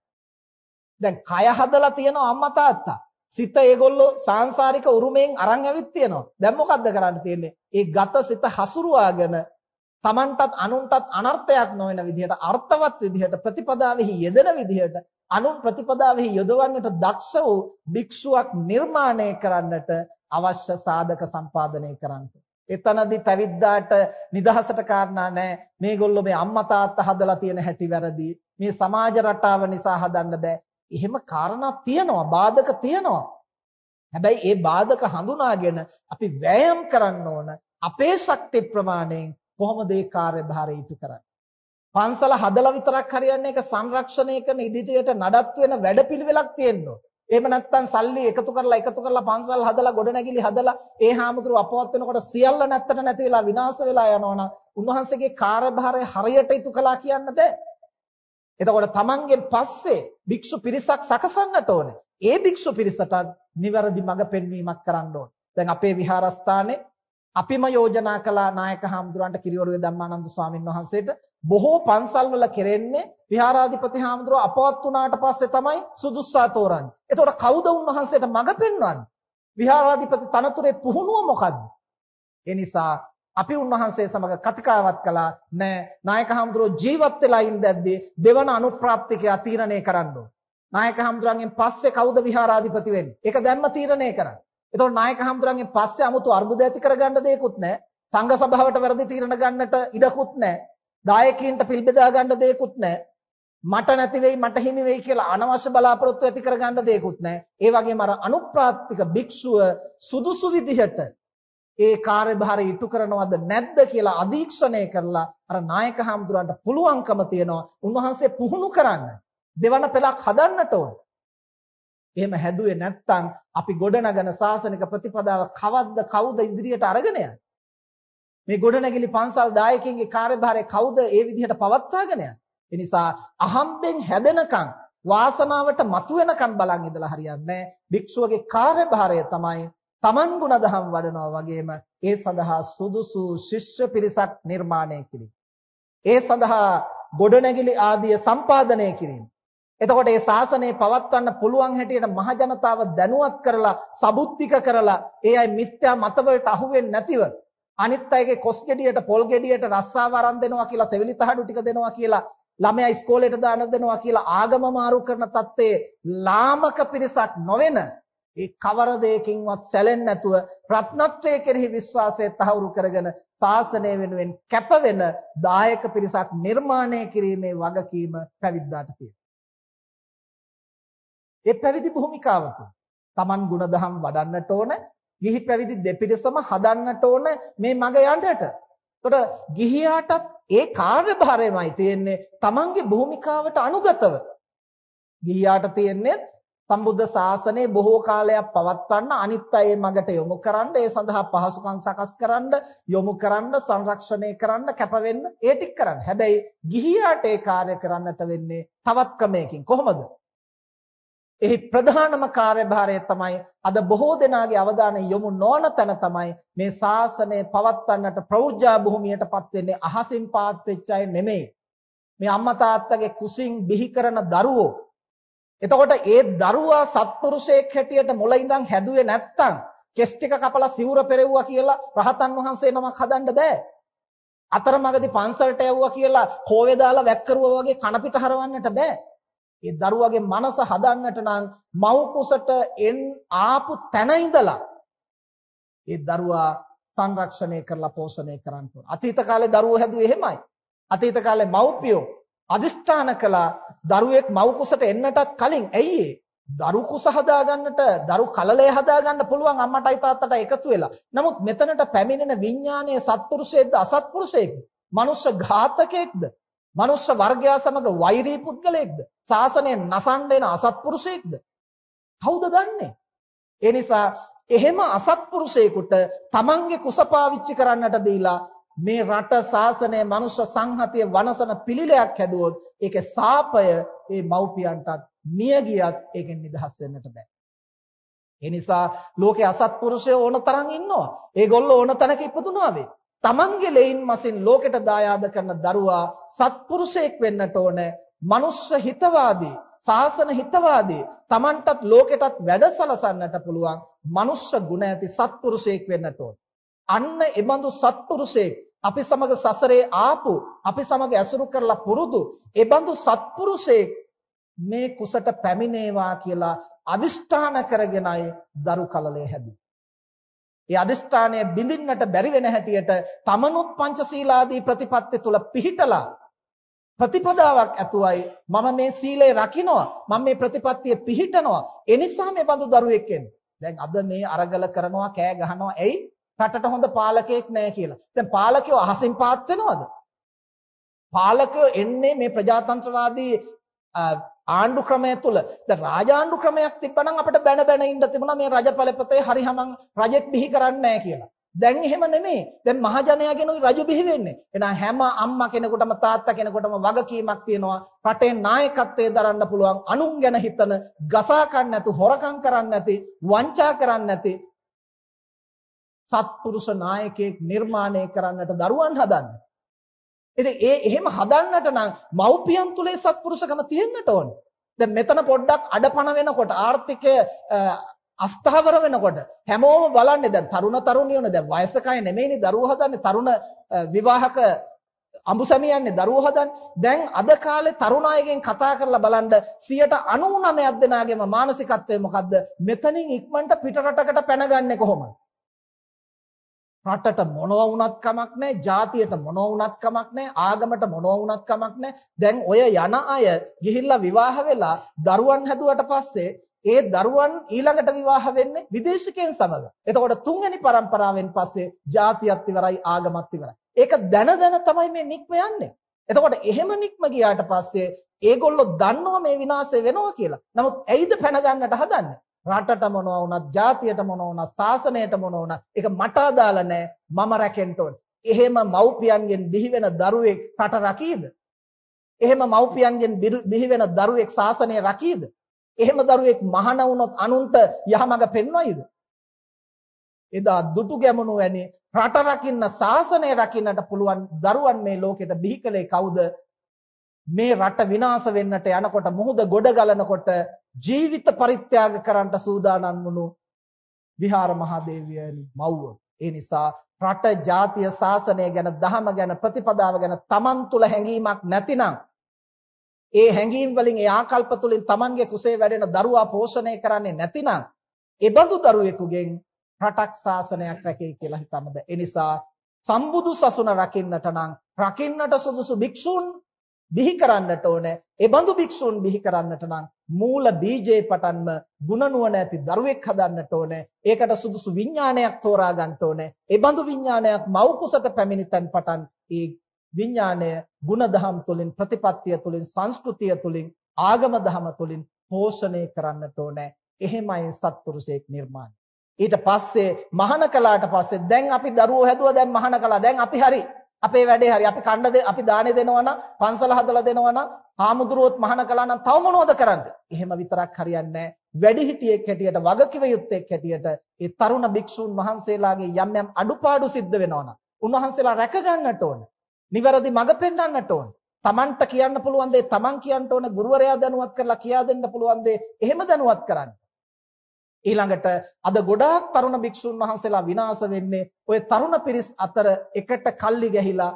දැන් කය හදලා තියෙනවා අම්මා තාත්තා. සිත ඒගොල්ලෝ සාංශාරික උරුමයෙන් අරන් ඇවිත් තියෙනවා. දැන් මොකද්ද කරන්න තියෙන්නේ? ඒ ගත සිත හසුරුවාගෙන Tamanටත් අනුන්ටත් අනර්ථයක් නොවන විදිහට අර්ථවත් විදිහට ප්‍රතිපදාවෙහි යෙදෙන විදිහට අනුන් ප්‍රතිපදාවෙහි යොදවන්නට දක්ෂ වූ භික්ෂුවක් නිර්මාණය කරන්නට අවශ්‍ය සාධක සම්පාදනය කරන්න. එතනදී පැවිද්දාට නිදහසට කාරණා නැහැ. මේගොල්ලෝ මේ අම්මා තාත්තා හදලා තියෙන හැටි වැරදි. මේ සමාජ රටාව නිසා හදන්න බෑ. එහෙම කාරණා තියෙනවා, බාධක තියෙනවා. හැබැයි ඒ බාධක හඳුනාගෙන අපි වෑයම් කරන්න ඕන අපේ ශක්ති ප්‍රමාණයෙන් කොහොමද ඒ කාර්යභාරය ඉටු කරන්නේ? පන්සල හදලා විතරක් හරියන්නේ ඒක සංරක්ෂණය කරන ඉදිරියට නඩත්තු වෙන වැඩපිළිවෙලක් තියෙනවා. එහෙම නැත්නම් සල්ලි එකතු කරලා එකතු කරලා පන්සල් හදලා ගොඩනැගිලි හදලා ඒ හාමුදුරුව අපවත් වෙනකොට සියල්ල නැත්තට නැති වෙලා විනාශ වෙලා යනවනම් උන්වහන්සේගේ කාර්යභාරය හරියට ඉටු කළා කියන්න බෑ. එතකොට තමන්ගෙන් පස්සේ භික්ෂු පිරිසක් සකසන්නට ඕනේ. ඒ භික්ෂු පිරිසටත් නිවැරදි මඟ පෙන්වීමක් කරන්න ඕනේ. දැන් අපේ විහාරස්ථානයේ අපිම යෝජනා කළා නායක හාමුදුරන්ට කිරිවරුවේ ධම්මානන්ද ස්වාමින් වහන්සේට බොහෝ පන්සල් වල කෙරෙන්නේ විහාරාධිපති හාමුදුරුව අපවත් වුණාට පස්සේ තමයි සුදුස්සා තෝරන්නේ. එතකොට කවුද උන්වහන්සේට මඟ පෙන්වන්නේ? විහාරාධිපති තනතුරේ පුහුණුව මොකද්ද? ඒ නිසා අපි උන්වහන්සේ සමග කතිකාවත් කළා නෑ නායක හඳුරෝ ජීවත් වෙලා ඉඳද්දී දෙවන අනුප්‍රාප්තිකයා තීරණය කරන්න ඕන. නායක හඳුරන්ගෙන් පස්සේ කවුද විහාරාධිපති වෙන්නේ? ඒක දැම්ම තීරණය කරන්න. එතකොට නායක හඳුරන්ගෙන් පස්සේ 아무තු අර්බුද ඇති කරගන්න දෙයක්වත් නෑ. සංඝ සභාවට වැරදි තීරණ ගන්නට ඉඩකුත් නෑ. දායකයින්ට පිල් බෙදා ගන්න දෙයක්වත් නෑ. මට නැති වෙයි මට හිමි වෙයි කියලා අනවශ්‍ය බලාපොරොත්තු ඇති කරගන්න දෙයක්වත් නෑ. ඒ වගේම අර අනුප්‍රාප්තික භික්ෂුව සුදුසු විදිහට ඒ කාර්යභාරය ඉටු කරනවද නැද්ද කියලා අධීක්ෂණය කරලා අර නායක හාමුදුරන්ට පුළුවන්කම තියනවා උන්වහන්සේ පුහුණු කරන්න දෙවන පෙළක් හදන්නට ඕන. එහෙම හැදුවේ නැත්නම් අපි ගොඩනගන සාසනික ප්‍රතිපදාව කවද්ද කවුද ඉදිරියට අරගෙන යන්නේ? මේ ගොඩනැගිලි පන්සල් දායකයන්ගේ කාර්යභාරය කවුද ඒ විදිහට පවත්වාගෙන යන්නේ? ඒ නිසා අහම්බෙන් හැදෙනකන් වාසනාවට මතුවෙනකන් බලන් ඉඳලා හරියන්නේ නැහැ. භික්ෂුවගේ කාර්යභාරය තමයි තමන් ගුණධම් වඩනවා වගේම ඒ සඳහා සුදුසු ශිෂ්‍ය පිරිසක් නිර්මාණය කිරීම. ඒ සඳහා ගොඩනැගිලි ආදිය සම්පාදනය කිරීම. එතකොට මේ ශාසනය පවත්වන්න පුළුවන් හැටියට මහ ජනතාව දැනුවත් කරලා සබුද්ධික කරලා ඒ අය මිත්‍යා මතවලට අහු වෙන්නේ නැතිව අනිත් අයගේ කොස් ගෙඩියට පොල් ගෙඩියට රස්සාව අරන් දෙනවා කියලා තෙවිලි තහඩු ටික දෙනවා කියලා ළමයා ඉස්කෝලේට දාන දෙනවා කියලා ආගම මාරු කරන தත්ත්වයේ ලාමක පිරිසක් නොවන ඒ කවර දෙයකින්වත් සැලෙන්නේ නැතුව රත්නත්වයේ කෙරෙහි විශ්වාසය තහවුරු කරගෙන ශාසනය වෙනුවෙන් කැප වෙන දායක පිරිසක් නිර්මාණය කිරීමේ වගකීම පැවිද්දාට තියෙනවා. ඒ පැවිදි භූමිකාව තුළ Taman ගුණධම් වඩන්නට ඕන, ගිහි පැවිදි දෙපිරිසම හදන්නට ඕන මේ මග යන්නට. එතකොට ගිහියාටත් ඒ කාර්යභාරයමයි තියෙන්නේ Tamanගේ භූමිකාවට අනුගතව. ගිහියාට තියෙන්නේ සම්බුද්ධ ශාසනය බොහෝ කාලයක් පවත්වන්න අනිත් අය මගට යොමු කරන්න ඒ සඳහා පහසුකම් සකස් කරන්න යොමු කරන්න සංරක්ෂණය කරන්න කැපවෙන්න ඒ ටික කරන්න. හැබැයි ගිහියාට ඒ කාර්ය කරන්නට වෙන්නේ තවත් ක්‍රමයකින්. කොහොමද? එහි ප්‍රධානම කාර්යභාරය තමයි අද බොහෝ දෙනාගේ අවධානය යොමු නොවන තැන තමයි මේ ශාසනය පවත්වන්නට ප්‍රෞර්ජා භූමියටපත් වෙන්නේ අහසින් පාත් වෙච්ච අය නෙමෙයි. මේ අම්මා තාත්තගේ කුසින් බිහි කරන දරුවෝ එතකොට ඒ දරුවා සත්පුරුෂයෙක් හැටියට මුල ඉඳන් හැදුවේ නැත්තම් කෙස් ටික කපලා සිවුර පෙරෙව්වා කියලා රහතන් වහන්සේ නමක් හදන්න බෑ. අතරමඟදී පන්සලට යවුවා කියලා කෝවේ දාලා වැක්කරුවා වගේ කන පිට හරවන්නට බෑ. ඒ දරුවගේ මනස හදන්නට නම් මව් කුසට එන් ආපු තැන ඉඳලා ඒ දරුවා සංරක්ෂණය කරලා පෝෂණය කරන්න ඕන. අතීත කාලේ දරුවෝ හැදුවේ එහෙමයි. අතීත කාලේ මව්පියෝ අදිෂ්ඨාන කළා දරුවෙක් මව් කුසට එන්නටත් කලින් ඇයි දරු කුස හදාගන්නට දරු කලලය හදාගන්න පුළුවන් අම්මටයි තාත්තට එකතු වෙලා. නමුත් මෙතනට පැමිණෙන විඥානයේ සත්පුරුෂයෙක්ද අසත්පුරුෂයෙක්ද? මනුෂ්‍ය ඝාතකයෙක්ද? මනුෂ්‍ය වර්ගයා සමග වෛරී පුද්ගලයෙක්ද? ශාසනය නසන්න එන අසත්පුරුෂයෙක්ද? කවුද දන්නේ? ඒ නිසා එහෙම අසත්පුරුෂයෙකුට තමන්ගේ කුස පාවිච්චි කරන්නට දීලා මේ රට ශාසනය මනුෂ්‍ය සංහතිය වනසන පිළිලයක් හැදුවොත් ඒකේ සාපය ඒ මව්පියන්ටත් මිය ගියත් ඒකෙන් නිදහස් වෙන්නට බෑ. ඒ නිසා ලෝකේ අසත්පුරුෂයෝ ඕන තරම් ඉන්නවා. ඒගොල්ලෝ ඕන තැනක ඉපදුනා වේ. තමන්ගේ ලෙයින් මසින් ලෝකෙට දායාද කරන දරුවා සත්පුරුෂයෙක් වෙන්නට ඕනේ. මනුෂ්‍ය හිතවාදී, සාසන හිතවාදී, තමන්ටත් ලෝකෙටත් වැඩසලසන්නට පුළුවන් මනුෂ්‍ය ගුණ ඇති සත්පුරුෂයෙක් වෙන්නට ඕනේ. අන්න එබඳු සත්පුරුෂයෙක් අපි සමග සසරේ ආපු අපි සමග ඇසුරු කරලා පුරුදු එබඳු සත්පුරුෂයෙක් මේ කුසට පැමිණේවා කියලා අදිෂ්ඨාන කරගෙනයි දරු කලලේ හැදුවේ. ඒ අදිෂ්ඨානය බිඳින්නට බැරි වෙන හැටියට තමනුත් පංචශීලාදී ප්‍රතිපත්ති තුල පිහිටලා ප්‍රතිපදාවක් ඇතුවයි මම මේ සීලය රකින්නවා මම මේ ප්‍රතිපත්තිය පිහිටනවා ඒ නිසා මේ බඳු දරුවෙක් එන්නේ. දැන් අද මේ අරගල කරනවා කෑ ගහනවා ඇයි රටට හොඳ පාලකයෙක් නැහැ කියලා. දැන් පාලකයෝ අහසින් පාත් වෙනවද? පාලකයෝ එන්නේ මේ ප්‍රජාතන්ත්‍රවාදී ආණ්ඩු ක්‍රමය තුල දැන් රාජාණ්ඩු ක්‍රමයක් තිබ්බනම් අපිට බැන බැන ඉන්න තිබුණා මේ රජපලපතේ හරිහමං රජෙක් බිහි කරන්නේ නැහැ කියලා. දැන් එහෙම නෙමෙයි. දැන් මහජනයාගෙන රජු බිහි වෙන්නේ. එහෙනම් හැම අම්මා කෙනෙකුටම තාත්තා කෙනෙකුටම වගකීමක් තියෙනවා. රටේ නායකත්වයේ දරන්න පුළුවන් අනුන් ගැන හිතන, ගසා ගන්න නැතු, හොරකම් කරන්න නැති, වංචා කරන්න නැති සත්පුරුෂ නායකයෙක් නිර්මාණය කරන්නට දරුවන් හදන්නේ. ඉතින් ඒ එහෙම හදන්නට නම් මව්පියන් තුලේ සත්පුරුෂකම තියෙන්නට ඕනේ. දැන් මෙතන පොඩ්ඩක් අඩපණ වෙනකොට ආර්ථිකය අස්ථාවර වෙනකොට හැමෝම බලන්නේ දැන් තරුණ තරුණියෝනේ දැන් වයසකය නෙමෙයිනේ දරුවෝ හදන්නේ. තරුණ විවාහක අඹුසැමියන්නේ දරුවෝ හදන්නේ. දැන් අද කාලේ තරුණ අයගෙන් කතා කරලා බලන්න 99ක් දෙනාගේම මානසිකත්වය මොකද්ද? මෙතනින් ඉක්මනට පිටරටකට පැනගන්නේ කොහොමද? රටට මොනව වුණත් කමක් නැහැ, ජාතියට මොනව වුණත් කමක් නැහැ, ආගමට මොනව වුණත් කමක් නැහැ. දැන් ඔය යන අය ගිහිල්ලා විවාහ වෙලා දරුවන් හැදුවට පස්සේ ඒ දරුවන් ඊළඟට විවාහ වෙන්නේ විදේශිකයන් සමග. එතකොට තුන්වෙනි પરම්පරාවෙන් පස්සේ ජාතියත් ඉවරයි ආගමත් ඉවරයි. ඒක දැන දැන තමයි මේ නික්ම යන්නේ. එතකොට එහෙම නික්ම ගියාට පස්සේ ඒගොල්ලෝ දන්නවා මේ විනාශය වෙනවා කියලා. නමුත් ඇයිද පැන ගන්නට හදන්නේ? රටට මොනවා වුණත්, ජාතියට මොනවා වුණත්, සාසනයට මොනවා වුණත් ඒක මට අදාළ නැහැ. මම රැකෙන්න ඕනේ. එහෙම මව්පියන්ගෙන් බිහි වෙන දරුවෙක් රට රකීද? එහෙම මව්පියන්ගෙන් බිහි වෙන දරුවෙක් සාසනය රකීද? එහෙම දරුවෙක් මහාන වුණොත් අනුන්ට යහමඟ පෙන්වයිද? එදා දුටු ගැමුණු වැනි රට රකින්න සාසනය රකින්නට පුළුවන් දරුවන් මේ ලෝකෙට බිහි කළේ කවුද? මේ රට විනාශ වෙන්නට යනකොට මුහුද ගොඩ ගලනකොට ජීවිත පරිත්‍යාග කරන්නට සූදානම් වුණු විහාර මහදේවියනි මව්ව. ඒ නිසා රට ජාතිය ශාසනය ගැන දහම ගැන ප්‍රතිපදාව ගැන Taman තුල හැඟීමක් නැතිනම් ඒ හැඟීම් වලින් ඒ ආකල්ප තුලින් Tamanගේ කුසේ වැඩෙන දරුවා පෝෂණය කරන්නේ නැතිනම් ඒ බඳු දරුවෙකුගෙන් රටක් ශාසනයක් රැකේ කියලා හිතන්න බෑ. ඒ නිසා සම්බුදු සසුන රකින්නට නම් රකින්නට සුදුසු භික්ෂූන් බිහි කරන්නට ඕනේ. ඒ බඳු භික්ෂූන් බිහි කරන්නට නම් මූල බීජේ පටන්ම ಗುಣනුවණ ඇති දරුවෙක් හදන්නට ඕනේ. ඒකට සුදුසු විඥානයක් තෝරා ගන්නට ඕනේ. ඒ බඳු විඥානයක් මව් කුසට පැමිණිතන් පටන් ඒ විඥානය ಗುಣධම් තුලින් ප්‍රතිපත්තිය තුලින් සංස්කෘතිය තුලින් ආගම ධම තුලින් පෝෂණය කරන්නට ඕනේ. එහෙමයි සත්පුරුෂයෙක් නිර්මාණය. ඊට පස්සේ මහාන කලාට පස්සේ දැන් අපි දරුවෝ හැදුවා දැන් මහාන කලා දැන් අපි හරි අපේ වැඩේ හරි අපි කණ්ඩ අපි දානේ දෙනවා නම් පන්සල හදලා දෙනවා නම් හාමුදුරුවොත් මහාන කළා නම් තව මොනවද කරන්නේ? එහෙම විතරක් හරියන්නේ නැහැ. වැඩිහිටියෙක් හැටියට වගකිව යුත්තේක් හැටියට ඒ තරුණ භික්ෂූන් වහන්සේලාගේ යම් යම් අඩුපාඩු සිද්ධ වෙනවා නම් උන්වහන්සේලා රැක ගන්නට ඕන. නිවැරදි මඟ පෙන්වන්නට ඕන. Tamanට කියන්න පුළුවන් දේ Taman කියන්න ඕන ගුරුවරයා දැනුවත් කරලා කියා දෙන්න පුළුවන් දේ එහෙම දැනුවත් කරන්න. ඊළඟට අද ගොඩාක් තරුණ භික්ෂුන් වහන්සේලා විනාශ වෙන්නේ ওই තරුණ පිරිස් අතර එකට කල්ලි ගැහිලා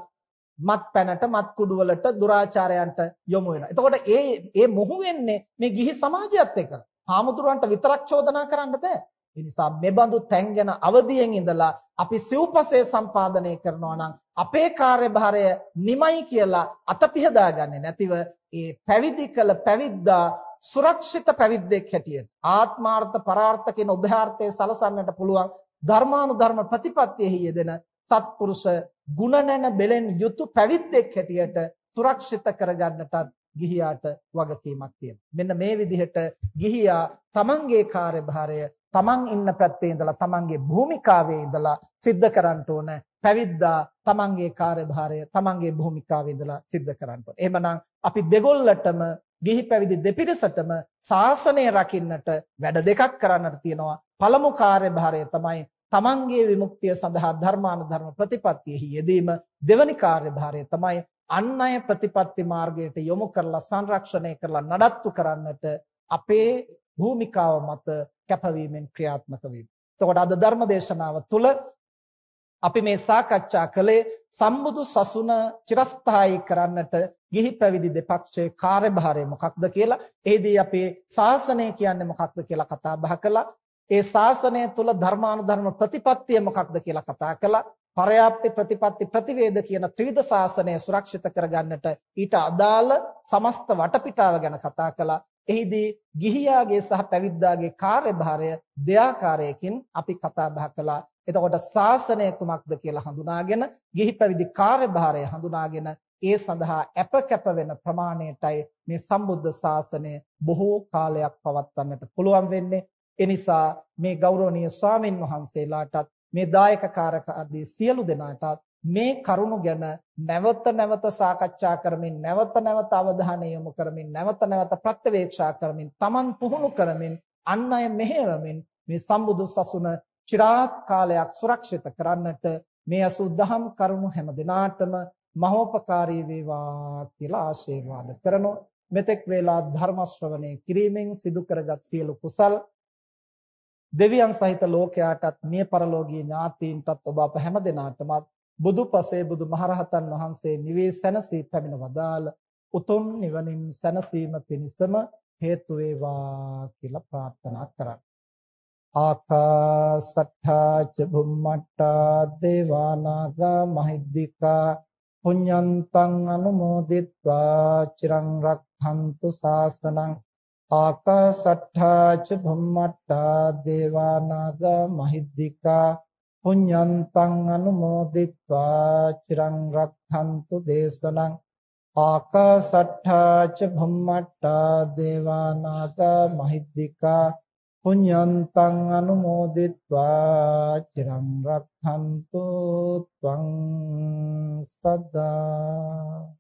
මත් පැනට මත් කුඩු වලට දුරාචාරයන්ට යොමු වෙනවා. එතකොට ඒ ඒ මොහු වෙන්නේ මේ ගිහි සමාජයත් එක්ක. හාමුදුරුවන්ට විතරක් චෝදනා කරන්න බෑ. ඒ නිසා මෙබඳු තැන් ගැන අවදියෙන් ඉඳලා අපි සිව්පසේ සම්පාදනය කරනවා නම් අපේ කාර්යභාරය නිමයි කියලා අතපිහදාගන්නේ නැතිව ඒ පැවිදි කළ පැවිද්දා සුරක්ෂිත පැවිද්දෙක් හැටියට ආත්මාර්ථ පරාර්ථ කියන උභයාර්ථයේ සලසන්නට පුළුවන් ධර්මානුධර්ම ප්‍රතිපත්තියෙහි යෙදෙන සත්පුරුෂ ගුණ නැන බෙලෙන් යුතු පැවිද්දෙක් හැටියට සුරක්ෂිත කරගන්නටත් ගිහියාට වගකීමක් තියෙනවා. මෙන්න මේ විදිහට ගිහියා තමන්ගේ කාර්යභාරය තමන් ඉන්න පැත්තේ ඉඳලා තමන්ගේ භූමිකාවේ ඉඳලා සිද්ධ කරන්න ඕන. පැවිද්දා තමන්ගේ කාර්යභාරය තමන්ගේ භූමිකාවේ ඉඳලා සිද්ධ කරන්න ඕන. එහෙමනම් අපි දෙගොල්ලටම ගිහි පැවිදි දෙපිරිසටම ශාසනය රකින්නට වැඩ දෙකක් කරන්නට තියෙනවා. පළමු කාර්යභාරය තමයි තමන්ගේ විමුක්තිය සඳහා ධර්මානුධර්ම ප්‍රතිපත්තියෙහි යෙදීම. දෙවැනි කාර්යභාරය තමයි අන් අය ප්‍රතිපත්ති මාර්ගයට යොමු කරලා සංරක්ෂණය කරලා නඩත්තු කරන්නට අපේ භූමිකාව මත කැපවීමෙන් ක්‍රියාත්මක වීම. එතකොට අද ධර්ම දේශනාව තුළ අපි මේ සාකච්ඡා කළේ සම්බුදු සසුන චිරස්ථායී කරන්නට ගිහි පැවිදි දෙපක්ෂයේ කාර්යභාරය මොකක්ද කියලා එහිදී අපේ ශාසනය කියන්නේ මොකක්ද කියලා කතා බහ කළා. ඒ ශාසනය තුළ ධර්මානුධර්ම ප්‍රතිපත්තිය මොකක්ද කියලා කතා කළා. පරයාප්ති ප්‍රතිපත්ති ප්‍රතිවේද කියන ත්‍රිවිධ ශාසනය සුරක්ෂිත කරගන්නට ඊට අදාළ සමස්ත වටපිටාව ගැන කතා කළා. එහිදී ගිහියාගේ සහ පැවිද්දාගේ කාර්යභාරය දෙආකාරයකින් අපි කතා බහ කළා. එතකොට ශාසනය කුමක්ද කියලා හඳුනාගෙන ගිහි පැවිදි කාර්යභාරය හඳුනාගෙන ඒ සඳහා අප කැප වෙන ප්‍රමාණයටයි මේ සම්බුද්ධ ශාසනය බොහෝ කාලයක් පවත්වන්නට පුළුවන් වෙන්නේ. එනිසා මේ ගෞරවනීය ස්වාමින් වහන්සේලාටත් මේ දායකකාරක ආදී සියලු දෙනාටත් මේ කරුණු ගැන නැවත නැවත සාකච්ඡා කරමින් නැවත නැවත අවධානය යොමු කරමින් නැවත නැවත ප්‍රත්‍යවේක්ෂා කරමින් Taman පුහුණු කරමින් අන් අය මෙහෙයවමින් මේ සම්බුදු සසුන চিරාත් කාලයක් සුරක්ෂිත කරන්නට මේ අසු දහම් කරුණු හැම දිනාටම මහෝපකාරී වේවා කියලා ආශිර්වාද කරනවා මෙතෙක් වේලා ධර්ම ශ්‍රවණය කිරීමෙන් සිදු කරගත් සියලු කුසල් දෙවියන් සහිත ලෝකයාටත් මිය පරලෝකීය ඥාතීන්ටත් ඔබ අප හැම දෙනාටමත් බුදුපසේ බුදුමහරහතන් වහන්සේ නිවේ සැනසී පැමිණ වදාළ උතුම් නිවනින් සැනසීම පිණිසම හේතු වේවා කියලා ප්‍රාර්ථනා කරා. ආකාසට්ඨා ච බුම්මට්ටා දේවා නාග මහිද්దికා පුඤ්ඤන්තං අනුමෝදිත්වා චිරං රක්ඛන්තු සාසනං ආකාසට්ඨා ච භුම්මට්ඨා දේවා නාග මහිද්దికා පුඤ්ඤන්තං අනුමෝදිත්වා චිරං රක්ඛන්තු දේශනං ආකාසට්ඨා ච භුම්මට්ඨා දේවා නාග මහිද්దికා පුඤ්ඤන්තං අනුමෝදිත්වා චිරං රක්ඛන්තු ත්වං සදා